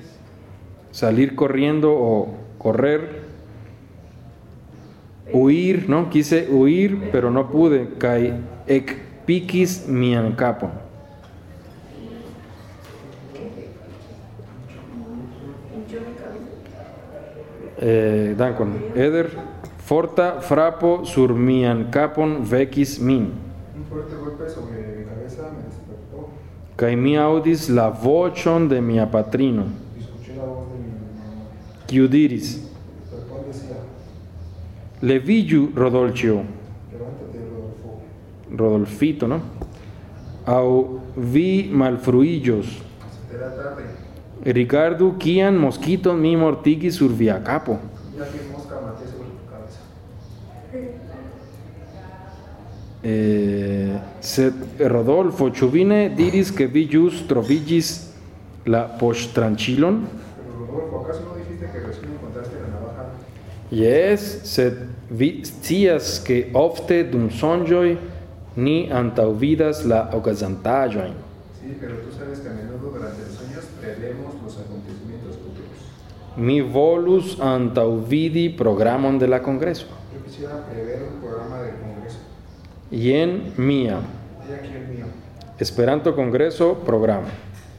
salir corriendo o correr, huir, ¿no? Quise huir, pero no pude. Kai ec piquis mian capo. yo mi cabeza. Eh, Dankon. Eder forta frapo sur mian capon vecis min. Un fuerte golpe sobre mi cabeza me despertó Kai mi audis la vochon de mia patrino. Kiu diris, Levillu Rodolcio, Rodolfito, ¿no? Au vi malfruillos. Ricardo kian mosquito mi mortigis sur via capo. ya que mosca maté sobre tu cabeza. Eh, sed Rodolfo, chuvine diris que vi jus trovigis la pochtranchilon? Pero Rodolfo, ¿acaso no dijiste que recién encontraste la navaja? Yes, sed vi scias que ofte dum sonjoi ni antauvidas la okazantaĵojn. Sí, pero tú sabes que a menudo durante los sueños prevemos los acontecimientos futuros. Mi volus antauvidi programon de la congreso. Yo quisiera prever un programa del Congreso. Jen mia. Y aquí el mío, Esperanto Congreso programa.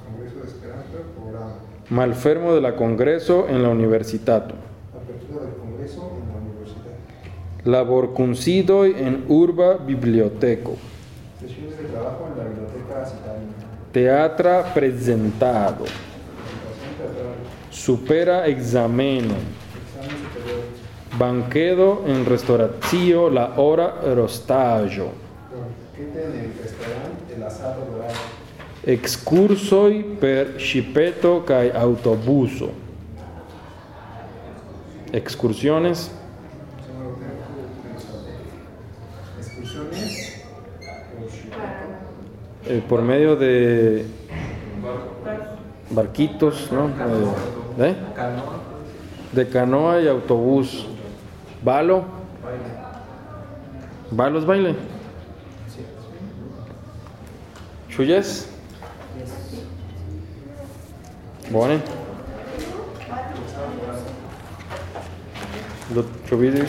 Congreso de Esperanto, programa. Malfermo de la Congreso en la Universitato. Apertura del Congreso en la universidad. Laborcunsidoi en urba biblioteco. Sesiones de trabajo en la biblioteca citarina. Teatra presentado. Supera. Examen. Banquedo en restauratio la hora rostaggio. Excursoi per shipeto kai autobuso. Excursiones. Para eh, por medio de barquitos, ¿no? Eh, ¿eh? De canoa y autobús. Balo. Balos baile. Chuyes. Buone. Lo vidi,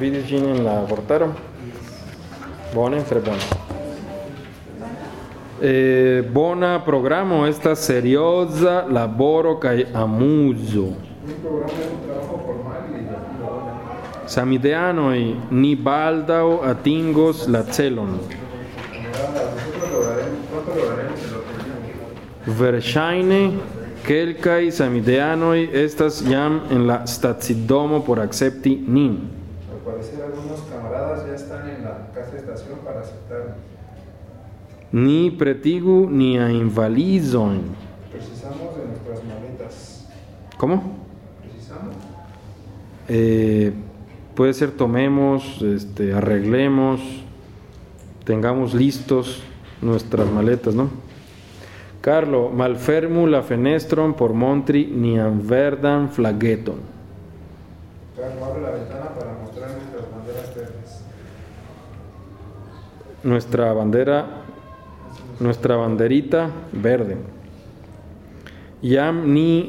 vidi in la portarono. Buone, tre buone. Eh, bona programo esta seriosa es un trabajo formal y ni baldao atingos la celon. Verŝajne kelkaj samideanoj estas jam en la stacidomo por akcepti nin. Al parecer algunos camaradas ya están en la casa de estación para aceptarnos. Ni pretigu ni a invalidon. Precisamos de nuestras maletas. ¿Cómo? ¿Precisamos? Eh, puede ser tomemos, este, arreglemos, tengamos listos nuestras maletas, ¿no? Carlo, malfermu la fenestron por montri niam verdan flageton. Carlos abre la ventana para mostrar nuestras banderas verdes. Nuestra bandera, nuestra banderita verde. Iam ni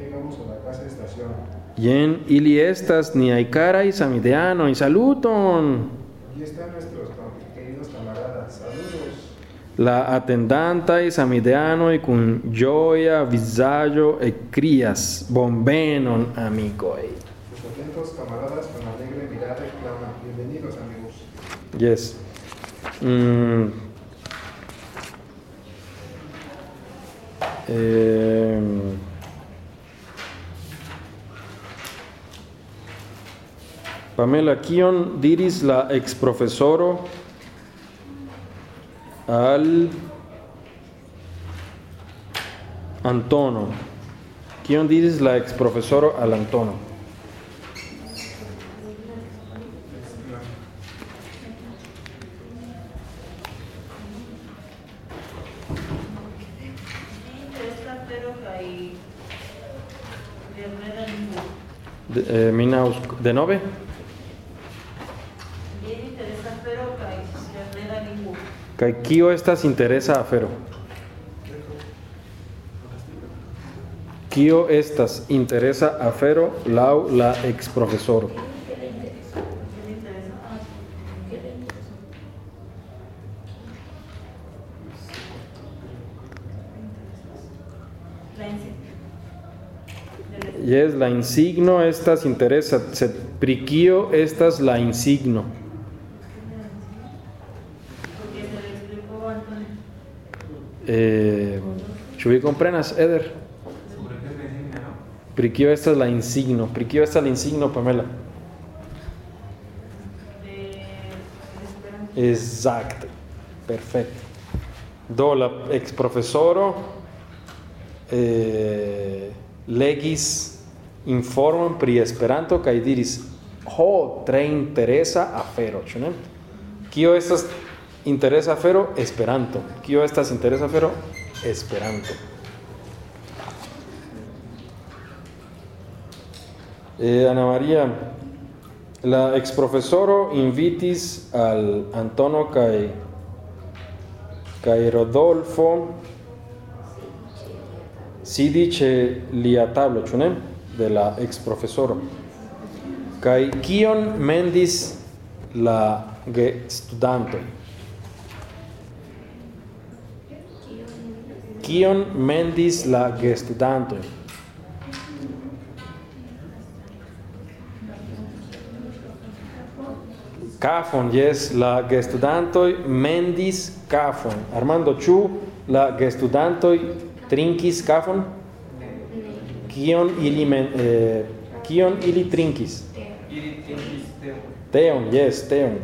llegamos a la de estación. Yen ili estas ni y samideano y saluton. Aquí están nuestros queridos camaradas. Saludos. La atendanta y samideano y con gioia visaggio e crias bombenon amicoi. Los atentos camaradas con alegre mirada exclaman. Bienvenidos amigos. Yes. Mm. Em. Pamela, kion diris la ex profesoro al Antono? Kion diris la ex profesoro al Antono? Interesa, pero kai Lermeda lingvo. De, eh, mina us- de nove? Bien interesa, lingvo. Kaj kio estas interesa estas interesa afero laŭ la ex profesoro? Bien interesa. Ah, La insignia. Yes, la insigno estas interesa, sed pri kio estas la insigno? Se. Eh, ĉu vi komprenas, Eder? Sobre qué es la insigno? Pri kio estas la insigno, Pamela? Exacte. Perfecto. Do la ex profesoro eh, legis informon pri Esperanto kaj diris: "Ho, tre interesa afero, ĉu ne? Kio estas interesa afero? Esperanto. Kio estas interesa afero? Esperanto." Eh, Ana María, la ex profesoro invitis al Antono kaj kaj Rodolfo sidi ĉe lia tablo, ĉu ne? de la ex profesoro. Kai kion mendis la gestudantoj? Kion mendis la ge studantoj? Kafon, yes, la gestudantoj mendis kafon. Armando, ĉu la gestudantoj trinkis kafon? Kion ili men, eh, kion ili trinkis? Ili trinkis teo. Teon, yes, teon.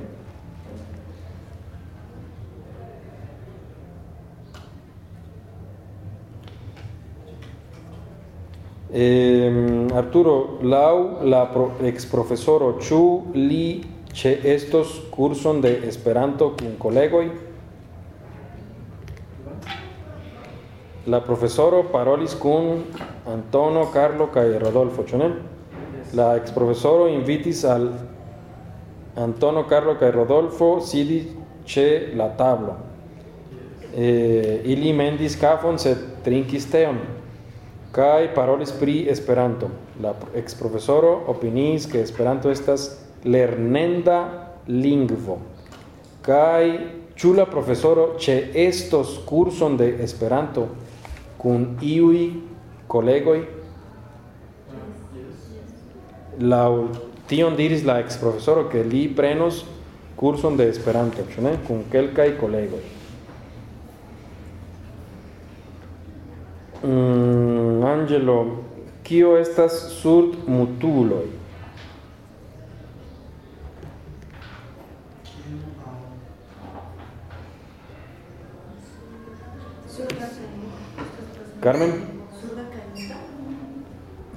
Eh, Arturo, lau la pro, ex profesoro, ĉu li ĉe estos curson de Esperanto kun kolegoj? La profesoro parolis kun Antono, Carlo kaj Rodolfo, ĉu ne? La ex profesoro invitis al Antono, Carlo kaj Rodolfo sidi ĉe la tablo. Eh, ili mendis kafon, sed trinkis teon. Parolis pri Esperanto. La ex profesoro opiniis ke Esperanto estas lernenda lingvo. Kaj ĉu la profesoro ĉe estos curson de Esperanto kun iuj kolegoj? La tion diris la ex profesoro ke li prenos curson de Esperanto, ĉu ne? Kun kelkaj kolegoj. Mm, Angelo, kio estas surd mutuloj? Carmen?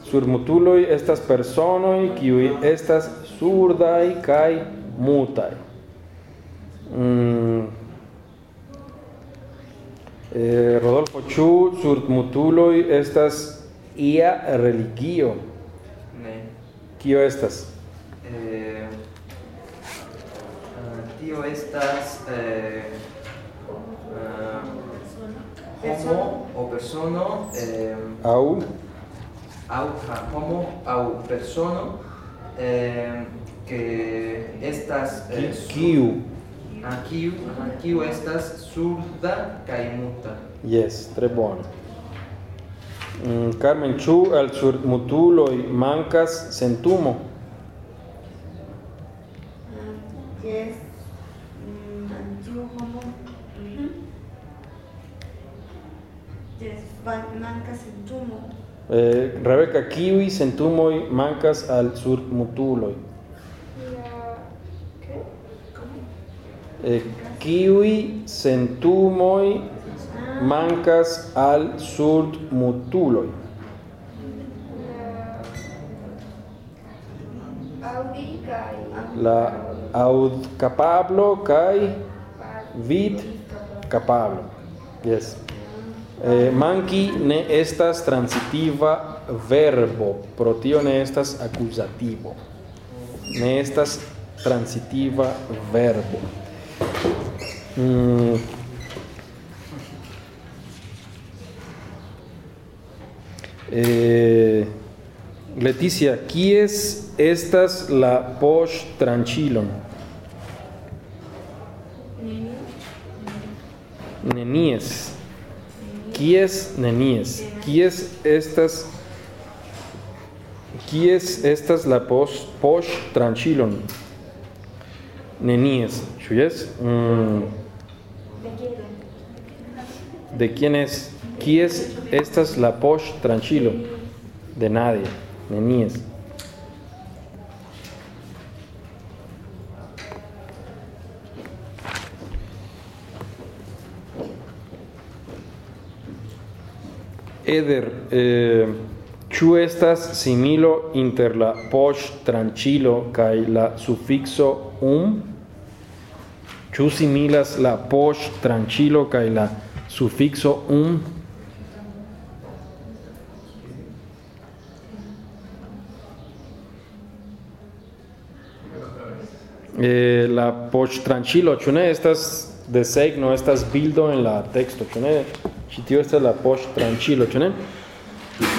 Surmutuloi estas personoi kiui estas surdai kai mutai. Mm. Eh, Rodolfo Chu, surmutuloi estas ia religio. Ne. Kio estas? Eh, ah, tio estas eh, ah, homo o persono eh, Au au homo au persono eh, que estas eh, sur- kiu. ah, kiu kiu estas surda kaj muta. Yes, tre bone. Mm, Carmen Chu al surmutuloi mancas sentumo. Yes. Mancas en tumo. Eh, Rebeca kiwi sentumoi mancas al surmutuloi. La, ¿qué? Eh, kiwi sentumoi mancas al Audi kaj La aud capablo kai vid capablo. Yes. Eh, manki ne estas transitiva verbo, pro tio ne estas acusativo. Ne estas transitiva verbo. Mm. Eh, Leticia, estas la posh tranchilon? Nenies. Kies nenies? Kies estas Kies estas la posh, posh tranchilon? Nenies. ¿Ĉu jes? Mm, ¿De quién es? ¿Kies estas la posh tranchilo? De nadie. Nenies. Eder, eh, ĉu estas similo inter la poŝ tranĉilo kaj la sufixo um? Ĉu similas la poŝ tranĉilo kaj la sufixo um? Eh, la poŝ tranĉilo, ĉu ne estas desegno, estas bildo en la teksto, ĉu ne? Ĉi tio estas la poŝ tranĉilo, ĉu ne?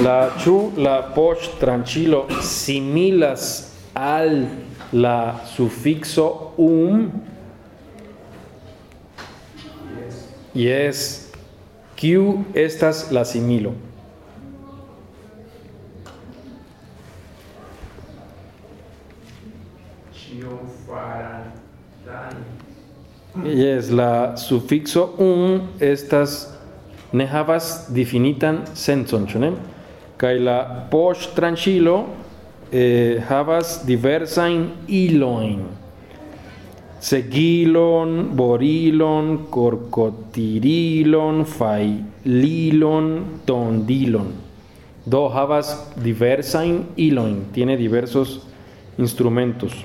La ĉu la poŝ tranĉilo similas al la sufixo um? Yes. Kiu estas la similo? Farantani. Yes, la sufixo un estas ne havas difinitan sencon, ĉu ne? Kaj la poŝ tranĉilo eh, havas diversajn ilojn. Segilon, borilon, korkotirilon, fajlilon, tondilon. Do havas diversajn ilojn, tiene diversos instrumentos.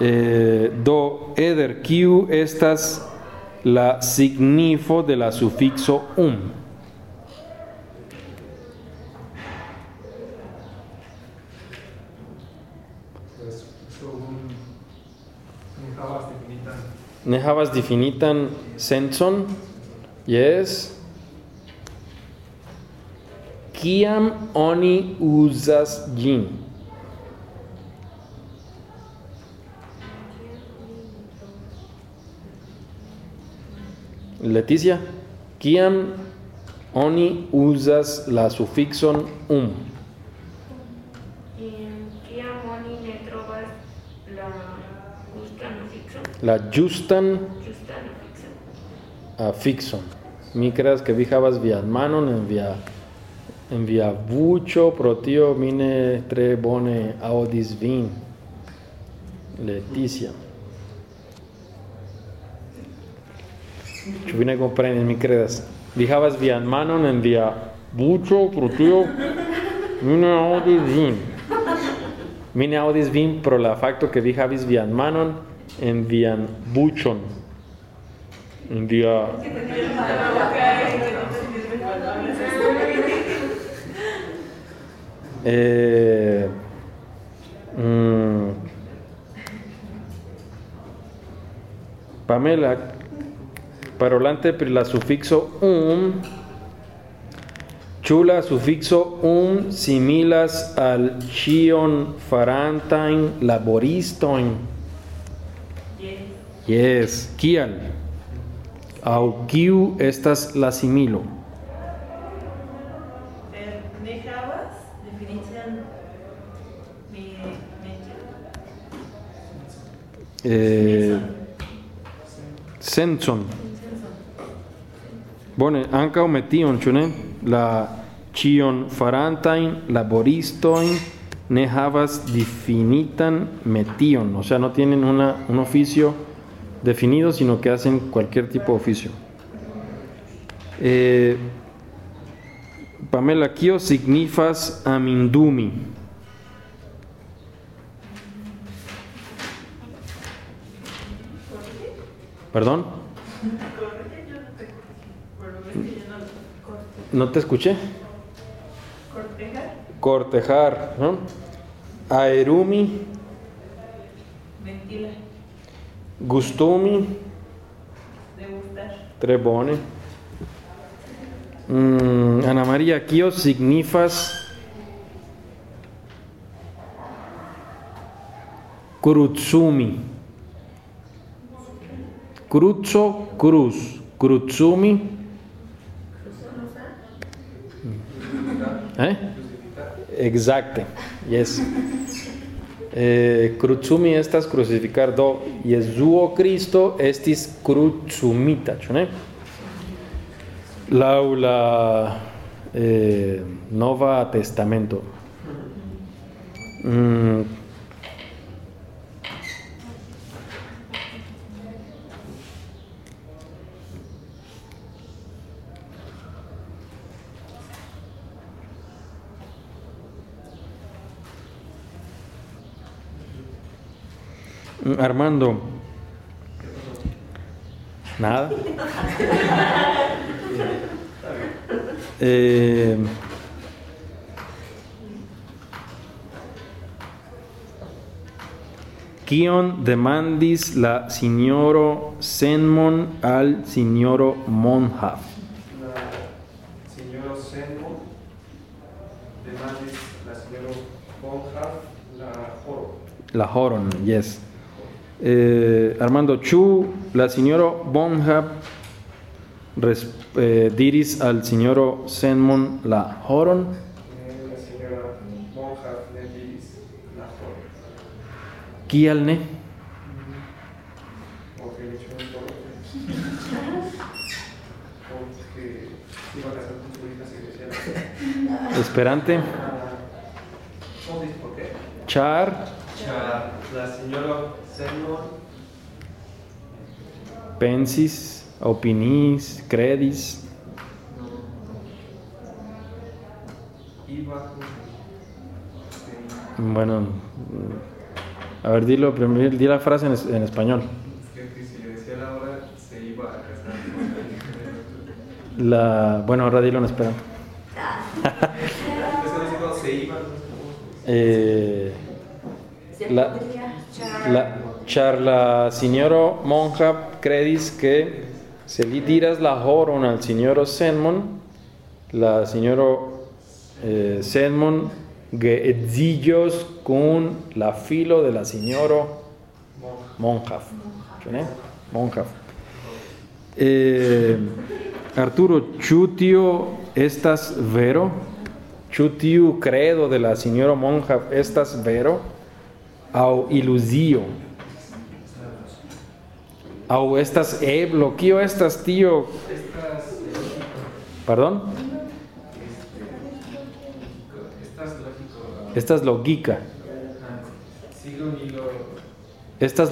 Eh, do eder kiu estas la signifo de la sufixo um. Havas definitan sencon? Yes. Kiam oni uzas ĝin? Leticia, kiam oni uzas la sufixon um? Kiam oni ne trovas la gustan fixon, La justan justan. Mi creas que vi havas vian manon en via en via buĉo, pro tio mi ne tre bone aŭdis vin. Leticia. Vi ne komprenis, mi kredas? Vi havas manon en via buĉo pro tio mi ne aŭdis vin. Mi ne aŭdis vin pro la fakto ke vi havis vian manon en vian buĉon. En via <laughs> Eh, mm, Pamela, parolante la sufixo um, chula sufixo um similas al chion farantain laboristojn. Yes, kial? Au kiu estas la similo? Meĉo. Eh, senson. Bone, ankaŭ metion, ĉu ne? La ĉion farantajn laboristojn ne havas definitan metion, o sea, no tienen una, un oficio definido, sino que hacen cualquier tipo de oficio. Eh, Pamela, kio signifas amindumi? ¿Perdón? Corrige, yo no te bueno, es que yo no corte. No te escuché. Cortejar, Cortejar, ¿no? Aerumi, ventila, gustumi, degustar, tre bone. Mm, Ana María, kio signifas Kurutsumi. Cruzo, cruz. Kurutsumi. ¿Eh? Exacte. Yes. Eh, crucumi estas crucificar do Jesuo Cristo estis crucumita, ĉu ne? Eh, Nova Testamento. Mm, Armando. Nada. Eh, Kion demandis la signoro Senmon al signoro Monhaf? La signora Senmo demandis la signora Bonhaf la horo. La horon, yes. Eh, Armando Chu, la signoro Bonhap res- eh, diris al signoro Senmon la horon. La ne diris la horo. Kial ne? Porque le echó un toro. Porque iban a hacer con su hija secrecial. Esperante. Char, La, la señora Senmo pensis, opinis, credis. iba Bueno, a ver, dilo primero, di la frase en, es- en español. la bueno, ahora dilo en esperanto. Eh, la, la, char la signoro Monja credis que se li diras la horon al signoro Senmon, la signoro eh, Senmon geedzillos con la filo de la signoro Monjaf. ¿Ĉu ne? Monjaf. Eh, Arturo, ĉu tio estas vero? Ĉu tiu credo de la signoro Monjaf estas vero? Aŭ iluzio? Aŭ estas eblo? Kio estas tio? Estas, Pardon? estas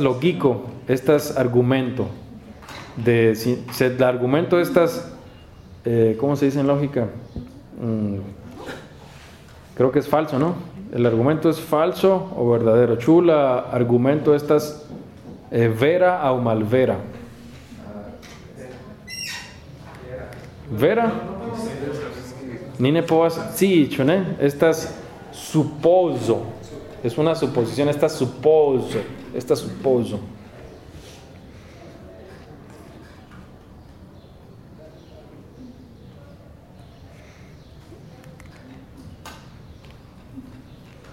lógico. Estas argumento. De, si- la argumento estas eh, ¿cómo se dice en lógica? Mm, creo que es falso, ¿no? El argumento es falso o verdadero. Chula, argumento estas eh, vera o malvera. Vera? Nine poas, sí, chune, estas suposo. Es una suposición, esta suposo, esta suposo.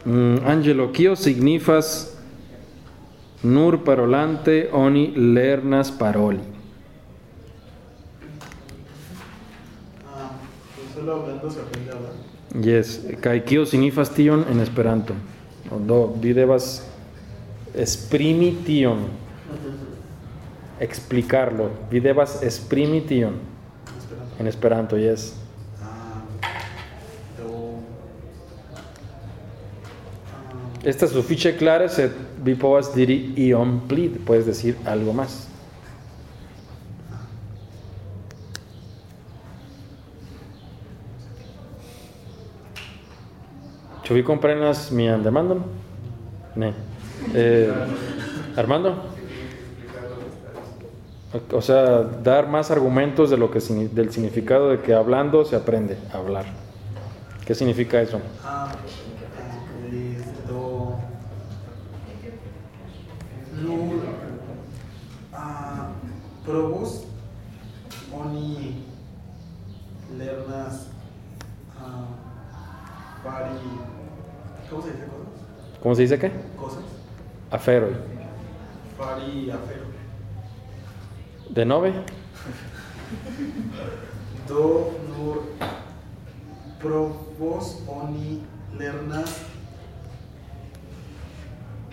Mm, Angelo, kio signifas nur parolante oni lernas paroli? Ah, pues solo hablando se aprende a hablar. Yes, kaj kio signifas tion en Esperanto? Do vi devas esprimi tion, explicarlo. Vi devas esprimi tion en Esperanto, yes. Ah, do. Esta sufiĉe klare, sed vi povas diri iom pli, puedes decir algo más. Ĉu vi komprenas mian? Ne. Eh, Armando? O sea, dar más argumentos de lo que del significado de que hablando se aprende a hablar. ¿Qué significa eso? Ah, pues do. Nur. Ah, probus oni lernas ah, fari. ¿Cómo se dice cosas? ¿Cómo se dice qué? Cosas. Aferoi. Fari afero. ¿De nove? Do nur probos oni lernas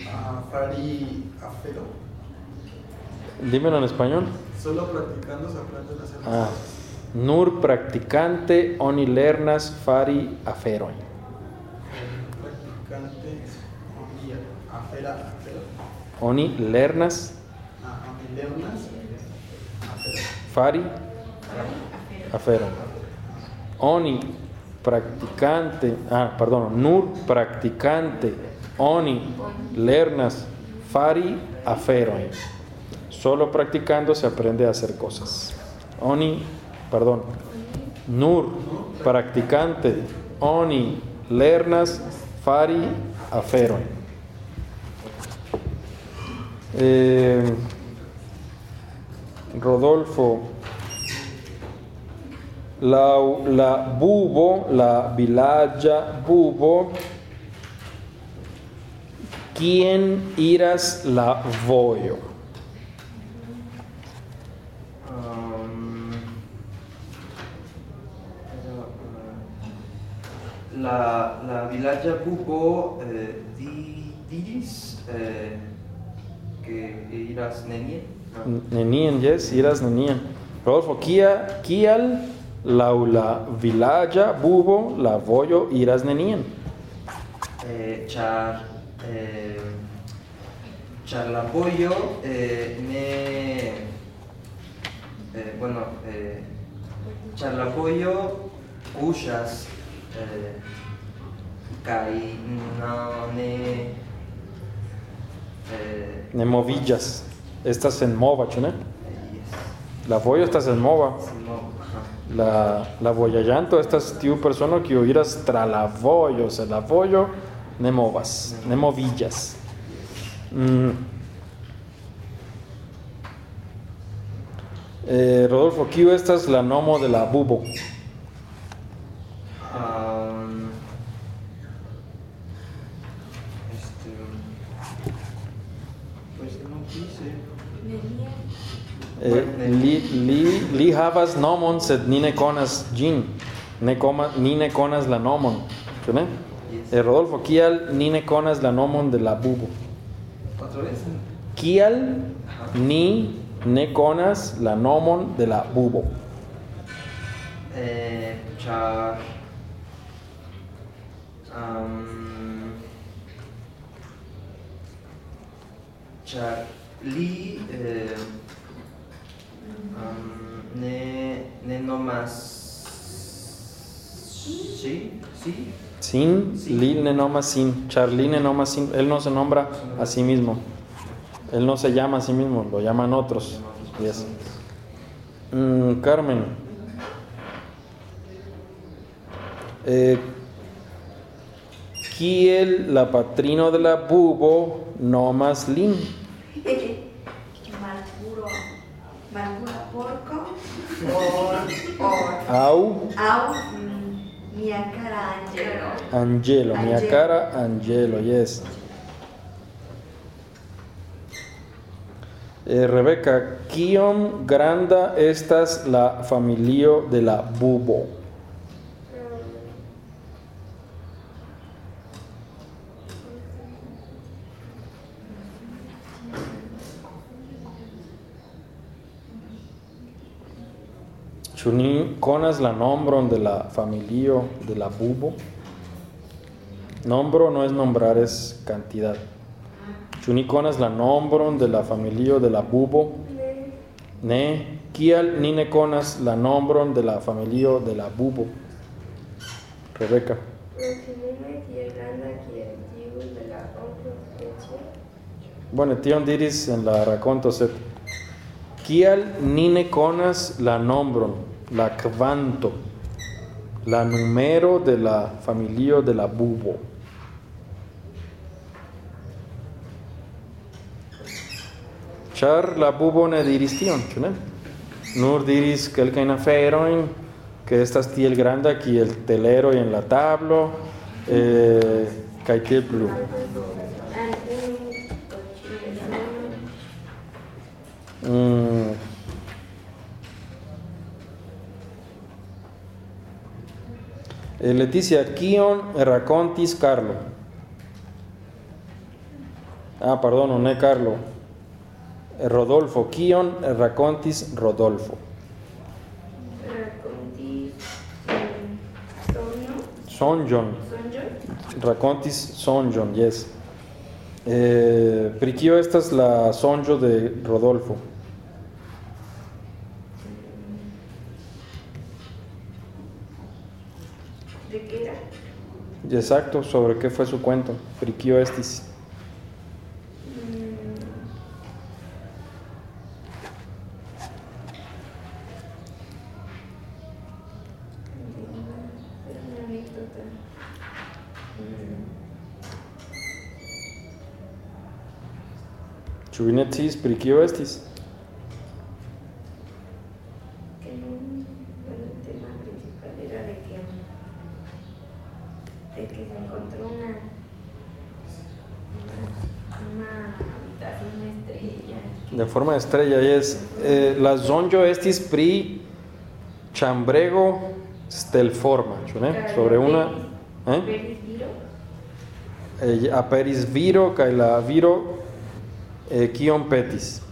ah, fari afero. Dímelo en español. Solo practicando se aprenden las Ah, nur practicante oni lernas fari aferoi. Practicante oni afera afero. Oni lernas Ah, oni lernas afero. fari afero. Oni practicante, ah, perdón, nur practicante oni lernas fari aferoi. Solo practicando se aprende a hacer cosas. Oni, perdón, nur practicante oni lernas fari aferoi. Eh, Rodolfo, la, la bubo, la vilaĝa bubo, ¿quién iras la voyo? Um, la, la vilaĝa bubo eh, di, diris eh, que iras nenie. No. Nenien, yes, iras nenien. Rodolfo, kia, kial laŭ la vilaĝa bubo la vojo iras nenien? Eh, char, eh, char la pollo eh, ne eh, bueno eh, char la pollo kuŝas eh, kaj no ne eh, Ne moviĝas. Estas en mova, yes, La vojo estas en mova. no. La, la vojaĝanto estas tiu persono kiu iras tra la vojo, sed la vojo ne movas, ne moviĝas. Mm. Eh, Rodolfo, kiu estas la nomo de la bubo? Um, este, pues no quise. Eh, li, li, li havas nomon, sed ni ne konas ĝin. Ne koma, ni ne konas la nomon. Ĉu ne? Eh, Rodolfo, kial ni ne konas la nomon de la bubo? Kial ni ne konas la nomon de la bubo? Eh, char. Um, char li eh, um, ne, ne nomas Sí, sí. Sin, line noma sin, charline noma sin. Él no se nombra a sí mismo. Él no se llama a sí mismo, lo llaman otros. Yes. Mm, Carmen. Eh, Kiel la patrino de la bubo nomas lin. <laughs> Malpuro. Malpura porco. O. O. Au Au. mm, Mia cara angelo. Angelo, mia cara Angelo, yes. Eh, Rebeca, kiom granda estas la familio de la bubo? Ĉu ni konas la nombron de la familio de la bubo? Nombro no es nombrar, es cantidad. Ĉu ni konas la nombron de la familio de la bubo? Ne. Kial ni ne konas la nombron de la familio de la bubo? Rebeca. Bueno, tion diris en la rakonto, sed kial ni ne la nombron, la kvanto, la numero de la familio de la bubo? Ĉar la bubo ne diris tion, ĉu ne? Nur diris kelkajn aferojn, que estas tiel granda kiel teleroj en la tablo, eh, kaj tiel plu. Mm. Leticia, kion rakontis Carlo? Ah, pardon, ne Carlo. Eh, Rodolfo, kion rakontis Rodolfo? Rakontis mm, sonno. Sonjon. Sonĝon. Rakontis sonjon, yes. Eh, pri kio estas la sonjo de Rodolfo? ¿De qué era? Exacto, sobre qué fue su cuento. Pri kio estis? Mm, Era una anécdota. Mm, Ĉu vi ne sciis pri kio estis? que no- bueno, el tema principal era de que, de que se encontró una, una, una habitación, una estrella. De forma de estrella, yes. Eh, la sonjo estis pri chambrego stelforma? Sobre una eh? Eh, aperis viro kaj la viro eh, kion petis.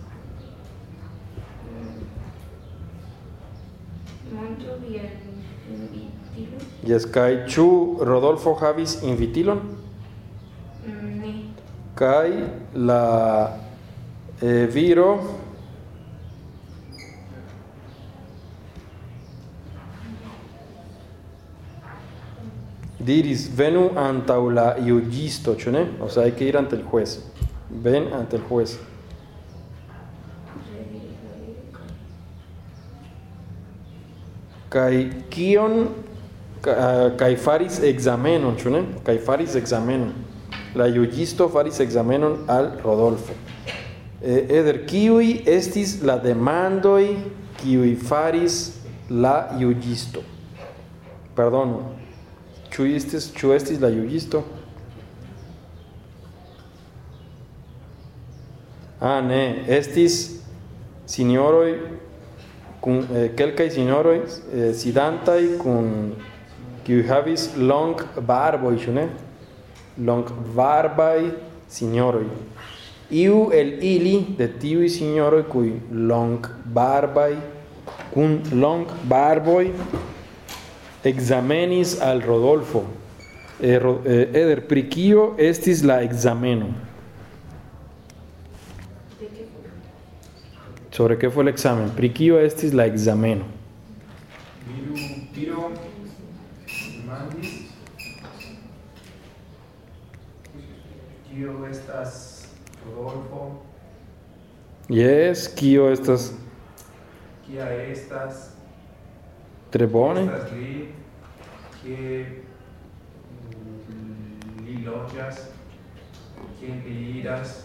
Yes, kaj ĉu Rodolfo havis invitilon? mm, Kaj la eh, viro diris venu antaŭ la juĝisto, ĉu ne? O sea, hay que ir ante el juez. Ven ante el juez. Kaj kion ka- kaj faris ne? Kaj faris ekzamenon. La juĝisto faris ekzamenon al Rodolfo. eh, eder kiui estis la demandoi kiui faris la iugisto. Pardon, ĉu estis, ĉu estis la iugisto? Ah, ne, estis sinjoroj kun eh, kelkaj sinjoroj eh, sidantaj kun kiu havis long barboj, ĉu ne? Long barbaj sinjoroj. Iu el ili de tiui signoro cui long barbai cun long barboi examenis al Rodolfo eh, eder pricio estis la exameno sobre qué fue el examen pricio estis la exameno estas Rodolfo, Yes, kio estas Kia estas, tre bone. estas li, kie mm, li loĝas, kien li iras,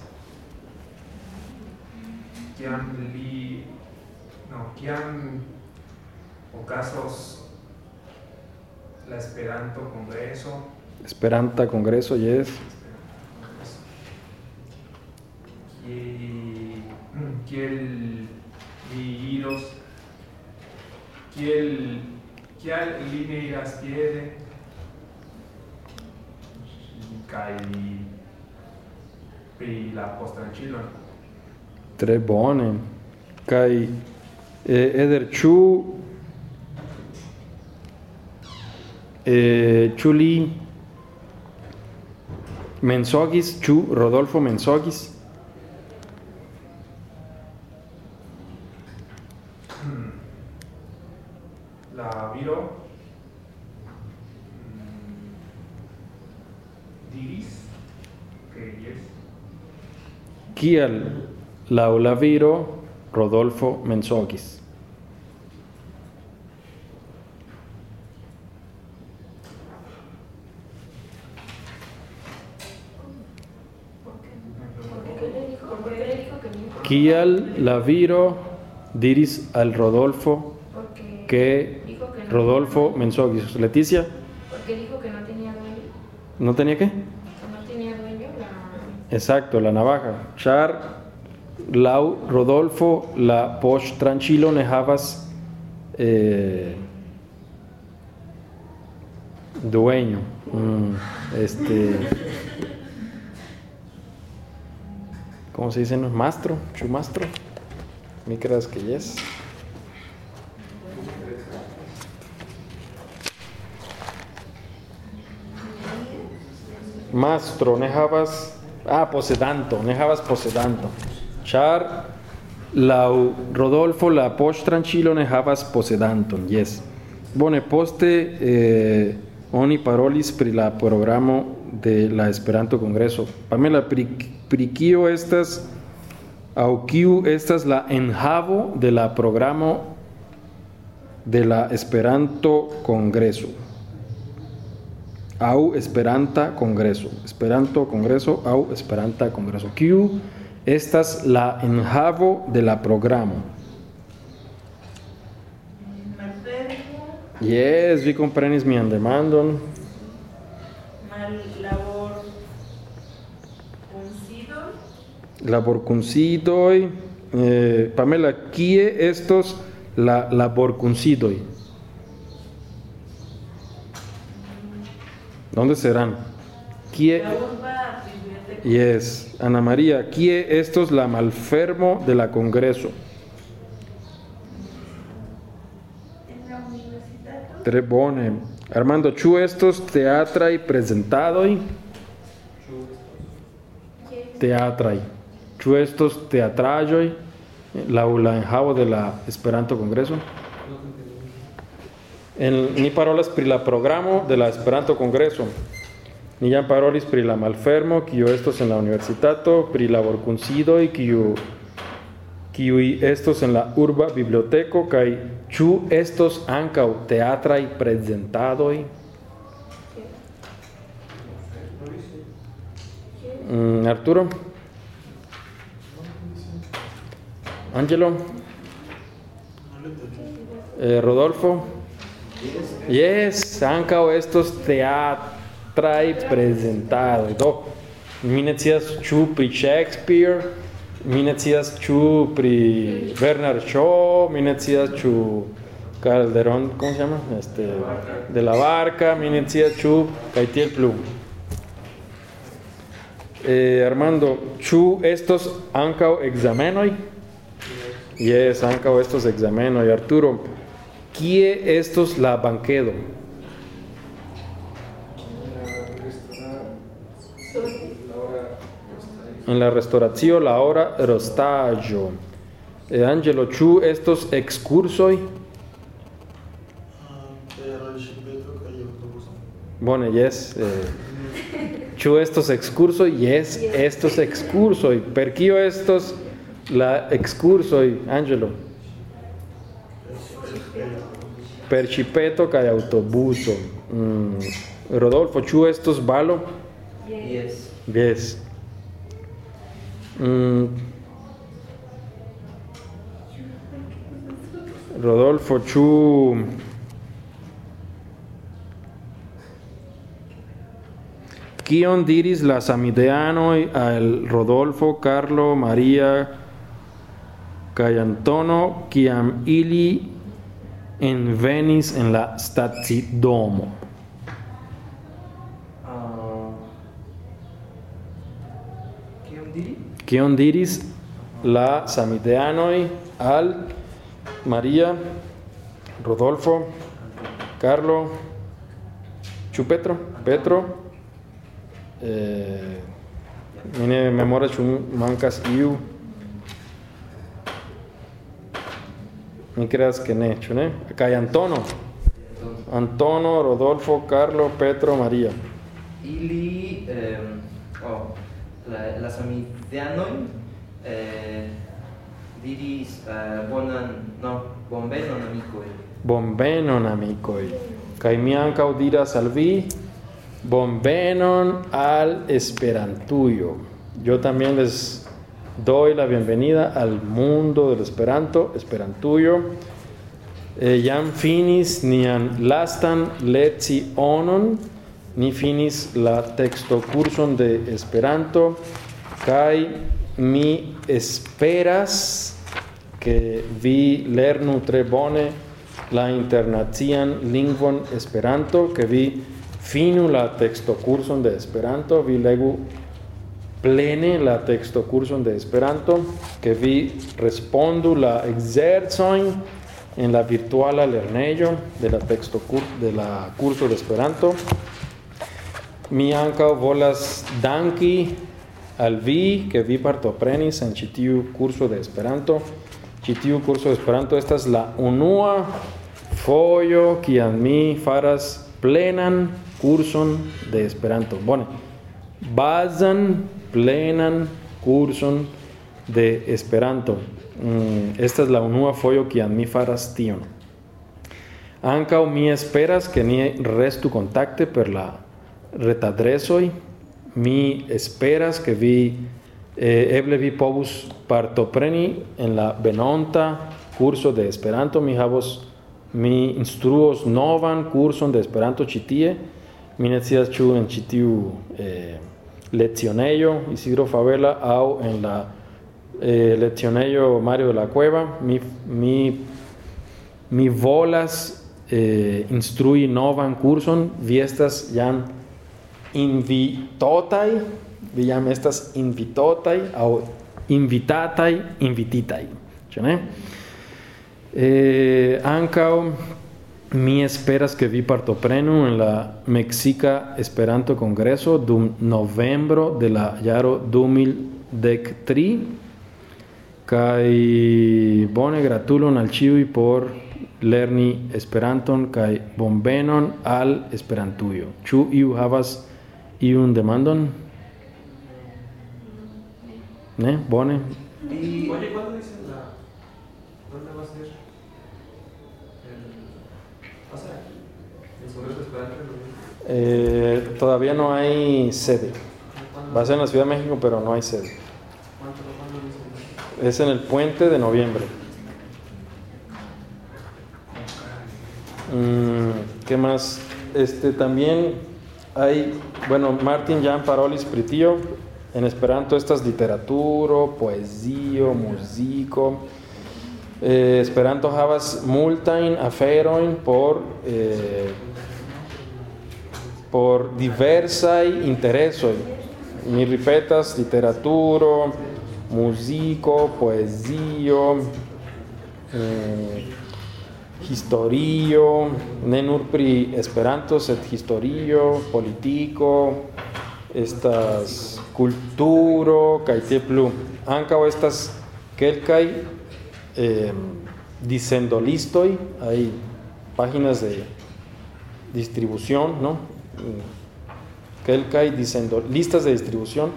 kiam li, no, kiam okazos la Esperanto Kongreso, Esperanta congreso, yes. Kie- kiel li iros, kiel, kial li ne iras piede, kaj pri la postranĉilon. Tre bone. Kai eh, eder chu eh, ĉu li mensogis, ĉu Rodolfo mensogis? Dijo, por qué le dijo que no? Kial la viro diris al Rodolfo que no Rodolfo mensogis. Leticia, Porque dijo que no tenía dueño. ¿no tenía qué? No tenía dueño la. Exacto, la navaja. Char lau Rodolfo la posh tranquilo ne havas eh, dueño. Mm, este ¿Cómo se dice? no? Mastro, chumastro. Mi creas que yes. Mastro, ne havas ah posedanto, ne havas posedanto. Char lau Rodolfo la posh tranquilo ne havas posedanton, yes. Bone, poste eh, oni parolis pri la programo de la Esperanto Congreso. Pamela, pri, pri kio estas au kiu estas la enhavo de la programo de la Esperanto Congreso? Au Esperanta Congreso. Esperanto Congreso au Esperanta Congreso. Kiu estas la enhavo de la programo? Yes, vi komprenis mian demandon. mal labor consido, Laborkunsidoj. Eh, Pamela, kie estos la laborkunsidoj? ¿Dónde serán? La urba biblioteca, Yes, Ana María, kie estos la malfermo de la Congreso? La Tre bone. Armando, ĉu estos teatraj prezentadoj? Teatraj. Ĉu estos teatraĵoj laŭ la enhavo de la Esperanto Kongreso? En, ni parolas pri la programo de la Esperanto Kongreso. Ni jam parolis pri la malfermo, kiu estos en la universitato, pri laborkunsidoj, kiu kiuj estos en la urba biblioteko kaj ĉu estos ankaŭ teatraj prezentadoj? Mm, Arturo? Angelo? Eh, Rodolfo? Yes, ankaŭ estos teatraj prezentadoj. Do, mi ne pri Shakespeare, mi ne scias ĉu pri Bernard Shaw, mi ne Calderón, ¿cómo se llama? Este, de la barca, mi ne scias ĉu kaj tiel plu. Eh, Armando, ĉu estos ankaŭ examenoj? Yes, ankaŭ estos examenoj. Arturo, kie estos la banquedo? En la restauracio la hora rostaggio. Eh, Angelo, ĉu estos uso. Bone, yes. Eh, Chu estos excurso y es estos excurso per kio estos la excurso Angelo. Per cipeto kaj autobuso. Mm, Rodolfo, chu estos valo? Yes. Yes. Mm. Rodolfo, chu Kion diris la samideanoj al Rodolfo, Carlo, Maria kaj Antono kiam ili envenis en la stacidomo? Ah, Kion diri? Kion diris la samideanoj al Maria, Rodolfo, Carlo, ĉu Petro? Petro? Eh, mi ne memoras ĉu mankas iu. Mi creas que ne, ĉu ne? Kaj Antono. Antono, Rodolfo, Carlo, Petro, Maria. Ili, eh, oh, la, la samideanoj eh, diris eh, bonan, no, bonvenon amikoj. Bonvenon amicoj. Kaj mi ankaŭ diras al Esperantujo. Yo también les doy la bienvenida al mundo del Esperanto, Esperantujo. Eh, jam finis nian lastan lecionon, ni finis la texto curson de Esperanto, kaj mi esperas que vi lernu tre bone la internacian lingvon Esperanto, que vi finu la texto curson de Esperanto, vi legu plene la texto curson de Esperanto, que vi respondu la exerzoin en la virtuala lernejo de la texto de la curso de Esperanto. Mi ankaŭ volas danki al vi que vi partoprenis en ĉi tiu curso de Esperanto. Ĉi tiu curso de Esperanto estas la unua fojo kiam mi faras plenan curson de Esperanto. Bone. Bazan plenan curson de Esperanto. Mm, esta es la unua fojo kiam mi faras tion. Ankaŭ mi esperas ke ni restu kontakte per la retadresoj. Mi esperas ke vi eh, eble vi povus partopreni en la venonta curso de Esperanto. Mi havos mi instruos novan curson de Esperanto ĉi tie. Mi ne scias ĉu en ĉi tiu eh, lecionejo Isidro Favela aŭ en la eh, lecionejo Mario de la Cueva. Mi, mi, mi volas eh, instrui novan curson. Vi estas jam invitotaj, vi jam estas invitotaj aŭ invitataj, invititaj. Ĉu ne? Eh, ankaŭ mi esperas que vi partoprenu en la Mexica Esperanto Congreso dum novembro de la jaro 2013 kaj bone gratulon al ĉiuj por lerni Esperanton kaj bonvenon al Esperantujo. Ĉu iu havas iun demandon? Ne? Bone. Y Oye, ¿cuándo dicen la. ¿Dónde va a ser? El. O sea, el Congreso Esperanto en noviembre? Eh, todavía no hay sede. Va a ser en la Ciudad de México, pero no hay sede. Es en el puente de noviembre. Mm, ¿Qué más? Este también hay, bueno, Martin Jan Parolis Pritillo, en Esperanto estas literaturo, poesio, muziko. Eh, Esperanto havas multajn aferojn por eh, por diversaj interesoj. Mi ripetas literaturo, muziko, poezio, eh, historio, pri Esperanto, sed historio, politiko, estas kulturo kaj tie plu. Ankaŭ estas eh, dicendolistoj, hay páginas de distribución, ¿no? Kelkai dicendo listas de distribución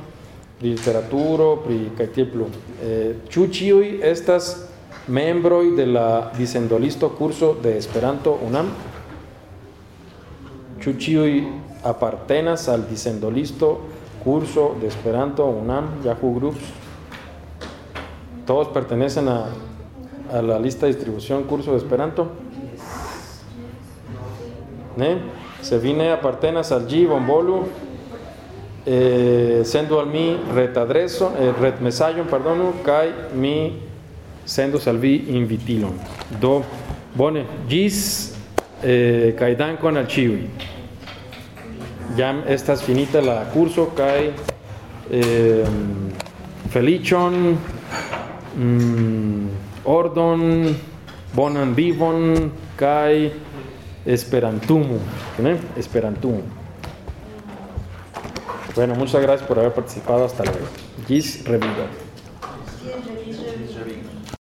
literaturo pri kaj tie plu. Eh, ĉiuj estas membroj de la dicendolisto curso de Esperanto UNAM? Ĉiuj apartenas al dicendolisto curso de Esperanto UNAM Yahoo Groups? Todos pertenecen a, a la lista de distribución curso de Esperanto? Ne? Se vine apartenas al G Bombolu eh, sendo al mi retadreso eh, retmesajon pardonu kaj mi sendos al vi invitilon. Do bone gis eh, kaj dankon al ĉiuj. Jam estas finita la curso kaj eh, feliĉon mm, ordon bonan vivon kaj esperantumu, ¿ne? Esperantumu. Bueno, muchas gracias por haber participado. Hasta luego. Gis.